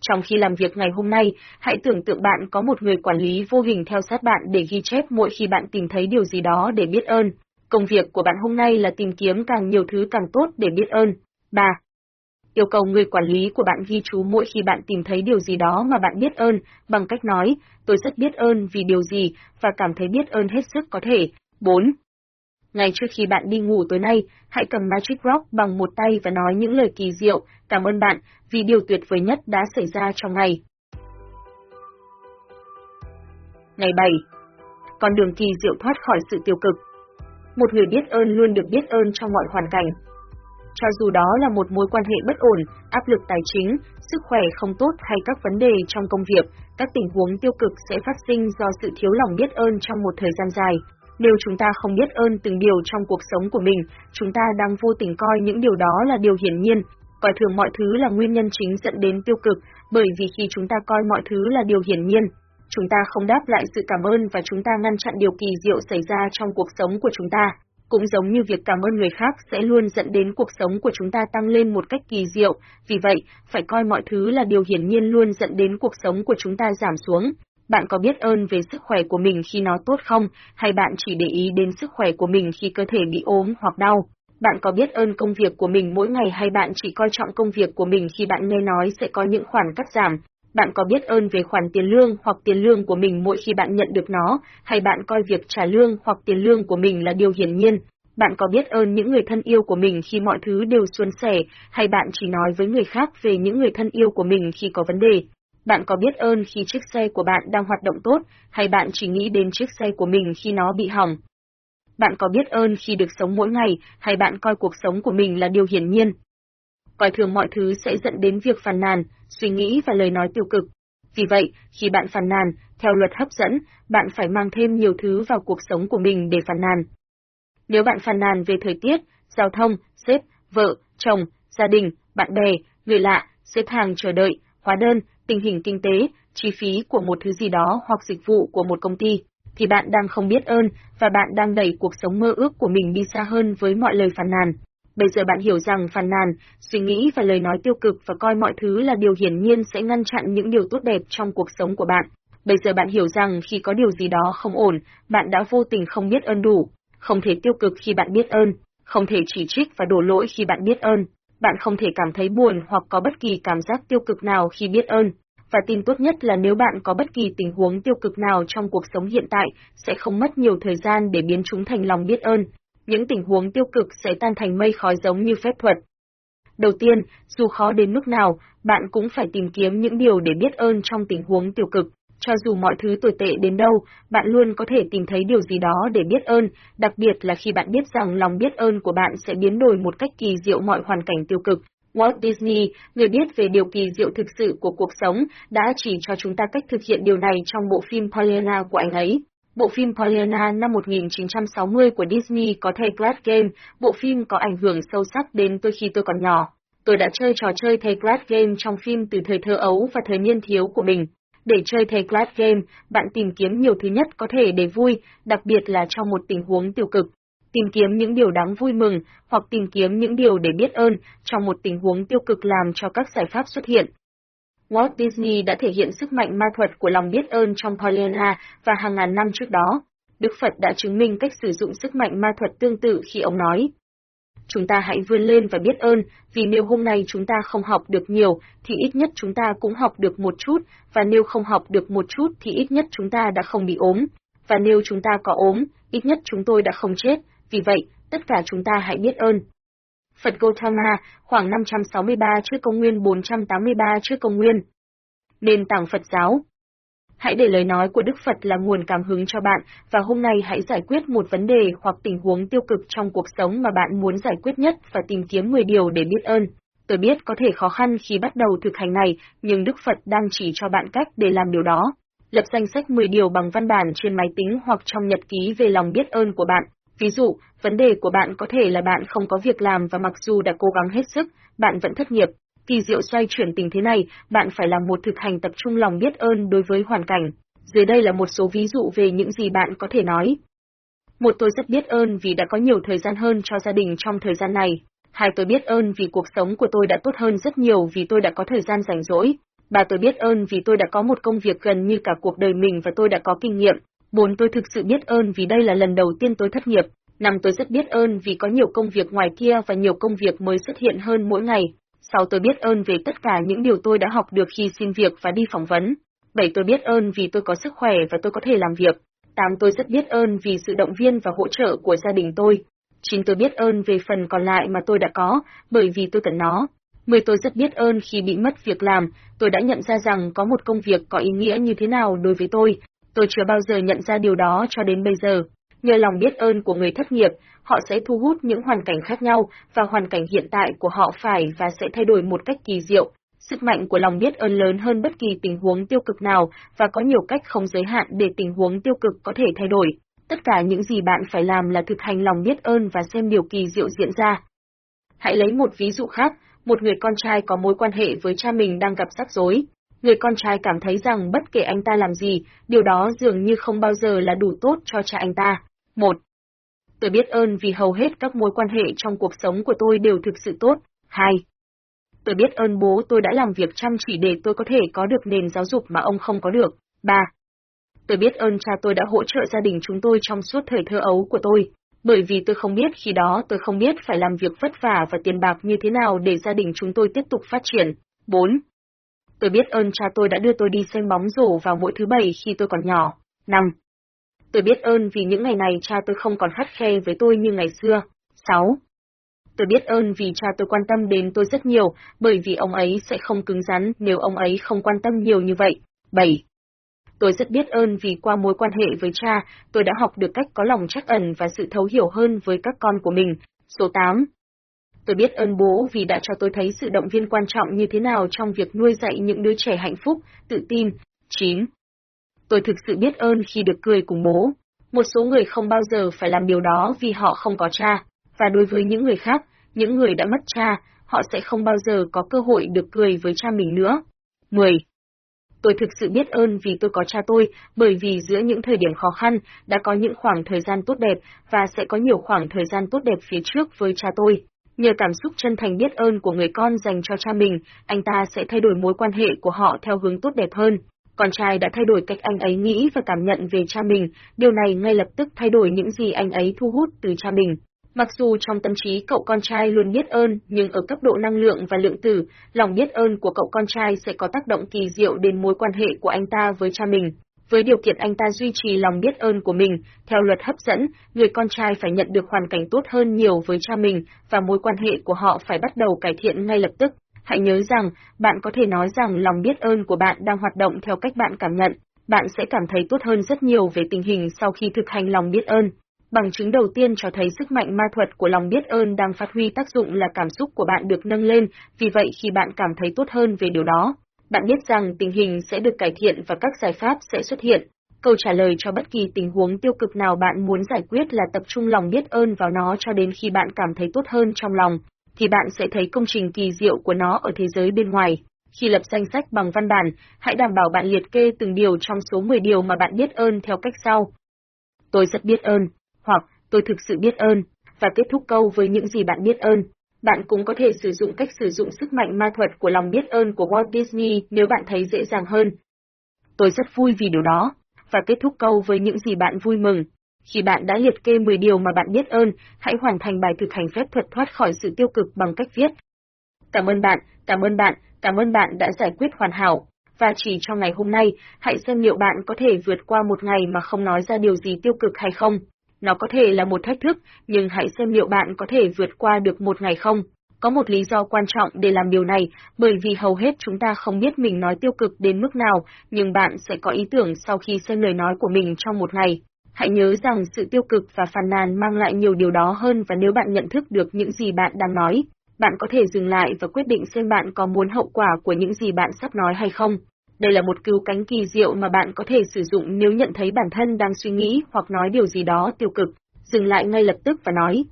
Trong khi làm việc ngày hôm nay, hãy tưởng tượng bạn có một người quản lý vô hình theo sát bạn để ghi chép mỗi khi bạn tìm thấy điều gì đó để biết ơn. Công việc của bạn hôm nay là tìm kiếm càng nhiều thứ càng tốt để biết ơn. 3. Yêu cầu người quản lý của bạn ghi chú mỗi khi bạn tìm thấy điều gì đó mà bạn biết ơn, bằng cách nói, tôi rất biết ơn vì điều gì, và cảm thấy biết ơn hết sức có thể. 4. Ngay trước khi bạn đi ngủ tối nay, hãy cầm Magic Rock bằng một tay và nói những lời kỳ diệu, cảm ơn bạn vì điều tuyệt vời nhất đã xảy ra trong ngày. Ngày 7. Con đường kỳ diệu thoát khỏi sự tiêu cực. Một người biết ơn luôn được biết ơn trong mọi hoàn cảnh. Cho dù đó là một mối quan hệ bất ổn, áp lực tài chính, sức khỏe không tốt hay các vấn đề trong công việc, các tình huống tiêu cực sẽ phát sinh do sự thiếu lòng biết ơn trong một thời gian dài. Nếu chúng ta không biết ơn từng điều trong cuộc sống của mình, chúng ta đang vô tình coi những điều đó là điều hiển nhiên, coi thường mọi thứ là nguyên nhân chính dẫn đến tiêu cực, bởi vì khi chúng ta coi mọi thứ là điều hiển nhiên, chúng ta không đáp lại sự cảm ơn và chúng ta ngăn chặn điều kỳ diệu xảy ra trong cuộc sống của chúng ta. Cũng giống như việc cảm ơn người khác sẽ luôn dẫn đến cuộc sống của chúng ta tăng lên một cách kỳ diệu, vì vậy, phải coi mọi thứ là điều hiển nhiên luôn dẫn đến cuộc sống của chúng ta giảm xuống. Bạn có biết ơn về sức khỏe của mình khi nó tốt không, hay bạn chỉ để ý đến sức khỏe của mình khi cơ thể bị ốm hoặc đau? Bạn có biết ơn công việc của mình mỗi ngày hay bạn chỉ coi trọng công việc của mình khi bạn nghe nói sẽ có những khoản cắt giảm? Bạn có biết ơn về khoản tiền lương hoặc tiền lương của mình mỗi khi bạn nhận được nó, hay bạn coi việc trả lương hoặc tiền lương của mình là điều hiển nhiên? Bạn có biết ơn những người thân yêu của mình khi mọi thứ đều suôn sẻ, hay bạn chỉ nói với người khác về những người thân yêu của mình khi có vấn đề? Bạn có biết ơn khi chiếc xe của bạn đang hoạt động tốt, hay bạn chỉ nghĩ đến chiếc xe của mình khi nó bị hỏng? Bạn có biết ơn khi được sống mỗi ngày, hay bạn coi cuộc sống của mình là điều hiển nhiên? Coi thường mọi thứ sẽ dẫn đến việc phàn nàn, suy nghĩ và lời nói tiêu cực. Vì vậy, khi bạn phàn nàn, theo luật hấp dẫn, bạn phải mang thêm nhiều thứ vào cuộc sống của mình để phàn nàn. Nếu bạn phàn nàn về thời tiết, giao thông, sếp, vợ, chồng, gia đình, bạn bè, người lạ, xếp hàng chờ đợi, hóa đơn, tình hình kinh tế, chi phí của một thứ gì đó hoặc dịch vụ của một công ty, thì bạn đang không biết ơn và bạn đang đẩy cuộc sống mơ ước của mình đi xa hơn với mọi lời phàn nàn. Bây giờ bạn hiểu rằng phàn nàn, suy nghĩ và lời nói tiêu cực và coi mọi thứ là điều hiển nhiên sẽ ngăn chặn những điều tốt đẹp trong cuộc sống của bạn. Bây giờ bạn hiểu rằng khi có điều gì đó không ổn, bạn đã vô tình không biết ơn đủ, không thể tiêu cực khi bạn biết ơn, không thể chỉ trích và đổ lỗi khi bạn biết ơn, bạn không thể cảm thấy buồn hoặc có bất kỳ cảm giác tiêu cực nào khi biết ơn. Và tin tốt nhất là nếu bạn có bất kỳ tình huống tiêu cực nào trong cuộc sống hiện tại, sẽ không mất nhiều thời gian để biến chúng thành lòng biết ơn. Những tình huống tiêu cực sẽ tan thành mây khói giống như phép thuật. Đầu tiên, dù khó đến mức nào, bạn cũng phải tìm kiếm những điều để biết ơn trong tình huống tiêu cực. Cho dù mọi thứ tồi tệ đến đâu, bạn luôn có thể tìm thấy điều gì đó để biết ơn, đặc biệt là khi bạn biết rằng lòng biết ơn của bạn sẽ biến đổi một cách kỳ diệu mọi hoàn cảnh tiêu cực. Walt Disney, người biết về điều kỳ diệu thực sự của cuộc sống, đã chỉ cho chúng ta cách thực hiện điều này trong bộ phim Pollyanna của anh ấy. Bộ phim Pollyanna năm 1960 của Disney có thầy Glad Game, bộ phim có ảnh hưởng sâu sắc đến tôi khi tôi còn nhỏ. Tôi đã chơi trò chơi thầy Glad Game trong phim từ thời thơ ấu và thời niên thiếu của mình. Để chơi thầy Glad Game, bạn tìm kiếm nhiều thứ nhất có thể để vui, đặc biệt là trong một tình huống tiêu cực. Tìm kiếm những điều đáng vui mừng, hoặc tìm kiếm những điều để biết ơn trong một tình huống tiêu cực làm cho các giải pháp xuất hiện. Walt Disney đã thể hiện sức mạnh ma thuật của lòng biết ơn trong Pollyanna và hàng ngàn năm trước đó. Đức Phật đã chứng minh cách sử dụng sức mạnh ma thuật tương tự khi ông nói, chúng ta hãy vươn lên và biết ơn, vì nếu hôm nay chúng ta không học được nhiều, thì ít nhất chúng ta cũng học được một chút, và nếu không học được một chút thì ít nhất chúng ta đã không bị ốm, và nếu chúng ta có ốm, ít nhất chúng tôi đã không chết, vì vậy, tất cả chúng ta hãy biết ơn. Phật Gautama, khoảng 563 trước công nguyên 483 trước công nguyên. Nền tảng Phật giáo, Hãy để lời nói của Đức Phật là nguồn cảm hứng cho bạn và hôm nay hãy giải quyết một vấn đề hoặc tình huống tiêu cực trong cuộc sống mà bạn muốn giải quyết nhất và tìm kiếm 10 điều để biết ơn. Tôi biết có thể khó khăn khi bắt đầu thực hành này, nhưng Đức Phật đang chỉ cho bạn cách để làm điều đó. Lập danh sách 10 điều bằng văn bản trên máy tính hoặc trong nhật ký về lòng biết ơn của bạn. Ví dụ, vấn đề của bạn có thể là bạn không có việc làm và mặc dù đã cố gắng hết sức, bạn vẫn thất nghiệp, Kỳ diệu xoay chuyển tình thế này, bạn phải làm một thực hành tập trung lòng biết ơn đối với hoàn cảnh. Dưới đây là một số ví dụ về những gì bạn có thể nói. Một tôi rất biết ơn vì đã có nhiều thời gian hơn cho gia đình trong thời gian này. Hai tôi biết ơn vì cuộc sống của tôi đã tốt hơn rất nhiều vì tôi đã có thời gian rảnh rỗi. Ba tôi biết ơn vì tôi đã có một công việc gần như cả cuộc đời mình và tôi đã có kinh nghiệm. Bốn tôi thực sự biết ơn vì đây là lần đầu tiên tôi thất nghiệp. Năm tôi rất biết ơn vì có nhiều công việc ngoài kia và nhiều công việc mới xuất hiện hơn mỗi ngày. Sau tôi biết ơn về tất cả những điều tôi đã học được khi xin việc và đi phỏng vấn. Bảy tôi biết ơn vì tôi có sức khỏe và tôi có thể làm việc. Tám tôi rất biết ơn vì sự động viên và hỗ trợ của gia đình tôi. Chín tôi biết ơn về phần còn lại mà tôi đã có, bởi vì tôi cần nó. Mười tôi rất biết ơn khi bị mất việc làm, tôi đã nhận ra rằng có một công việc có ý nghĩa như thế nào đối với tôi. Tôi chưa bao giờ nhận ra điều đó cho đến bây giờ. Nhờ lòng biết ơn của người thất nghiệp, họ sẽ thu hút những hoàn cảnh khác nhau và hoàn cảnh hiện tại của họ phải và sẽ thay đổi một cách kỳ diệu. Sức mạnh của lòng biết ơn lớn hơn bất kỳ tình huống tiêu cực nào và có nhiều cách không giới hạn để tình huống tiêu cực có thể thay đổi. Tất cả những gì bạn phải làm là thực hành lòng biết ơn và xem điều kỳ diệu diễn ra. Hãy lấy một ví dụ khác, một người con trai có mối quan hệ với cha mình đang gặp rắc rối. Người con trai cảm thấy rằng bất kể anh ta làm gì, điều đó dường như không bao giờ là đủ tốt cho cha anh ta. Một, Tôi biết ơn vì hầu hết các mối quan hệ trong cuộc sống của tôi đều thực sự tốt. Hai, Tôi biết ơn bố tôi đã làm việc chăm chỉ để tôi có thể có được nền giáo dục mà ông không có được. Ba, Tôi biết ơn cha tôi đã hỗ trợ gia đình chúng tôi trong suốt thời thơ ấu của tôi, bởi vì tôi không biết khi đó tôi không biết phải làm việc vất vả và tiền bạc như thế nào để gia đình chúng tôi tiếp tục phát triển. 4. Tôi biết ơn cha tôi đã đưa tôi đi xem bóng rổ vào mỗi thứ bảy khi tôi còn nhỏ. 5. Tôi biết ơn vì những ngày này cha tôi không còn khắt khe với tôi như ngày xưa. 6. Tôi biết ơn vì cha tôi quan tâm đến tôi rất nhiều, bởi vì ông ấy sẽ không cứng rắn nếu ông ấy không quan tâm nhiều như vậy. 7. Tôi rất biết ơn vì qua mối quan hệ với cha, tôi đã học được cách có lòng trắc ẩn và sự thấu hiểu hơn với các con của mình. Số 8. Tôi biết ơn bố vì đã cho tôi thấy sự động viên quan trọng như thế nào trong việc nuôi dạy những đứa trẻ hạnh phúc, tự tin. 9. Tôi thực sự biết ơn khi được cười cùng bố. Một số người không bao giờ phải làm điều đó vì họ không có cha, và đối với những người khác, những người đã mất cha, họ sẽ không bao giờ có cơ hội được cười với cha mình nữa. 10. Tôi thực sự biết ơn vì tôi có cha tôi, bởi vì giữa những thời điểm khó khăn, đã có những khoảng thời gian tốt đẹp, và sẽ có nhiều khoảng thời gian tốt đẹp phía trước với cha tôi. Nhờ cảm xúc chân thành biết ơn của người con dành cho cha mình, anh ta sẽ thay đổi mối quan hệ của họ theo hướng tốt đẹp hơn. Con trai đã thay đổi cách anh ấy nghĩ và cảm nhận về cha mình, điều này ngay lập tức thay đổi những gì anh ấy thu hút từ cha mình. Mặc dù trong tâm trí cậu con trai luôn biết ơn, nhưng ở cấp độ năng lượng và lượng tử, lòng biết ơn của cậu con trai sẽ có tác động kỳ diệu đến mối quan hệ của anh ta với cha mình. Với điều kiện anh ta duy trì lòng biết ơn của mình, theo luật hấp dẫn, người con trai phải nhận được hoàn cảnh tốt hơn nhiều với cha mình và mối quan hệ của họ phải bắt đầu cải thiện ngay lập tức. Hãy nhớ rằng, bạn có thể nói rằng lòng biết ơn của bạn đang hoạt động theo cách bạn cảm nhận. Bạn sẽ cảm thấy tốt hơn rất nhiều về tình hình sau khi thực hành lòng biết ơn. Bằng chứng đầu tiên cho thấy sức mạnh ma thuật của lòng biết ơn đang phát huy tác dụng là cảm xúc của bạn được nâng lên, vì vậy khi bạn cảm thấy tốt hơn về điều đó, bạn biết rằng tình hình sẽ được cải thiện và các giải pháp sẽ xuất hiện. Câu trả lời cho bất kỳ tình huống tiêu cực nào bạn muốn giải quyết là tập trung lòng biết ơn vào nó cho đến khi bạn cảm thấy tốt hơn trong lòng, thì bạn sẽ thấy công trình kỳ diệu của nó ở thế giới bên ngoài. Khi lập danh sách bằng văn bản, hãy đảm bảo bạn liệt kê từng điều trong số 10 điều mà bạn biết ơn theo cách sau. Tôi rất biết ơn, hoặc tôi thực sự biết ơn, và kết thúc câu với những gì bạn biết ơn. Bạn cũng có thể sử dụng cách sử dụng sức mạnh ma thuật của lòng biết ơn của Walt Disney nếu bạn thấy dễ dàng hơn. Tôi rất vui vì điều đó, và kết thúc câu với những gì bạn vui mừng. Khi bạn đã liệt kê 10 điều mà bạn biết ơn, hãy hoàn thành bài thực hành phép thuật thoát khỏi sự tiêu cực bằng cách viết. Cảm ơn bạn, cảm ơn bạn, cảm ơn bạn đã giải quyết hoàn hảo. Và chỉ trong ngày hôm nay, hãy xem liệu bạn có thể vượt qua một ngày mà không nói ra điều gì tiêu cực hay không. Nó có thể là một thách thức, nhưng hãy xem liệu bạn có thể vượt qua được một ngày không. Có một lý do quan trọng để làm điều này, bởi vì hầu hết chúng ta không biết mình nói tiêu cực đến mức nào, nhưng bạn sẽ có ý tưởng sau khi xem lời nói của mình trong một ngày. Hãy nhớ rằng sự tiêu cực và phàn nàn mang lại nhiều điều đó hơn và nếu bạn nhận thức được những gì bạn đang nói, bạn có thể dừng lại và quyết định xem bạn có muốn hậu quả của những gì bạn sắp nói hay không. Đây là một cứu cánh kỳ diệu mà bạn có thể sử dụng nếu nhận thấy bản thân đang suy nghĩ hoặc nói điều gì đó tiêu cực. Dừng lại ngay lập tức và nói.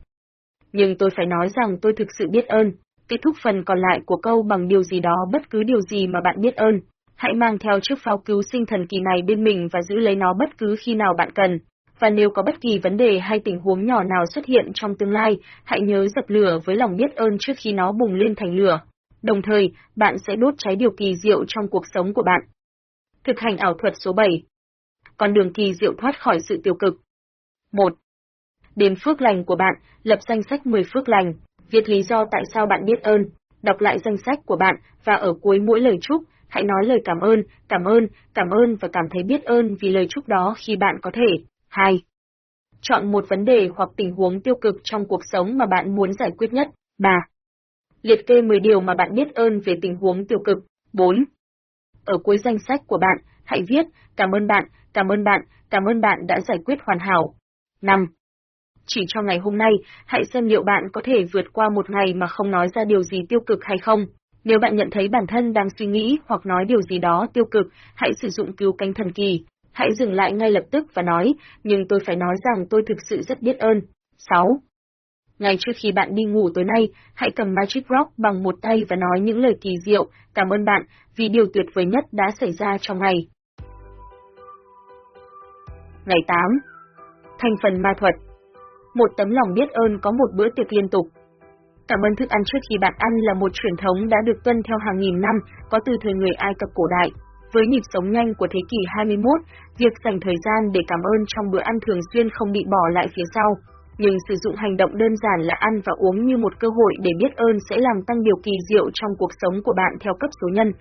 Nhưng tôi phải nói rằng tôi thực sự biết ơn. Kết thúc phần còn lại của câu bằng điều gì đó bất cứ điều gì mà bạn biết ơn. Hãy mang theo chiếc pháo cứu sinh thần kỳ này bên mình và giữ lấy nó bất cứ khi nào bạn cần. Và nếu có bất kỳ vấn đề hay tình huống nhỏ nào xuất hiện trong tương lai, hãy nhớ dập lửa với lòng biết ơn trước khi nó bùng lên thành lửa. Đồng thời, bạn sẽ đốt cháy điều kỳ diệu trong cuộc sống của bạn. Thực hành ảo thuật số 7 Con đường kỳ diệu thoát khỏi sự tiêu cực 1. Đếm phước lành của bạn, lập danh sách 10 phước lành, viết lý do tại sao bạn biết ơn, đọc lại danh sách của bạn và ở cuối mỗi lời chúc, hãy nói lời cảm ơn, cảm ơn, cảm ơn và cảm thấy biết ơn vì lời chúc đó khi bạn có thể. 2. Chọn một vấn đề hoặc tình huống tiêu cực trong cuộc sống mà bạn muốn giải quyết nhất. 3. Liệt kê 10 điều mà bạn biết ơn về tình huống tiêu cực. 4. Ở cuối danh sách của bạn, hãy viết, cảm ơn bạn, cảm ơn bạn, cảm ơn bạn đã giải quyết hoàn hảo. 5. Chỉ cho ngày hôm nay, hãy xem liệu bạn có thể vượt qua một ngày mà không nói ra điều gì tiêu cực hay không. Nếu bạn nhận thấy bản thân đang suy nghĩ hoặc nói điều gì đó tiêu cực, hãy sử dụng cứu cánh thần kỳ. Hãy dừng lại ngay lập tức và nói, nhưng tôi phải nói rằng tôi thực sự rất biết ơn. 6. Ngay trước khi bạn đi ngủ tối nay, hãy cầm Magic Rock bằng một tay và nói những lời kỳ diệu, cảm ơn bạn vì điều tuyệt vời nhất đã xảy ra trong ngày. Ngày 8. Thành phần ma thuật Một tấm lòng biết ơn có một bữa tiệc liên tục. Cảm ơn thức ăn trước khi bạn ăn là một truyền thống đã được tuân theo hàng nghìn năm, có từ thời người Ai Cập cổ đại. Với nhịp sống nhanh của thế kỷ 21, việc dành thời gian để cảm ơn trong bữa ăn thường xuyên không bị bỏ lại phía sau nhưng sử dụng hành động đơn giản là ăn và uống như một cơ hội để biết ơn sẽ làm tăng điều kỳ diệu trong cuộc sống của bạn theo cấp số nhân.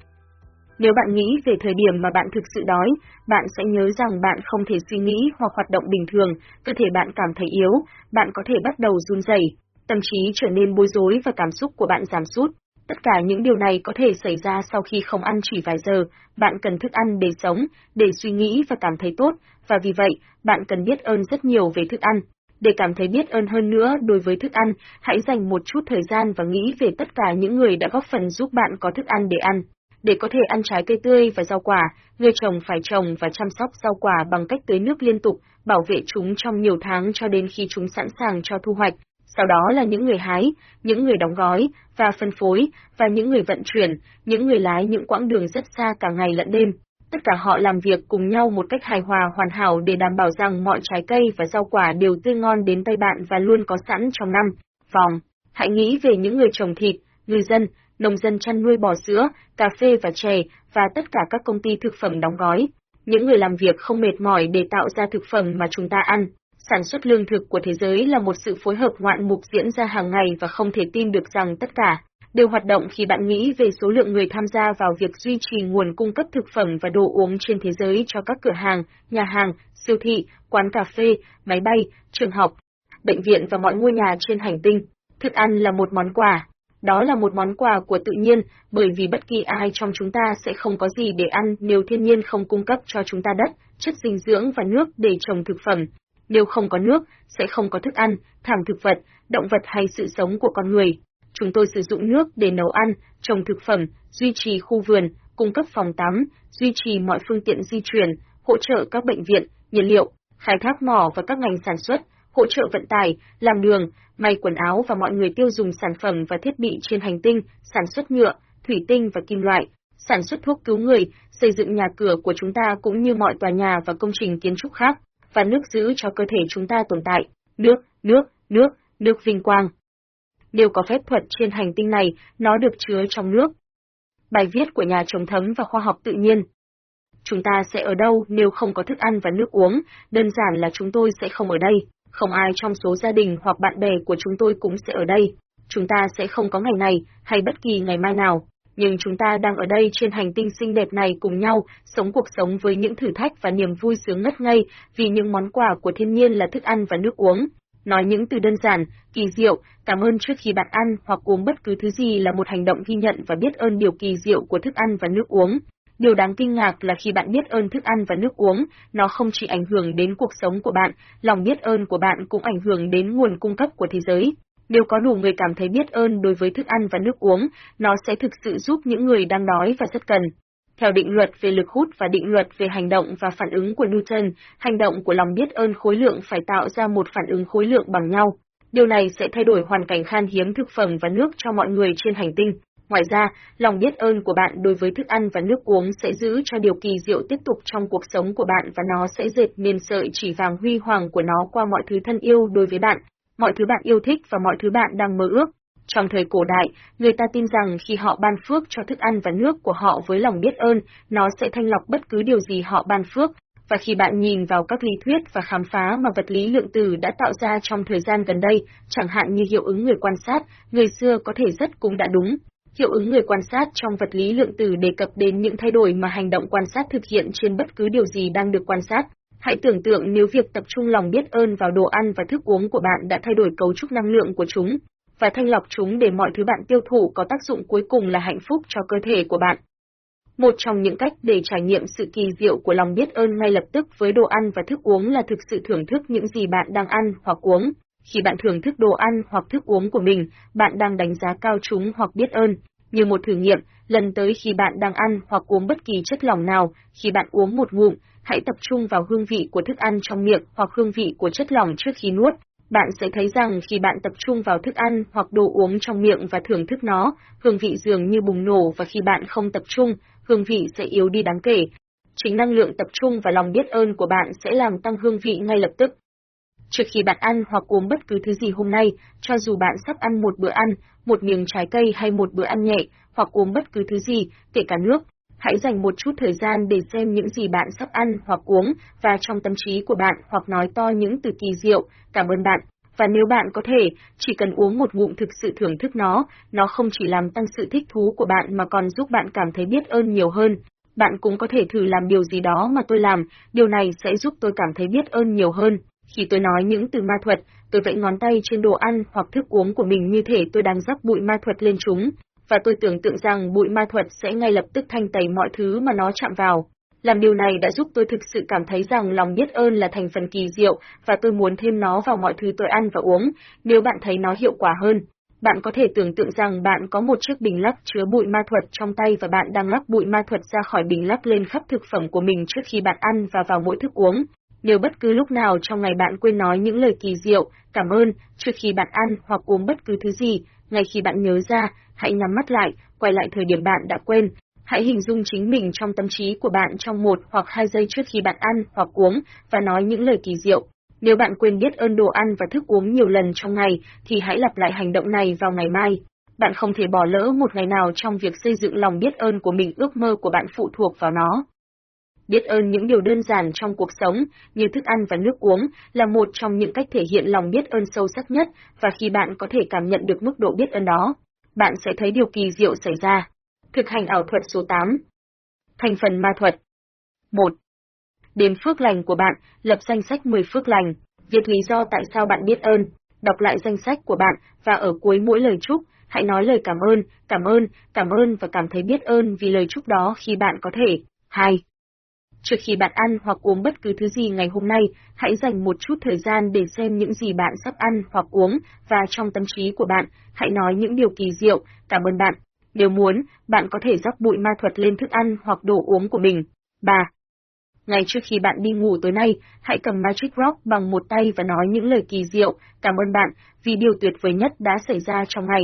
Nếu bạn nghĩ về thời điểm mà bạn thực sự đói, bạn sẽ nhớ rằng bạn không thể suy nghĩ hoặc hoạt động bình thường, cơ thể bạn cảm thấy yếu, bạn có thể bắt đầu run rẩy, tâm trí trở nên bối rối và cảm xúc của bạn giảm sút. Tất cả những điều này có thể xảy ra sau khi không ăn chỉ vài giờ, bạn cần thức ăn để sống, để suy nghĩ và cảm thấy tốt, và vì vậy, bạn cần biết ơn rất nhiều về thức ăn. Để cảm thấy biết ơn hơn nữa đối với thức ăn, hãy dành một chút thời gian và nghĩ về tất cả những người đã góp phần giúp bạn có thức ăn để ăn. Để có thể ăn trái cây tươi và rau quả, người trồng phải trồng và chăm sóc rau quả bằng cách tưới nước liên tục, bảo vệ chúng trong nhiều tháng cho đến khi chúng sẵn sàng cho thu hoạch. Sau đó là những người hái, những người đóng gói và phân phối, và những người vận chuyển, những người lái những quãng đường rất xa cả ngày lẫn đêm. Tất cả họ làm việc cùng nhau một cách hài hòa hoàn hảo để đảm bảo rằng mọi trái cây và rau quả đều tươi ngon đến tay bạn và luôn có sẵn trong năm. Vòng. Hãy nghĩ về những người trồng thịt, ngư dân, nông dân chăn nuôi bò sữa, cà phê và chè, và tất cả các công ty thực phẩm đóng gói. Những người làm việc không mệt mỏi để tạo ra thực phẩm mà chúng ta ăn. Sản xuất lương thực của thế giới là một sự phối hợp ngoạn mục diễn ra hàng ngày và không thể tin được rằng tất cả đều hoạt động khi bạn nghĩ về số lượng người tham gia vào việc duy trì nguồn cung cấp thực phẩm và đồ uống trên thế giới cho các cửa hàng, nhà hàng, siêu thị, quán cà phê, máy bay, trường học, bệnh viện và mọi ngôi nhà trên hành tinh. Thức ăn là một món quà. Đó là một món quà của tự nhiên, bởi vì bất kỳ ai trong chúng ta sẽ không có gì để ăn nếu thiên nhiên không cung cấp cho chúng ta đất, chất dinh dưỡng và nước để trồng thực phẩm. Nếu không có nước, sẽ không có thức ăn, thảm thực vật, động vật hay sự sống của con người. Chúng tôi sử dụng nước để nấu ăn, trồng thực phẩm, duy trì khu vườn, cung cấp phòng tắm, duy trì mọi phương tiện di chuyển, hỗ trợ các bệnh viện, nhiên liệu, khai thác mỏ và các ngành sản xuất, hỗ trợ vận tải, làm đường, may quần áo và mọi người tiêu dùng sản phẩm và thiết bị trên hành tinh, sản xuất nhựa, thủy tinh và kim loại, sản xuất thuốc cứu người, xây dựng nhà cửa của chúng ta cũng như mọi tòa nhà và công trình kiến trúc khác, và nước giữ cho cơ thể chúng ta tồn tại. Nước, nước, nước, nước vinh quang đều có phép thuật trên hành tinh này, nó được chứa trong nước. Bài viết của nhà chống thấm và khoa học tự nhiên. Chúng ta sẽ ở đâu nếu không có thức ăn và nước uống, đơn giản là chúng tôi sẽ không ở đây, không ai trong số gia đình hoặc bạn bè của chúng tôi cũng sẽ ở đây. Chúng ta sẽ không có ngày này, hay bất kỳ ngày mai nào, nhưng chúng ta đang ở đây trên hành tinh xinh đẹp này cùng nhau, sống cuộc sống với những thử thách và niềm vui sướng ngất ngây, vì những món quà của thiên nhiên là thức ăn và nước uống. Nói những từ đơn giản, kỳ diệu, cảm ơn trước khi bạn ăn hoặc uống bất cứ thứ gì là một hành động ghi nhận và biết ơn điều kỳ diệu của thức ăn và nước uống. Điều đáng kinh ngạc là khi bạn biết ơn thức ăn và nước uống, nó không chỉ ảnh hưởng đến cuộc sống của bạn, lòng biết ơn của bạn cũng ảnh hưởng đến nguồn cung cấp của thế giới. Nếu có đủ người cảm thấy biết ơn đối với thức ăn và nước uống, nó sẽ thực sự giúp những người đang đói và rất cần. Theo định luật về lực hút và định luật về hành động và phản ứng của Newton, hành động của lòng biết ơn khối lượng phải tạo ra một phản ứng khối lượng bằng nhau. Điều này sẽ thay đổi hoàn cảnh khan hiếm thực phẩm và nước cho mọi người trên hành tinh. Ngoài ra, lòng biết ơn của bạn đối với thức ăn và nước uống sẽ giữ cho điều kỳ diệu tiếp tục trong cuộc sống của bạn và nó sẽ dệt nên sợi chỉ vàng huy hoàng của nó qua mọi thứ thân yêu đối với bạn, mọi thứ bạn yêu thích và mọi thứ bạn đang mơ ước. Trong thời cổ đại, người ta tin rằng khi họ ban phước cho thức ăn và nước của họ với lòng biết ơn, nó sẽ thanh lọc bất cứ điều gì họ ban phước, và khi bạn nhìn vào các lý thuyết và khám phá mà vật lý lượng tử đã tạo ra trong thời gian gần đây, chẳng hạn như hiệu ứng người quan sát, người xưa có thể rất cũng đã đúng. Hiệu ứng người quan sát trong vật lý lượng tử đề cập đến những thay đổi mà hành động quan sát thực hiện trên bất cứ điều gì đang được quan sát. Hãy tưởng tượng nếu việc tập trung lòng biết ơn vào đồ ăn và thức uống của bạn đã thay đổi cấu trúc năng lượng của chúng, và thanh lọc chúng để mọi thứ bạn tiêu thụ có tác dụng cuối cùng là hạnh phúc cho cơ thể của bạn. Một trong những cách để trải nghiệm sự kỳ diệu của lòng biết ơn ngay lập tức với đồ ăn và thức uống là thực sự thưởng thức những gì bạn đang ăn hoặc uống. Khi bạn thưởng thức đồ ăn hoặc thức uống của mình, bạn đang đánh giá cao chúng hoặc biết ơn. Như một thử nghiệm, lần tới khi bạn đang ăn hoặc uống bất kỳ chất lỏng nào, khi bạn uống một ngụm, hãy tập trung vào hương vị của thức ăn trong miệng hoặc hương vị của chất lỏng trước khi nuốt, bạn sẽ thấy rằng khi bạn tập trung vào thức ăn hoặc đồ uống trong miệng và thưởng thức nó, hương vị dường như bùng nổ và khi bạn không tập trung, hương vị sẽ yếu đi đáng kể. Chính năng lượng tập trung và lòng biết ơn của bạn sẽ làm tăng hương vị ngay lập tức. Trước khi bạn ăn hoặc uống bất cứ thứ gì hôm nay, cho dù bạn sắp ăn một bữa ăn, một miếng trái cây hay một bữa ăn nhẹ, hoặc uống bất cứ thứ gì, kể cả nước, hãy dành một chút thời gian để xem những gì bạn sắp ăn hoặc uống và trong tâm trí của bạn hoặc nói to những từ kỳ diệu, cảm ơn bạn, Và nếu bạn có thể, chỉ cần uống một ngụm thực sự thưởng thức nó, nó không chỉ làm tăng sự thích thú của bạn mà còn giúp bạn cảm thấy biết ơn nhiều hơn. Bạn cũng có thể thử làm điều gì đó mà tôi làm, điều này sẽ giúp tôi cảm thấy biết ơn nhiều hơn. Khi tôi nói những từ ma thuật, tôi vẫy ngón tay trên đồ ăn hoặc thức uống của mình như thể tôi đang rắc bụi ma thuật lên chúng, và tôi tưởng tượng rằng bụi ma thuật sẽ ngay lập tức thanh tẩy mọi thứ mà nó chạm vào. Làm điều này đã giúp tôi thực sự cảm thấy rằng lòng biết ơn là thành phần kỳ diệu và tôi muốn thêm nó vào mọi thứ tôi ăn và uống, nếu bạn thấy nó hiệu quả hơn. Bạn có thể tưởng tượng rằng bạn có một chiếc bình lắc chứa bụi ma thuật trong tay và bạn đang lắc bụi ma thuật ra khỏi bình lắc lên khắp thực phẩm của mình trước khi bạn ăn và vào mỗi thức uống. Nếu bất cứ lúc nào trong ngày bạn quên nói những lời kỳ diệu, cảm ơn, trước khi bạn ăn hoặc uống bất cứ thứ gì, ngay khi bạn nhớ ra, hãy nhắm mắt lại, quay lại thời điểm bạn đã quên. Hãy hình dung chính mình trong tâm trí của bạn trong một hoặc hai giây trước khi bạn ăn hoặc uống và nói những lời kỳ diệu. Nếu bạn quên biết ơn đồ ăn và thức uống nhiều lần trong ngày, thì hãy lặp lại hành động này vào ngày mai. Bạn không thể bỏ lỡ một ngày nào trong việc xây dựng lòng biết ơn của mình ước mơ của bạn phụ thuộc vào nó. Biết ơn những điều đơn giản trong cuộc sống, như thức ăn và nước uống, là một trong những cách thể hiện lòng biết ơn sâu sắc nhất, và khi bạn có thể cảm nhận được mức độ biết ơn đó, bạn sẽ thấy điều kỳ diệu xảy ra. Thực hành ảo thuật số 8 Thành phần ma thuật 1. Đếm phước lành của bạn, lập danh sách 10 phước lành, viết lý do tại sao bạn biết ơn, đọc lại danh sách của bạn và ở cuối mỗi lời chúc, hãy nói lời cảm ơn, cảm ơn, cảm ơn và cảm thấy biết ơn vì lời chúc đó khi bạn có thể. 2. Trước khi bạn ăn hoặc uống bất cứ thứ gì ngày hôm nay, hãy dành một chút thời gian để xem những gì bạn sắp ăn hoặc uống, và trong tâm trí của bạn, hãy nói những điều kỳ diệu, cảm ơn bạn. Nếu muốn, bạn có thể rắc bụi ma thuật lên thức ăn hoặc đồ uống của mình. 3. Ngay trước khi bạn đi ngủ tối nay, hãy cầm Magic Rock bằng một tay và nói những lời kỳ diệu, cảm ơn bạn vì điều tuyệt vời nhất đã xảy ra trong ngày.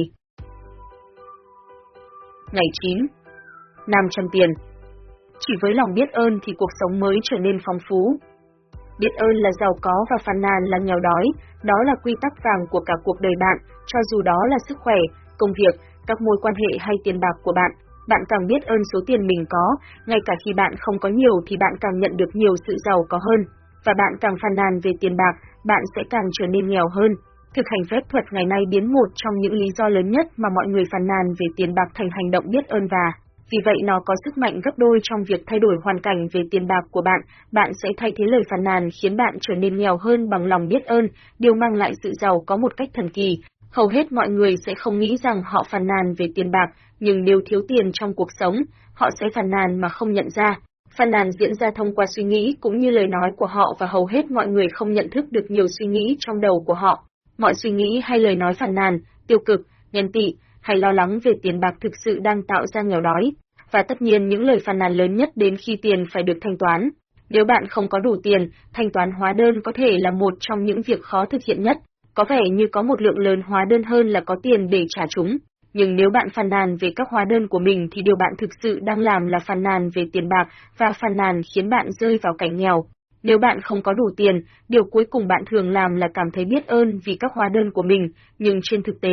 Ngày 9. 500 tiền chỉ với lòng biết ơn thì cuộc sống mới trở nên phong phú. Biết ơn là giàu có và phàn nàn là nghèo đói, đó là quy tắc vàng của cả cuộc đời bạn, cho dù đó là sức khỏe, công việc, các mối quan hệ hay tiền bạc của bạn. Bạn càng biết ơn số tiền mình có, ngay cả khi bạn không có nhiều thì bạn càng nhận được nhiều sự giàu có hơn. Và bạn càng phàn nàn về tiền bạc, bạn sẽ càng trở nên nghèo hơn. Thực hành phép thuật ngày nay biến một trong những lý do lớn nhất mà mọi người phàn nàn về tiền bạc thành hành động biết ơn và vì vậy nó có sức mạnh gấp đôi trong việc thay đổi hoàn cảnh về tiền bạc của bạn, bạn sẽ thay thế lời phàn nàn khiến bạn trở nên nghèo hơn bằng lòng biết ơn, điều mang lại sự giàu có một cách thần kỳ. Hầu hết mọi người sẽ không nghĩ rằng họ phàn nàn về tiền bạc, nhưng nếu thiếu tiền trong cuộc sống, họ sẽ phàn nàn mà không nhận ra. Phàn nàn diễn ra thông qua suy nghĩ cũng như lời nói của họ và hầu hết mọi người không nhận thức được nhiều suy nghĩ trong đầu của họ. Mọi suy nghĩ hay lời nói phàn nàn, tiêu cực, ghen tị, hay lo lắng về tiền bạc thực sự đang tạo ra nghèo đói, và tất nhiên những lời phàn nàn lớn nhất đến khi tiền phải được thanh toán. Nếu bạn không có đủ tiền, thanh toán hóa đơn có thể là một trong những việc khó thực hiện nhất, có vẻ như có một lượng lớn hóa đơn hơn là có tiền để trả chúng. Nhưng nếu bạn phàn nàn về các hóa đơn của mình thì điều bạn thực sự đang làm là phàn nàn về tiền bạc và phàn nàn khiến bạn rơi vào cảnh nghèo. Nếu bạn không có đủ tiền, điều cuối cùng bạn thường làm là cảm thấy biết ơn vì các hóa đơn của mình, nhưng trên thực tế,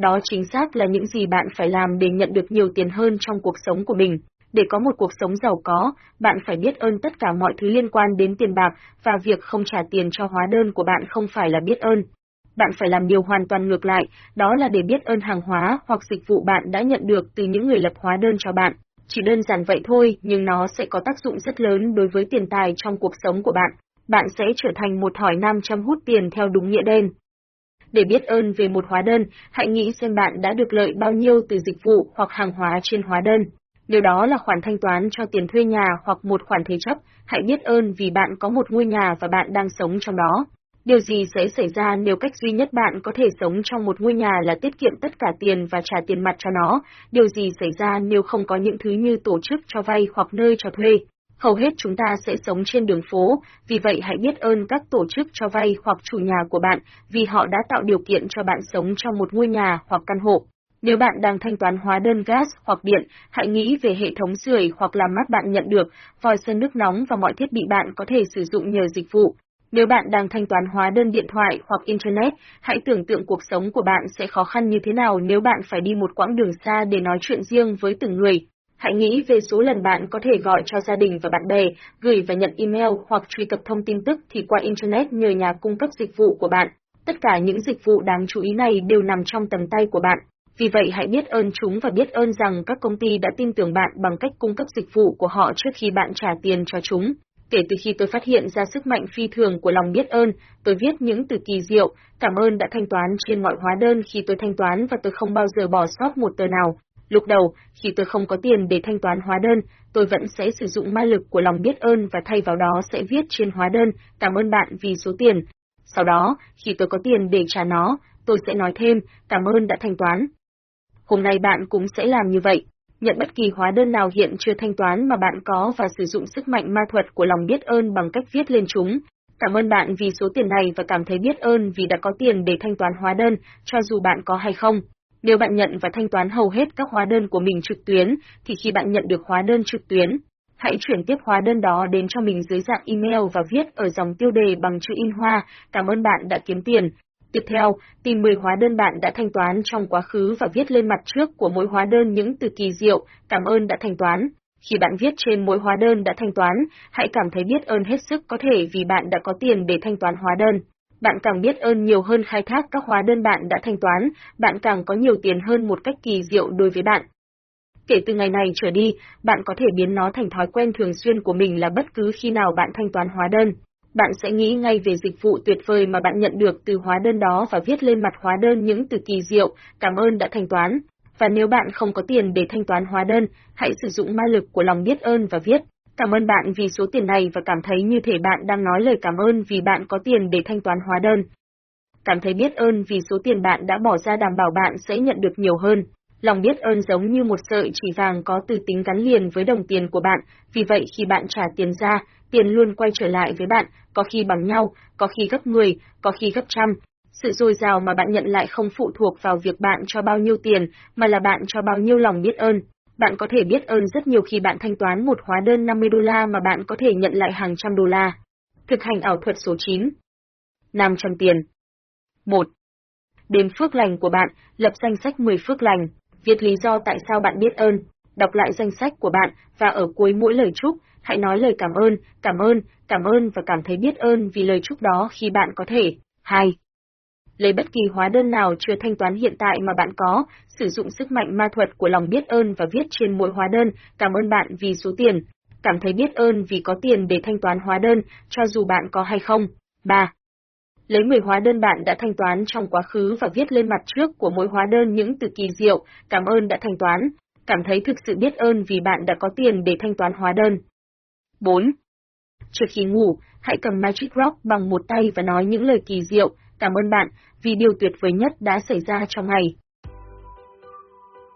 đó chính xác là những gì bạn phải làm để nhận được nhiều tiền hơn trong cuộc sống của mình. Để có một cuộc sống giàu có, bạn phải biết ơn tất cả mọi thứ liên quan đến tiền bạc và việc không trả tiền cho hóa đơn của bạn không phải là biết ơn. Bạn phải làm điều hoàn toàn ngược lại, đó là để biết ơn hàng hóa hoặc dịch vụ bạn đã nhận được từ những người lập hóa đơn cho bạn. Chỉ đơn giản vậy thôi, nhưng nó sẽ có tác dụng rất lớn đối với tiền tài trong cuộc sống của bạn. Bạn sẽ trở thành một hỏi nam châm hút tiền theo đúng nghĩa đen. Để biết ơn về một hóa đơn, hãy nghĩ xem bạn đã được lợi bao nhiêu từ dịch vụ hoặc hàng hóa trên hóa đơn. Nếu đó là khoản thanh toán cho tiền thuê nhà hoặc một khoản thế chấp, hãy biết ơn vì bạn có một ngôi nhà và bạn đang sống trong đó. Điều gì sẽ xảy ra nếu cách duy nhất bạn có thể sống trong một ngôi nhà là tiết kiệm tất cả tiền và trả tiền mặt cho nó? Điều gì xảy ra nếu không có những thứ như tổ chức cho vay hoặc nơi cho thuê? Hầu hết chúng ta sẽ sống trên đường phố, vì vậy hãy biết ơn các tổ chức cho vay hoặc chủ nhà của bạn vì họ đã tạo điều kiện cho bạn sống trong một ngôi nhà hoặc căn hộ. Nếu bạn đang thanh toán hóa đơn gas hoặc điện, hãy nghĩ về hệ thống sưởi hoặc làm mát bạn nhận được, vòi sơn nước nóng và mọi thiết bị bạn có thể sử dụng nhờ dịch vụ. Nếu bạn đang thanh toán hóa đơn điện thoại hoặc Internet, hãy tưởng tượng cuộc sống của bạn sẽ khó khăn như thế nào nếu bạn phải đi một quãng đường xa để nói chuyện riêng với từng người. Hãy nghĩ về số lần bạn có thể gọi cho gia đình và bạn bè, gửi và nhận email hoặc truy cập thông tin tức thì qua Internet nhờ nhà cung cấp dịch vụ của bạn. Tất cả những dịch vụ đáng chú ý này đều nằm trong tầm tay của bạn. Vì vậy hãy biết ơn chúng và biết ơn rằng các công ty đã tin tưởng bạn bằng cách cung cấp dịch vụ của họ trước khi bạn trả tiền cho chúng. Kể từ khi tôi phát hiện ra sức mạnh phi thường của lòng biết ơn, tôi viết những từ kỳ diệu, cảm ơn đã thanh toán trên mọi hóa đơn khi tôi thanh toán và tôi không bao giờ bỏ sót một tờ nào. Lúc đầu, khi tôi không có tiền để thanh toán hóa đơn, tôi vẫn sẽ sử dụng ma lực của lòng biết ơn và thay vào đó sẽ viết trên hóa đơn, cảm ơn bạn vì số tiền. Sau đó, khi tôi có tiền để trả nó, tôi sẽ nói thêm, cảm ơn đã thanh toán. Hôm nay bạn cũng sẽ làm như vậy. Nhận bất kỳ hóa đơn nào hiện chưa thanh toán mà bạn có và sử dụng sức mạnh ma thuật của lòng biết ơn bằng cách viết lên chúng. Cảm ơn bạn vì số tiền này và cảm thấy biết ơn vì đã có tiền để thanh toán hóa đơn, cho dù bạn có hay không. Nếu bạn nhận và thanh toán hầu hết các hóa đơn của mình trực tuyến, thì khi bạn nhận được hóa đơn trực tuyến, hãy chuyển tiếp hóa đơn đó đến cho mình dưới dạng email và viết ở dòng tiêu đề bằng chữ in hoa, cảm ơn bạn đã kiếm tiền. Tiếp theo, tìm 10 hóa đơn bạn đã thanh toán trong quá khứ và viết lên mặt trước của mỗi hóa đơn những từ kỳ diệu, cảm ơn đã thanh toán. Khi bạn viết trên mỗi hóa đơn đã thanh toán, hãy cảm thấy biết ơn hết sức có thể vì bạn đã có tiền để thanh toán hóa đơn. Bạn càng biết ơn nhiều hơn khai thác các hóa đơn bạn đã thanh toán, bạn càng có nhiều tiền hơn một cách kỳ diệu đối với bạn. Kể từ ngày này trở đi, bạn có thể biến nó thành thói quen thường xuyên của mình là bất cứ khi nào bạn thanh toán hóa đơn. Bạn sẽ nghĩ ngay về dịch vụ tuyệt vời mà bạn nhận được từ hóa đơn đó và viết lên mặt hóa đơn những từ kỳ diệu, cảm ơn đã thanh toán. Và nếu bạn không có tiền để thanh toán hóa đơn, hãy sử dụng ma lực của lòng biết ơn và viết, Cảm ơn bạn vì số tiền này và cảm thấy như thể bạn đang nói lời cảm ơn vì bạn có tiền để thanh toán hóa đơn. Cảm thấy biết ơn vì số tiền bạn đã bỏ ra đảm bảo bạn sẽ nhận được nhiều hơn. Lòng biết ơn giống như một sợi chỉ vàng có từ tính gắn liền với đồng tiền của bạn, vì vậy khi bạn trả tiền ra, tiền luôn quay trở lại với bạn, có khi bằng nhau, có khi gấp 10, có khi gấp trăm. Sự dồi dào mà bạn nhận lại không phụ thuộc vào việc bạn cho bao nhiêu tiền, mà là bạn cho bao nhiêu lòng biết ơn. Bạn có thể biết ơn rất nhiều khi bạn thanh toán một hóa đơn 50 đô la mà bạn có thể nhận lại hàng trăm đô la. Thực hành ảo thuật số 9. 500 tiền. 1. Đếm phước lành của bạn, lập danh sách 10 phước lành, viết lý do tại sao bạn biết ơn, đọc lại danh sách của bạn và ở cuối mỗi lời chúc, hãy nói lời cảm ơn, cảm ơn, cảm ơn và cảm thấy biết ơn vì lời chúc đó khi bạn có thể. 2 lấy bất kỳ hóa đơn nào chưa thanh toán hiện tại mà bạn có, sử dụng sức mạnh ma thuật của lòng biết ơn và viết trên mỗi hóa đơn, cảm ơn bạn vì số tiền, cảm thấy biết ơn vì có tiền để thanh toán hóa đơn, cho dù bạn có hay không. 3. Lấy 10 hóa đơn bạn đã thanh toán trong quá khứ và viết lên mặt trước của mỗi hóa đơn những từ kỳ diệu, cảm ơn đã thanh toán, cảm thấy thực sự biết ơn vì bạn đã có tiền để thanh toán hóa đơn. 4. Trước khi ngủ, hãy cầm Magic Rock bằng một tay và nói những lời kỳ diệu, cảm ơn bạn vì điều tuyệt vời nhất đã xảy ra trong ngày.